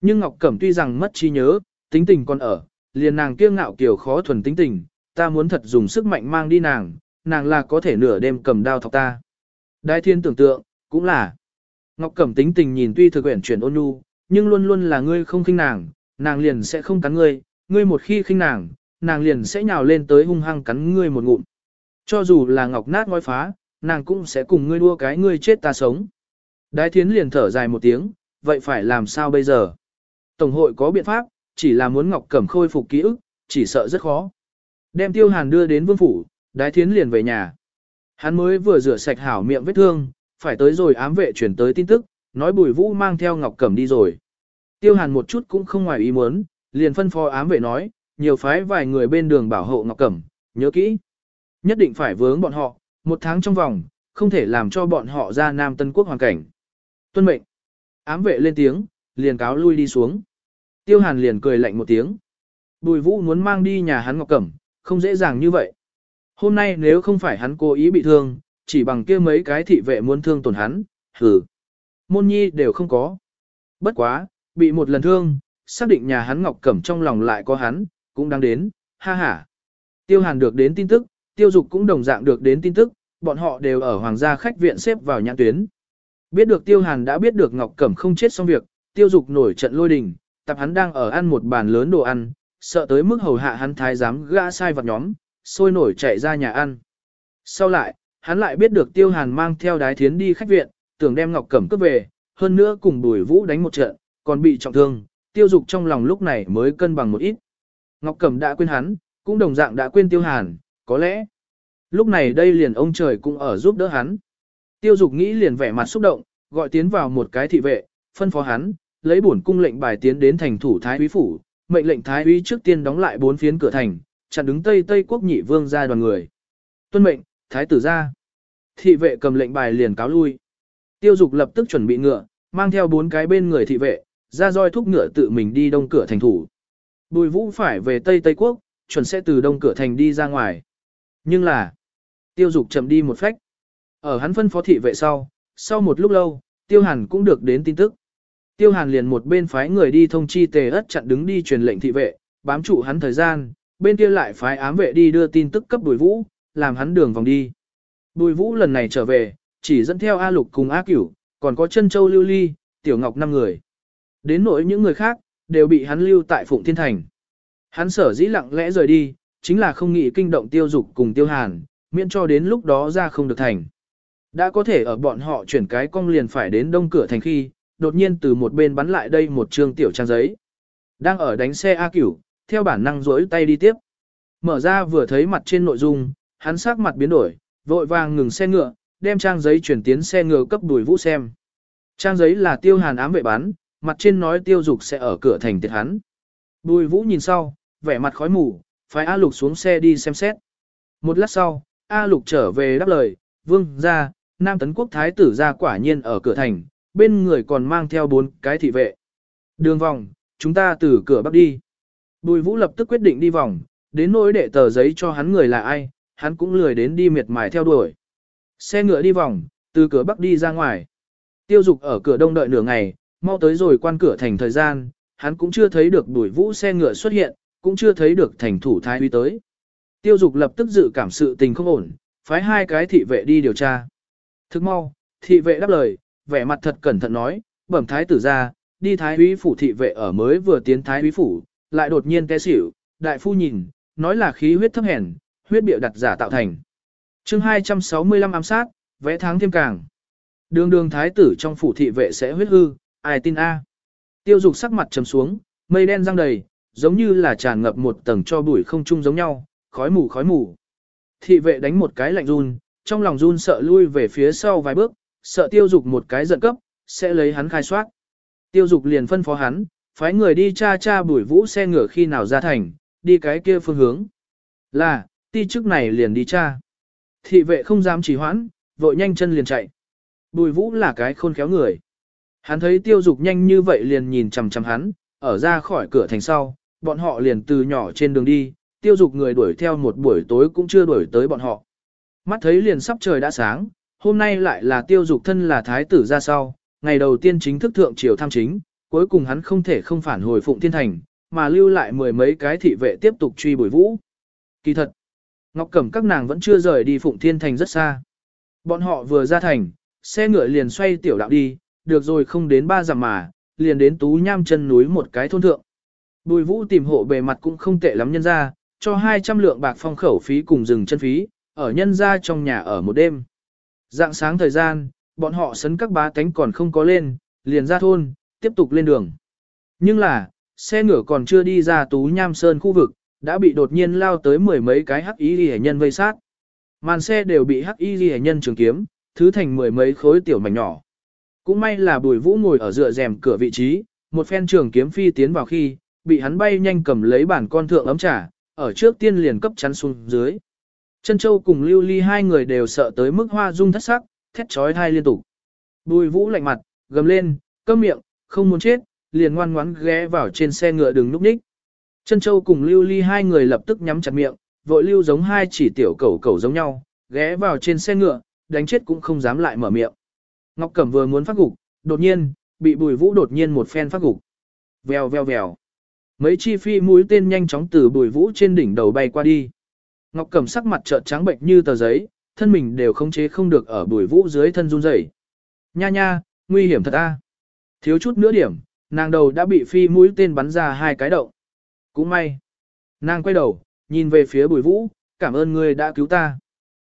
Nhưng Ngọc Cẩm tuy rằng mất trí nhớ, tính tình còn ở, liền nàng kiêu ngạo kiểu khó thuần tính tình, ta muốn thật dùng sức mạnh mang đi nàng, nàng là có thể nửa đêm cầm đao thọc ta. Đại thiên tưởng tượng, cũng là. Ngọc Cẩm tính tình nhìn tuy thực quyển chuyển ôn nhu, nhưng luôn luôn là ngươi không khinh nàng, nàng liền sẽ không cắn ngươi, ngươi một khi khinh nàng, nàng liền sẽ nhào lên tới hung hăng cắn ngươi một ngụm. Cho dù là ngọc nát ngói phá, nàng cũng sẽ cùng ngươi đua cái ngươi chết ta sống. đại thiến liền thở dài một tiếng, vậy phải làm sao bây giờ? Tổng hội có biện pháp, chỉ là muốn Ngọc Cẩm khôi phục ký ức, chỉ sợ rất khó. Đem Tiêu Hàn đưa đến vương phủ, đái thiến liền về nhà. Hắn mới vừa rửa sạch hảo miệng vết thương, phải tới rồi ám vệ chuyển tới tin tức, nói Bùi Vũ mang theo Ngọc Cẩm đi rồi. Tiêu Hàn một chút cũng không ngoài ý muốn, liền phân phó ám vệ nói, nhiều phái vài người bên đường bảo hộ Ngọc Cẩm, nhớ kỹ. Nhất định phải vướng bọn họ, một tháng trong vòng, không thể làm cho bọn họ ra Nam Tân Quốc hoàn cảnh. Tuân mệnh. Ám vệ lên tiếng, liền cáo lui đi xuống. Tiêu Hàn liền cười lạnh một tiếng. Bùi Vũ muốn mang đi nhà hắn Ngọc Cẩm, không dễ dàng như vậy. Hôm nay nếu không phải hắn cố ý bị thương, chỉ bằng kia mấy cái thị vệ muốn thương tổn hắn, hừ. Môn nhi đều không có. Bất quá, bị một lần thương, xác định nhà hắn Ngọc Cẩm trong lòng lại có hắn, cũng đang đến, ha ha. Tiêu Hàn được đến tin tức, Tiêu Dục cũng đồng dạng được đến tin tức, bọn họ đều ở hoàng gia khách viện xếp vào nhãn tuyến. Biết được Tiêu Hàn đã biết được Ngọc Cẩm không chết xong việc, tiêu dục nổi trận lôi đình, tập hắn đang ở ăn một bàn lớn đồ ăn, sợ tới mức hầu hạ hắn thái giám gã sai vặt nhóm, sôi nổi chạy ra nhà ăn. Sau lại, hắn lại biết được tiêu hàn mang theo đái thiến đi khách viện, tưởng đem ngọc cẩm cướp về, hơn nữa cùng bùi vũ đánh một trận, còn bị trọng thương, tiêu dục trong lòng lúc này mới cân bằng một ít. Ngọc cẩm đã quên hắn, cũng đồng dạng đã quên tiêu hàn, có lẽ. Lúc này đây liền ông trời cũng ở giúp đỡ hắn. Tiêu dục nghĩ liền vẻ mặt xúc động, gọi tiến vào một cái thị vệ, phân phó hắn, lấy bổn cung lệnh bài tiến đến thành thủ thái úy phủ, mệnh lệnh thái úy trước tiên đóng lại bốn phiến cửa thành, chặn đứng Tây Tây quốc nhị vương gia đoàn người. Tuân mệnh, thái tử ra. Thị vệ cầm lệnh bài liền cáo lui. Tiêu Dục lập tức chuẩn bị ngựa, mang theo bốn cái bên người thị vệ, ra roi thúc ngựa tự mình đi đông cửa thành thủ. Bùi Vũ phải về Tây Tây quốc, chuẩn sẽ từ đông cửa thành đi ra ngoài. Nhưng là, Tiêu Dục chậm đi một phách. Ở hắn phân phó thị vệ sau, sau một lúc lâu, Tiêu Hàn cũng được đến tin tức. Tiêu Hàn liền một bên phái người đi thông chi tề ất chặn đứng đi truyền lệnh thị vệ, bám trụ hắn thời gian, bên kia lại phái ám vệ đi đưa tin tức cấp Bùi Vũ, làm hắn đường vòng đi. Bùi Vũ lần này trở về, chỉ dẫn theo A Lục cùng A Cửu, còn có Trân Châu Lưu Ly, Tiểu Ngọc năm người. Đến nỗi những người khác, đều bị hắn lưu tại Phụng Thiên Thành. Hắn sở dĩ lặng lẽ rời đi, chính là không nghĩ kinh động tiêu dục cùng tiêu hàn, miễn cho đến lúc đó ra không được thành. Đã có thể ở bọn họ chuyển cái cong liền phải đến đông cửa thành khi, đột nhiên từ một bên bắn lại đây một trương tiểu trang giấy. Đang ở đánh xe A cửu, theo bản năng rỗi tay đi tiếp. Mở ra vừa thấy mặt trên nội dung, hắn sắc mặt biến đổi, vội vàng ngừng xe ngựa, đem trang giấy chuyển tiến xe ngựa cấp đuổi vũ xem. Trang giấy là tiêu hàn ám vệ bán, mặt trên nói tiêu dục sẽ ở cửa thành tiệt hắn. Bùi vũ nhìn sau, vẻ mặt khói mù, phải A lục xuống xe đi xem xét. Một lát sau, A lục trở về đáp lời, vương ra, Nam Tấn Quốc Thái tử ra quả nhiên ở cửa thành, bên người còn mang theo bốn cái thị vệ. Đường vòng, chúng ta từ cửa bắc đi. Bùi vũ lập tức quyết định đi vòng, đến nỗi để tờ giấy cho hắn người là ai, hắn cũng lười đến đi miệt mài theo đuổi. Xe ngựa đi vòng, từ cửa bắc đi ra ngoài. Tiêu dục ở cửa đông đợi nửa ngày, mau tới rồi quan cửa thành thời gian, hắn cũng chưa thấy được đuổi vũ xe ngựa xuất hiện, cũng chưa thấy được thành thủ thái uy tới. Tiêu dục lập tức dự cảm sự tình không ổn, phái hai cái thị vệ đi điều tra. Thức mau, thị vệ đáp lời, vẻ mặt thật cẩn thận nói, bẩm thái tử ra, đi thái úy phủ thị vệ ở mới vừa tiến thái úy phủ, lại đột nhiên té xỉu, đại phu nhìn, nói là khí huyết thấp hèn, huyết biểu đặt giả tạo thành. chương 265 ám sát, vẽ tháng thêm càng. Đường đường thái tử trong phủ thị vệ sẽ huyết hư, ai tin a? Tiêu dục sắc mặt trầm xuống, mây đen răng đầy, giống như là tràn ngập một tầng cho bụi không chung giống nhau, khói mù khói mù. Thị vệ đánh một cái lạnh run, trong lòng run sợ lui về phía sau vài bước, sợ tiêu dục một cái giận cấp, sẽ lấy hắn khai soát. Tiêu dục liền phân phó hắn, phái người đi cha cha bùi vũ xe ngửa khi nào ra thành, đi cái kia phương hướng. Là, ti chức này liền đi cha. Thị vệ không dám trì hoãn, vội nhanh chân liền chạy. Bùi vũ là cái khôn khéo người. Hắn thấy tiêu dục nhanh như vậy liền nhìn chằm chằm hắn, ở ra khỏi cửa thành sau, bọn họ liền từ nhỏ trên đường đi, tiêu dục người đuổi theo một buổi tối cũng chưa đuổi tới bọn họ. Mắt thấy liền sắp trời đã sáng, hôm nay lại là tiêu dục thân là thái tử ra sau, ngày đầu tiên chính thức thượng triều tham chính, cuối cùng hắn không thể không phản hồi phụng thiên thành, mà lưu lại mười mấy cái thị vệ tiếp tục truy bồi vũ. Kỳ thật, Ngọc Cẩm các nàng vẫn chưa rời đi phụng thiên thành rất xa. Bọn họ vừa ra thành, xe ngựa liền xoay tiểu đạo đi, được rồi không đến ba dặm mà, liền đến tú nham chân núi một cái thôn thượng. Bùi vũ tìm hộ bề mặt cũng không tệ lắm nhân ra, cho 200 lượng bạc phong khẩu phí cùng rừng chân phí, ở nhân ra trong nhà ở một đêm. Dạng sáng thời gian, bọn họ sấn các bá tánh còn không có lên, liền ra thôn, tiếp tục lên đường. Nhưng là, xe ngựa còn chưa đi ra Tú Nham Sơn khu vực, đã bị đột nhiên lao tới mười mấy cái hắc y ghi nhân vây sát. Màn xe đều bị hắc y ghi nhân trường kiếm, thứ thành mười mấy khối tiểu mảnh nhỏ. Cũng may là bùi vũ ngồi ở dựa rèm cửa vị trí, một phen trường kiếm phi tiến vào khi, bị hắn bay nhanh cầm lấy bản con thượng ấm trà, ở trước tiên liền cấp chắn xuống dưới. Trân Châu cùng Lưu Ly hai người đều sợ tới mức hoa dung thất sắc, thét chói thai liên tục. Bùi vũ lạnh mặt, gầm lên, câm miệng, không muốn chết, liền ngoan ngoãn ghé vào trên xe ngựa đừng núp ních. Trân Châu cùng Lưu Ly hai người lập tức nhắm chặt miệng, vội lưu giống hai chỉ tiểu cẩu cẩu giống nhau, ghé vào trên xe ngựa, đánh chết cũng không dám lại mở miệng. Ngọc Cẩm vừa muốn phát gục, đột nhiên, bị Bùi Vũ đột nhiên một phen phát gục. Vèo vèo vèo. Mấy chi phi mũi tên nhanh chóng từ Bùi Vũ trên đỉnh đầu bay qua đi. Ngọc Cẩm sắc mặt trợn trắng bệnh như tờ giấy, thân mình đều khống chế không được ở bùi vũ dưới thân run rẩy. Nha nha, nguy hiểm thật a. Thiếu chút nữa điểm, nàng đầu đã bị phi mũi tên bắn ra hai cái động. Cũng may. Nàng quay đầu, nhìn về phía bùi vũ, cảm ơn ngươi đã cứu ta.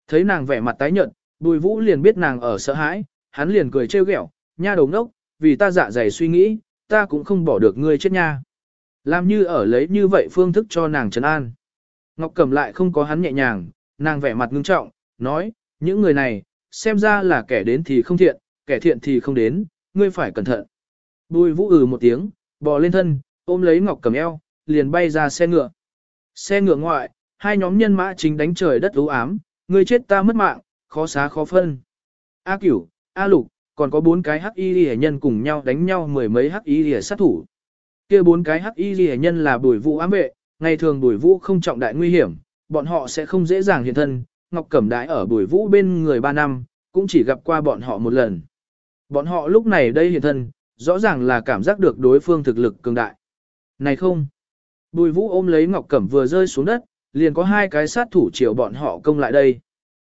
Thấy nàng vẻ mặt tái nhợt, bùi vũ liền biết nàng ở sợ hãi, hắn liền cười trêu ghẹo, nha đầu ngốc, vì ta dạ dày suy nghĩ, ta cũng không bỏ được ngươi chết nha. Làm như ở lấy như vậy phương thức cho nàng trấn an. Ngọc Cẩm lại không có hắn nhẹ nhàng, nàng vẻ mặt ngưng trọng, nói, những người này, xem ra là kẻ đến thì không thiện, kẻ thiện thì không đến, ngươi phải cẩn thận. Bùi vũ ừ một tiếng, bò lên thân, ôm lấy Ngọc Cẩm eo, liền bay ra xe ngựa. Xe ngựa ngoại, hai nhóm nhân mã chính đánh trời đất u ám, ngươi chết ta mất mạng, khó xá khó phân. A Cửu, A Lục, còn có bốn cái hắc y liễu nhân cùng nhau đánh nhau mười mấy hắc y liễu sát thủ. Kia bốn cái hắc y liễu nhân là Bùi Vũ ám vệ, ngày thường Bùi Vũ không trọng đại nguy hiểm, bọn họ sẽ không dễ dàng hiện thân, Ngọc Cẩm đãi ở Bùi Vũ bên người 3 năm, cũng chỉ gặp qua bọn họ một lần. Bọn họ lúc này đây hiện thân, rõ ràng là cảm giác được đối phương thực lực cường đại. Này không, Bùi Vũ ôm lấy Ngọc Cẩm vừa rơi xuống đất, liền có hai cái sát thủ chiều bọn họ công lại đây.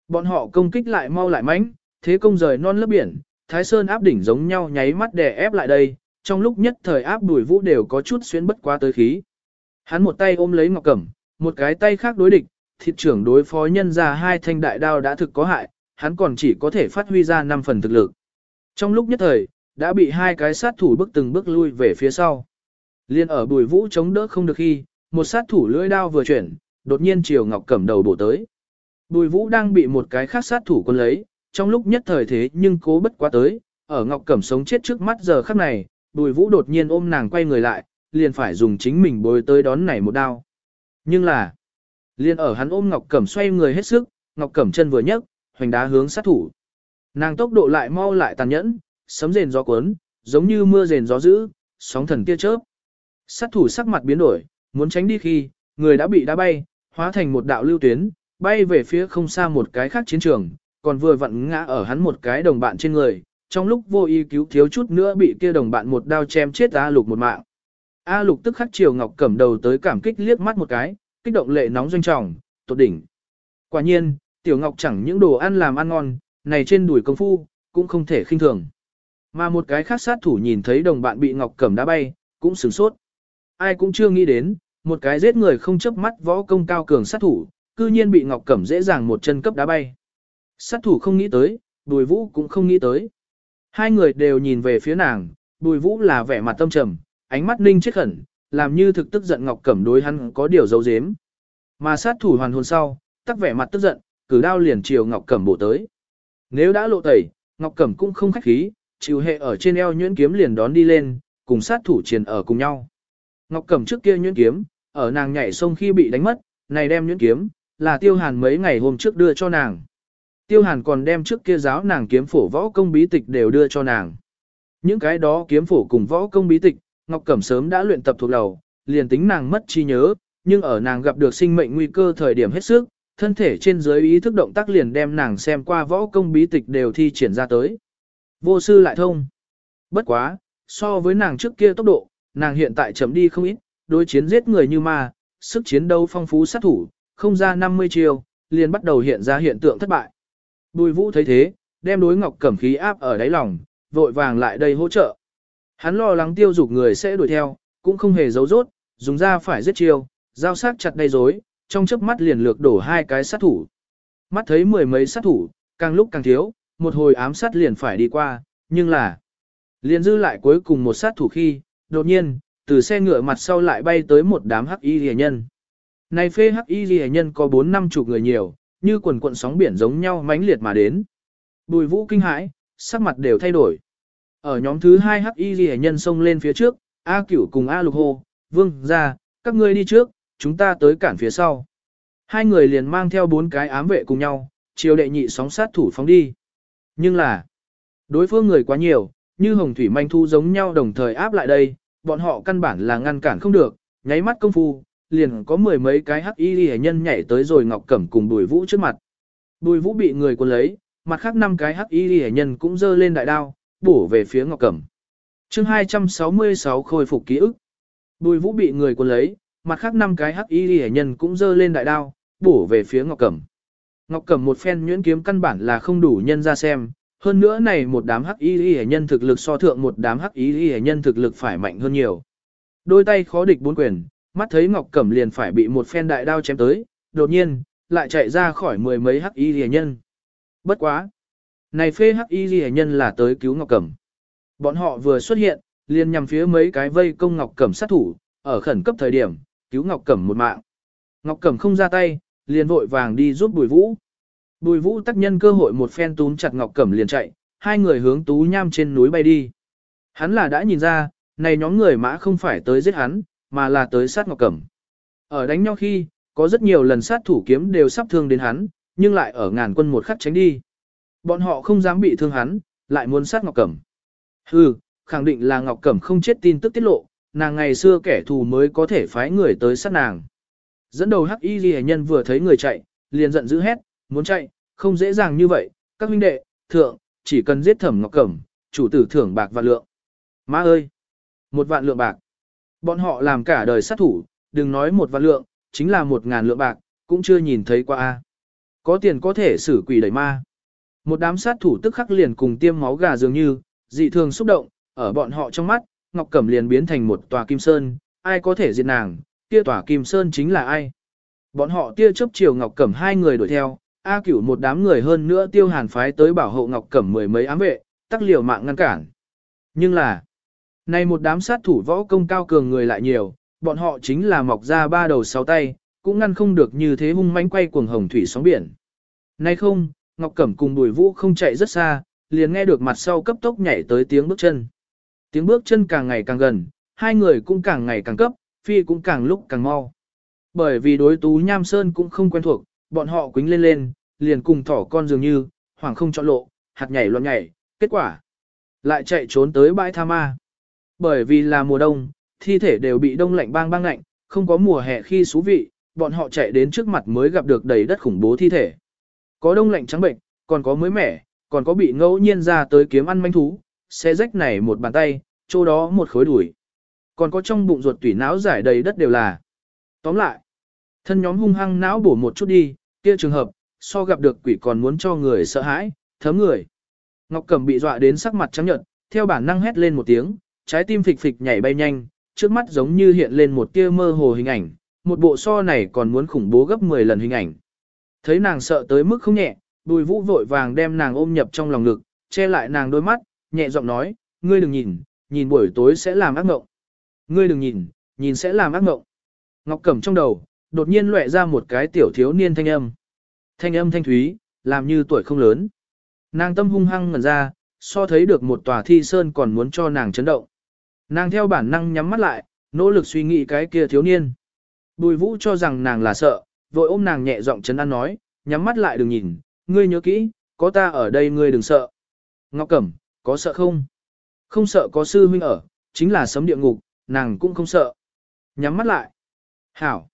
Bọn họ công kích lại mau lại mãnh, thế công rời non lớp biển, Thái Sơn áp đỉnh giống nhau nháy mắt đè ép lại đây, trong lúc nhất thời áp Bùi Vũ đều có chút xuyến bất quá tới khí. Hắn một tay ôm lấy ngọc cẩm, một cái tay khác đối địch, thịt trưởng đối phó nhân ra hai thanh đại đao đã thực có hại, hắn còn chỉ có thể phát huy ra 5 phần thực lực. Trong lúc nhất thời, đã bị hai cái sát thủ bước từng bước lui về phía sau. Liên ở bùi vũ chống đỡ không được khi, một sát thủ lưỡi đao vừa chuyển, đột nhiên chiều ngọc cẩm đầu bổ tới. Bùi vũ đang bị một cái khác sát thủ quân lấy, trong lúc nhất thời thế nhưng cố bất quá tới, ở ngọc cẩm sống chết trước mắt giờ khắc này, bùi vũ đột nhiên ôm nàng quay người lại, liền phải dùng chính mình bối tới đón này một đao. Nhưng là, liền ở hắn ôm Ngọc Cẩm xoay người hết sức, Ngọc Cẩm chân vừa nhấc, hoành đá hướng sát thủ. Nàng tốc độ lại mau lại tàn nhẫn, sấm rền gió cuốn, giống như mưa rền gió dữ, sóng thần tia chớp. Sát thủ sắc mặt biến đổi, muốn tránh đi khi, người đã bị đá bay, hóa thành một đạo lưu tuyến, bay về phía không xa một cái khác chiến trường, còn vừa vặn ngã ở hắn một cái đồng bạn trên người, trong lúc vô ý cứu thiếu chút nữa bị kia đồng bạn một đao chém chết ra lục một mạng. A lục tức khắc chiều ngọc cẩm đầu tới cảm kích liếc mắt một cái, kích động lệ nóng doanh trọng, tột đỉnh. Quả nhiên, tiểu ngọc chẳng những đồ ăn làm ăn ngon, này trên đùi công phu, cũng không thể khinh thường. Mà một cái khác sát thủ nhìn thấy đồng bạn bị ngọc cẩm đá bay, cũng sửng sốt. Ai cũng chưa nghĩ đến, một cái giết người không chớp mắt võ công cao cường sát thủ, cư nhiên bị ngọc cẩm dễ dàng một chân cấp đá bay. Sát thủ không nghĩ tới, Đùi vũ cũng không nghĩ tới. Hai người đều nhìn về phía nàng, Đùi vũ là vẻ mặt tâm trầm, ánh mắt ninh chết khẩn, làm như thực tức giận Ngọc Cẩm đối hắn có điều giấu giếm. Mà sát thủ hoàn hồn sau, tắc vẻ mặt tức giận, cử đao liền chiều Ngọc Cẩm bổ tới. Nếu đã lộ tẩy, Ngọc Cẩm cũng không khách khí, chịu hệ ở trên eo nhuyễn kiếm liền đón đi lên, cùng sát thủ chiến ở cùng nhau. Ngọc Cẩm trước kia nhuyễn kiếm, ở nàng nhảy sông khi bị đánh mất, này đem nhuyễn kiếm, là Tiêu Hàn mấy ngày hôm trước đưa cho nàng. Tiêu Hàn còn đem trước kia giáo nàng kiếm phổ võ công bí tịch đều đưa cho nàng. Những cái đó kiếm phổ cùng võ công bí tịch, Ngọc Cẩm sớm đã luyện tập thuộc đầu, liền tính nàng mất trí nhớ, nhưng ở nàng gặp được sinh mệnh nguy cơ thời điểm hết sức, thân thể trên dưới ý thức động tác liền đem nàng xem qua võ công bí tịch đều thi triển ra tới. Vô sư lại thông. Bất quá, so với nàng trước kia tốc độ, nàng hiện tại chấm đi không ít, đối chiến giết người như ma, sức chiến đấu phong phú sát thủ, không ra 50 chiêu, liền bắt đầu hiện ra hiện tượng thất bại. Bùi Vũ thấy thế, đem đối Ngọc Cẩm khí áp ở đáy lòng, vội vàng lại đây hỗ trợ. Hắn lo lắng tiêu dục người sẽ đuổi theo, cũng không hề giấu rốt, dùng ra phải giết chiêu, giao sát chặt đầy dối, trong chớp mắt liền lược đổ hai cái sát thủ. Mắt thấy mười mấy sát thủ, càng lúc càng thiếu, một hồi ám sát liền phải đi qua, nhưng là liền dư lại cuối cùng một sát thủ khi, đột nhiên, từ xe ngựa mặt sau lại bay tới một đám hắc y rìa nhân. Này phê hắc y rìa nhân có bốn năm chục người nhiều, như quần cuộn sóng biển giống nhau mãnh liệt mà đến. Bùi vũ kinh hãi, sắc mặt đều thay đổi. Ở nhóm thứ hai hắc y ghi nhân xông lên phía trước, A cửu cùng A lục hô, vương, ra, các ngươi đi trước, chúng ta tới cản phía sau. Hai người liền mang theo bốn cái ám vệ cùng nhau, chiều đệ nhị sóng sát thủ phóng đi. Nhưng là, đối phương người quá nhiều, như hồng thủy manh thu giống nhau đồng thời áp lại đây, bọn họ căn bản là ngăn cản không được, nháy mắt công phu, liền có mười mấy cái hắc y hệ nhân nhảy tới rồi ngọc cẩm cùng bùi vũ trước mặt. Bùi vũ bị người quân lấy, mặt khác năm cái hắc y hệ nhân cũng dơ lên đại đao, bổ về phía Ngọc Cẩm. chương 266 khôi phục ký ức. Bùi vũ bị người quân lấy, mặt khác năm cái hắc y hệ nhân cũng dơ lên đại đao, bổ về phía Ngọc Cẩm. Ngọc Cẩm một phen nhuyễn kiếm căn bản là không đủ nhân ra xem, hơn nữa này một đám hắc y hệ nhân thực lực so thượng một đám hắc y hệ nhân thực lực phải mạnh hơn nhiều. Đôi tay khó địch bốn quyền, mắt thấy Ngọc Cẩm liền phải bị một phen đại đao chém tới, đột nhiên, lại chạy ra khỏi mười mấy hắc y hệ nhân. Bất quá! Này phê hắc y ghi nhân là tới cứu Ngọc Cẩm. Bọn họ vừa xuất hiện, liền nhằm phía mấy cái vây công Ngọc Cẩm sát thủ, ở khẩn cấp thời điểm, cứu Ngọc Cẩm một mạng. Ngọc Cẩm không ra tay, liền vội vàng đi giúp Bùi Vũ. Bùi Vũ tác nhân cơ hội một phen túm chặt Ngọc Cẩm liền chạy, hai người hướng Tú Nham trên núi bay đi. Hắn là đã nhìn ra, này nhóm người mã không phải tới giết hắn, mà là tới sát Ngọc Cẩm. Ở đánh nhau khi, có rất nhiều lần sát thủ kiếm đều sắp thương đến hắn, nhưng lại ở ngàn quân một khắc tránh đi. Bọn họ không dám bị thương hắn, lại muốn sát Ngọc Cẩm. Hừ, khẳng định là Ngọc Cẩm không chết tin tức tiết lộ, nàng ngày xưa kẻ thù mới có thể phái người tới sát nàng. Dẫn đầu hắc y ghi nhân vừa thấy người chạy, liền giận dữ hét, muốn chạy, không dễ dàng như vậy, các huynh đệ, thượng, chỉ cần giết thẩm Ngọc Cẩm, chủ tử thưởng bạc và lượng. Má ơi! Một vạn lượng bạc. Bọn họ làm cả đời sát thủ, đừng nói một vạn lượng, chính là một ngàn lượng bạc, cũng chưa nhìn thấy qua. a Có tiền có thể xử quỷ đẩy ma. Một đám sát thủ tức khắc liền cùng tiêm máu gà dường như, dị thường xúc động, ở bọn họ trong mắt, Ngọc Cẩm liền biến thành một tòa kim sơn, ai có thể diệt nàng, kia tòa kim sơn chính là ai. Bọn họ tia chấp chiều Ngọc Cẩm hai người đuổi theo, A cửu một đám người hơn nữa tiêu hàn phái tới bảo hộ Ngọc Cẩm mười mấy ám vệ, tắc liều mạng ngăn cản. Nhưng là, nay một đám sát thủ võ công cao cường người lại nhiều, bọn họ chính là mọc ra ba đầu sáu tay, cũng ngăn không được như thế hung mãnh quay cuồng hồng thủy sóng biển. Nay không, Ngọc Cẩm cùng Bùi Vũ không chạy rất xa, liền nghe được mặt sau cấp tốc nhảy tới tiếng bước chân. Tiếng bước chân càng ngày càng gần, hai người cũng càng ngày càng cấp, phi cũng càng lúc càng mau. Bởi vì đối tú Nham Sơn cũng không quen thuộc, bọn họ quính lên lên, liền cùng thỏ con dường như, hoàng không chọn lộ, hạt nhảy loạn nhảy, kết quả lại chạy trốn tới bãi tha ma. Bởi vì là mùa đông, thi thể đều bị đông lạnh bang bang lạnh, không có mùa hè khi xú vị, bọn họ chạy đến trước mặt mới gặp được đầy đất khủng bố thi thể. Có đông lạnh trắng bệnh, còn có mới mẻ, còn có bị ngẫu nhiên ra tới kiếm ăn manh thú, xe rách này một bàn tay, chỗ đó một khối đuổi. Còn có trong bụng ruột tủy não giải đầy đất đều là. Tóm lại, thân nhóm hung hăng não bổ một chút đi, kia trường hợp, so gặp được quỷ còn muốn cho người sợ hãi, thấm người. Ngọc Cẩm bị dọa đến sắc mặt trắng nhợt, theo bản năng hét lên một tiếng, trái tim phịch phịch nhảy bay nhanh, trước mắt giống như hiện lên một tia mơ hồ hình ảnh, một bộ so này còn muốn khủng bố gấp 10 lần hình ảnh. Thấy nàng sợ tới mức không nhẹ, bùi vũ vội vàng đem nàng ôm nhập trong lòng ngực, che lại nàng đôi mắt, nhẹ giọng nói, ngươi đừng nhìn, nhìn buổi tối sẽ làm ác mộng. Ngươi đừng nhìn, nhìn sẽ làm ác mộng. Ngọc Cẩm trong đầu, đột nhiên lệ ra một cái tiểu thiếu niên thanh âm. Thanh âm thanh thúy, làm như tuổi không lớn. Nàng tâm hung hăng ngẩn ra, so thấy được một tòa thi sơn còn muốn cho nàng chấn động. Nàng theo bản năng nhắm mắt lại, nỗ lực suy nghĩ cái kia thiếu niên. Bùi vũ cho rằng nàng là sợ, vội ôm nàng nhẹ giọng chấn an nói, nhắm mắt lại đừng nhìn, ngươi nhớ kỹ, có ta ở đây ngươi đừng sợ. Ngọc Cẩm, có sợ không? Không sợ có sư huynh ở, chính là sấm địa ngục, nàng cũng không sợ. Nhắm mắt lại. Hảo.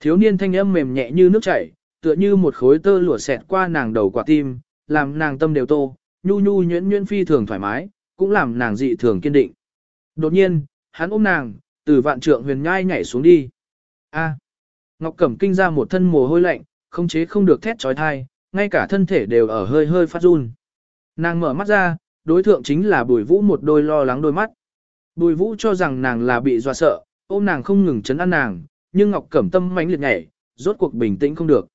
Thiếu niên thanh âm mềm nhẹ như nước chảy, tựa như một khối tơ lụa xẹt qua nàng đầu quả tim, làm nàng tâm đều tô, nhu nhu nhuyễn nhuyễn phi thường thoải mái, cũng làm nàng dị thường kiên định. Đột nhiên, hắn ôm nàng, từ vạn trượng huyền nhai nhảy xuống đi. A. Ngọc Cẩm Kinh ra một thân mồ hôi lạnh, không chế không được thét trói thai, ngay cả thân thể đều ở hơi hơi phát run. Nàng mở mắt ra, đối thượng chính là Bùi Vũ một đôi lo lắng đôi mắt. Bùi Vũ cho rằng nàng là bị dọa sợ, ôm nàng không ngừng chấn an nàng, nhưng Ngọc Cẩm tâm mãnh liệt nhảy, rốt cuộc bình tĩnh không được.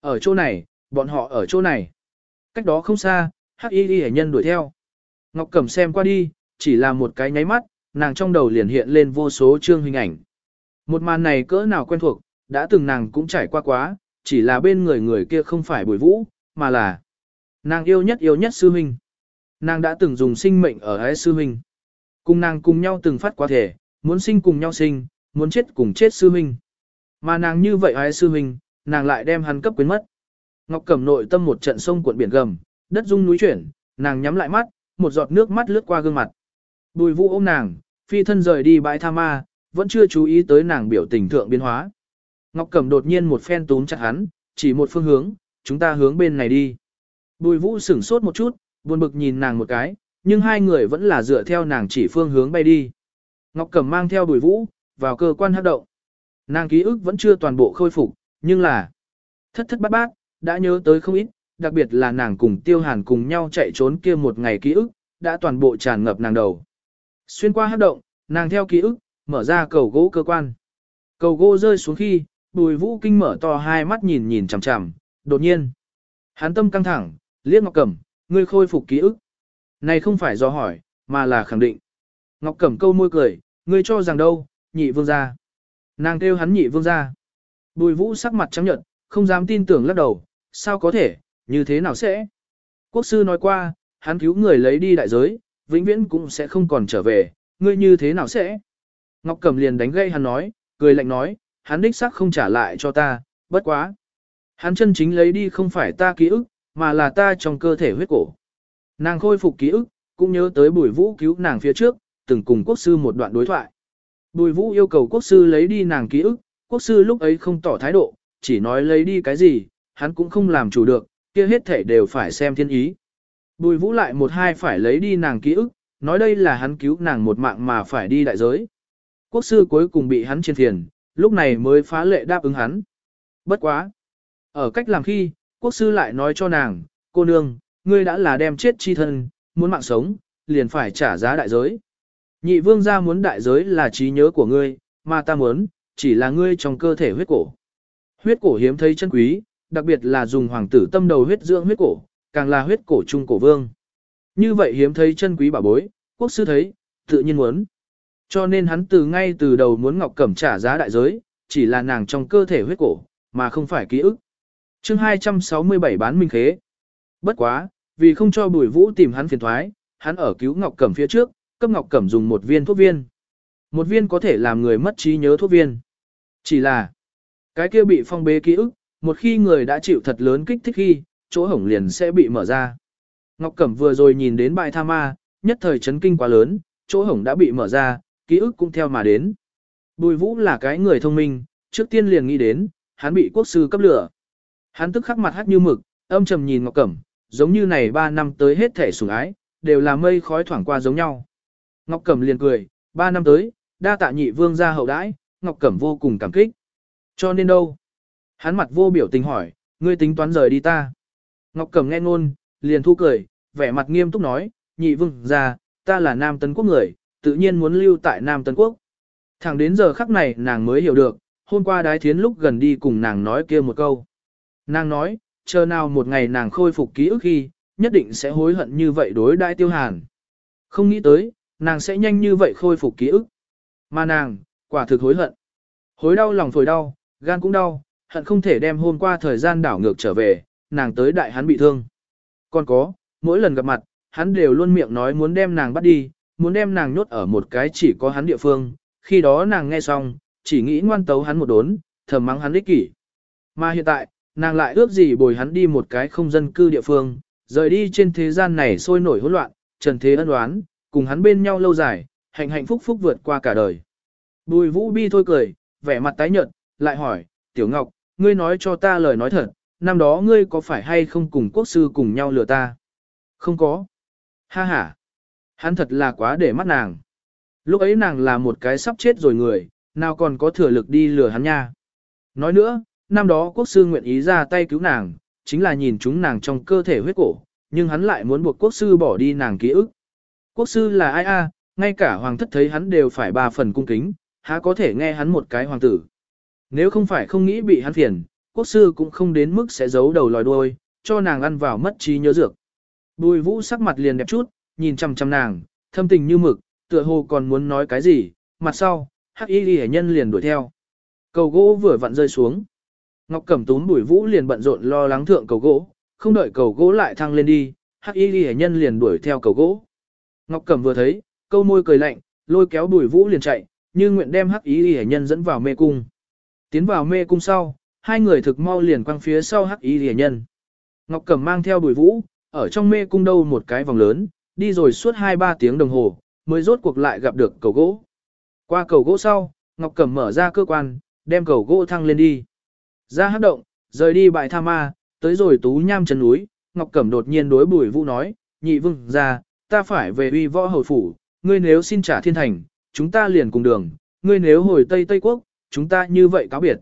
Ở chỗ này, bọn họ ở chỗ này. Cách đó không xa, Hắc Y Y nhân đuổi theo. Ngọc Cẩm xem qua đi, chỉ là một cái nháy mắt, nàng trong đầu liền hiện lên vô số chương hình ảnh. Một màn này cỡ nào quen thuộc, đã từng nàng cũng trải qua quá, chỉ là bên người người kia không phải bồi vũ, mà là nàng yêu nhất yêu nhất sư huynh. Nàng đã từng dùng sinh mệnh ở ấy sư huynh. Cùng nàng cùng nhau từng phát qua thể, muốn sinh cùng nhau sinh, muốn chết cùng chết sư huynh. Mà nàng như vậy ái sư huynh, nàng lại đem hắn cấp quyến mất. Ngọc cầm nội tâm một trận sông cuộn biển gầm, đất rung núi chuyển, nàng nhắm lại mắt, một giọt nước mắt lướt qua gương mặt. Bùi Vũ ôm nàng, phi thân rời đi bãi tha ma, vẫn chưa chú ý tới nàng biểu tình thượng biến hóa. Ngọc Cẩm đột nhiên một phen túm chặt hắn, chỉ một phương hướng, chúng ta hướng bên này đi. Bùi vũ sửng sốt một chút, buồn bực nhìn nàng một cái, nhưng hai người vẫn là dựa theo nàng chỉ phương hướng bay đi. Ngọc Cẩm mang theo bùi vũ, vào cơ quan hấp động. Nàng ký ức vẫn chưa toàn bộ khôi phục, nhưng là thất thất bát bát, đã nhớ tới không ít, đặc biệt là nàng cùng tiêu hàn cùng nhau chạy trốn kia một ngày ký ức, đã toàn bộ tràn ngập nàng đầu. Xuyên qua hấp động, nàng theo ký ức, mở ra cầu gỗ cơ quan. Cầu gỗ rơi xuống khi, bùi vũ kinh mở to hai mắt nhìn nhìn chằm chằm, đột nhiên. Hắn tâm căng thẳng, liếc Ngọc Cẩm, ngươi khôi phục ký ức. Này không phải do hỏi, mà là khẳng định. Ngọc Cẩm câu môi cười, ngươi cho rằng đâu, nhị vương gia. Nàng kêu hắn nhị vương gia. Bùi vũ sắc mặt trắng nhợt, không dám tin tưởng lắc đầu, sao có thể, như thế nào sẽ. Quốc sư nói qua, hắn cứu người lấy đi đại giới, vĩnh viễn cũng sẽ không còn trở về, ngươi như thế nào sẽ. Ngọc Cẩm liền đánh gây hắn nói, cười lạnh nói, hắn đích xác không trả lại cho ta, bất quá. Hắn chân chính lấy đi không phải ta ký ức, mà là ta trong cơ thể huyết cổ. Nàng khôi phục ký ức, cũng nhớ tới bùi vũ cứu nàng phía trước, từng cùng quốc sư một đoạn đối thoại. Bùi vũ yêu cầu quốc sư lấy đi nàng ký ức, quốc sư lúc ấy không tỏ thái độ, chỉ nói lấy đi cái gì, hắn cũng không làm chủ được, kia hết thể đều phải xem thiên ý. Bùi vũ lại một hai phải lấy đi nàng ký ức, nói đây là hắn cứu nàng một mạng mà phải đi đại giới. Quốc sư cuối cùng bị hắn trên thiền, lúc này mới phá lệ đáp ứng hắn. Bất quá. Ở cách làm khi, quốc sư lại nói cho nàng, cô nương, ngươi đã là đem chết chi thân, muốn mạng sống, liền phải trả giá đại giới. Nhị vương gia muốn đại giới là trí nhớ của ngươi, mà ta muốn, chỉ là ngươi trong cơ thể huyết cổ. Huyết cổ hiếm thấy chân quý, đặc biệt là dùng hoàng tử tâm đầu huyết dưỡng huyết cổ, càng là huyết cổ trung cổ vương. Như vậy hiếm thấy chân quý bảo bối, quốc sư thấy, tự nhiên muốn. Cho nên hắn từ ngay từ đầu muốn Ngọc Cẩm trả giá đại giới, chỉ là nàng trong cơ thể huyết cổ, mà không phải ký ức. chương 267 bán minh khế. Bất quá, vì không cho Bùi Vũ tìm hắn phiền thoái, hắn ở cứu Ngọc Cẩm phía trước, cấp Ngọc Cẩm dùng một viên thuốc viên. Một viên có thể làm người mất trí nhớ thuốc viên. Chỉ là, cái kia bị phong bế ký ức, một khi người đã chịu thật lớn kích thích khi, chỗ hổng liền sẽ bị mở ra. Ngọc Cẩm vừa rồi nhìn đến bài tha ma, nhất thời chấn kinh quá lớn, chỗ hổng đã bị mở ra, ký ức cũng theo mà đến. Bùi Vũ là cái người thông minh, trước tiên liền nghĩ đến, hắn bị quốc sư cấp lửa. Hắn tức khắc mặt hắt như mực, âm trầm nhìn Ngọc Cẩm, giống như này 3 năm tới hết thể sủng ái, đều là mây khói thoảng qua giống nhau. Ngọc Cẩm liền cười, 3 năm tới, đa tạ nhị vương gia hậu đãi, Ngọc Cẩm vô cùng cảm kích. Cho nên đâu? Hắn mặt vô biểu tình hỏi, ngươi tính toán rời đi ta. Ngọc Cẩm nghe ngôn, liền thu cười, vẻ mặt nghiêm túc nói, nhị vương gia, ta là nam tấn quốc người, tự nhiên muốn lưu tại Nam Tân Quốc. Thẳng đến giờ khắc này nàng mới hiểu được, hôm qua đái thiến lúc gần đi cùng nàng nói kia một câu. Nàng nói, chờ nào một ngày nàng khôi phục ký ức khi, nhất định sẽ hối hận như vậy đối đại tiêu hàn. Không nghĩ tới, nàng sẽ nhanh như vậy khôi phục ký ức. Mà nàng, quả thực hối hận. Hối đau lòng phổi đau, gan cũng đau, hận không thể đem hôm qua thời gian đảo ngược trở về, nàng tới đại hắn bị thương. Còn có, mỗi lần gặp mặt, hắn đều luôn miệng nói muốn đem nàng bắt đi, muốn đem nàng nhốt ở một cái chỉ có hắn địa phương, khi đó nàng nghe xong, chỉ nghĩ ngoan tấu hắn một đốn, thầm mắng hắn ích kỷ. Mà hiện tại, nàng lại ước gì bồi hắn đi một cái không dân cư địa phương, rời đi trên thế gian này sôi nổi hỗn loạn, trần thế ân oán, cùng hắn bên nhau lâu dài, hạnh hạnh phúc phúc vượt qua cả đời. Bùi vũ bi thôi cười, vẻ mặt tái nhợt, lại hỏi, tiểu ngọc, ngươi nói cho ta lời nói thật, năm đó ngươi có phải hay không cùng quốc sư cùng nhau lừa ta? Không có. Ha ha. Hắn thật là quá để mắt nàng. Lúc ấy nàng là một cái sắp chết rồi người, nào còn có thừa lực đi lừa hắn nha. Nói nữa, năm đó quốc sư nguyện ý ra tay cứu nàng, chính là nhìn chúng nàng trong cơ thể huyết cổ, nhưng hắn lại muốn buộc quốc sư bỏ đi nàng ký ức. Quốc sư là ai a? Ngay cả hoàng thất thấy hắn đều phải ba phần cung kính, há có thể nghe hắn một cái hoàng tử. Nếu không phải không nghĩ bị hắn phiền, quốc sư cũng không đến mức sẽ giấu đầu lòi đuôi, cho nàng ăn vào mất trí nhớ dược. Bùi vũ sắc mặt liền đẹp chút, nhìn chằm chằm nàng, thâm tình như mực, tựa hồ còn muốn nói cái gì, mặt sau, hắc y ghi nhân liền đuổi theo. Cầu gỗ vừa vặn rơi xuống. Ngọc Cẩm tún bùi vũ liền bận rộn lo lắng thượng cầu gỗ, không đợi cầu gỗ lại thăng lên đi, hắc y ghi nhân liền đuổi theo cầu gỗ. Ngọc Cẩm vừa thấy, câu môi cười lạnh, lôi kéo bùi vũ liền chạy, như nguyện đem hắc y ghi nhân dẫn vào mê cung. Tiến vào mê cung sau, hai người thực mau liền quăng phía sau hắc y ghi nhân. Ngọc Cẩm mang theo bùi vũ, ở trong mê cung đâu một cái vòng lớn, đi rồi suốt 2-3 tiếng đồng hồ, mới rốt cuộc lại gặp được cầu gỗ. Qua cầu gỗ sau, Ngọc Cẩm mở ra cơ quan, đem cầu gỗ thăng lên đi. Ra hát động, rời đi bãi tham ma, tới rồi tú nham chân núi, Ngọc Cẩm đột nhiên đối bùi vũ nói, nhị vương ra, ta phải về uy võ hầu phủ, ngươi nếu xin trả thiên thành, chúng ta liền cùng đường, ngươi nếu hồi Tây Tây Quốc, chúng ta như vậy cáo biệt.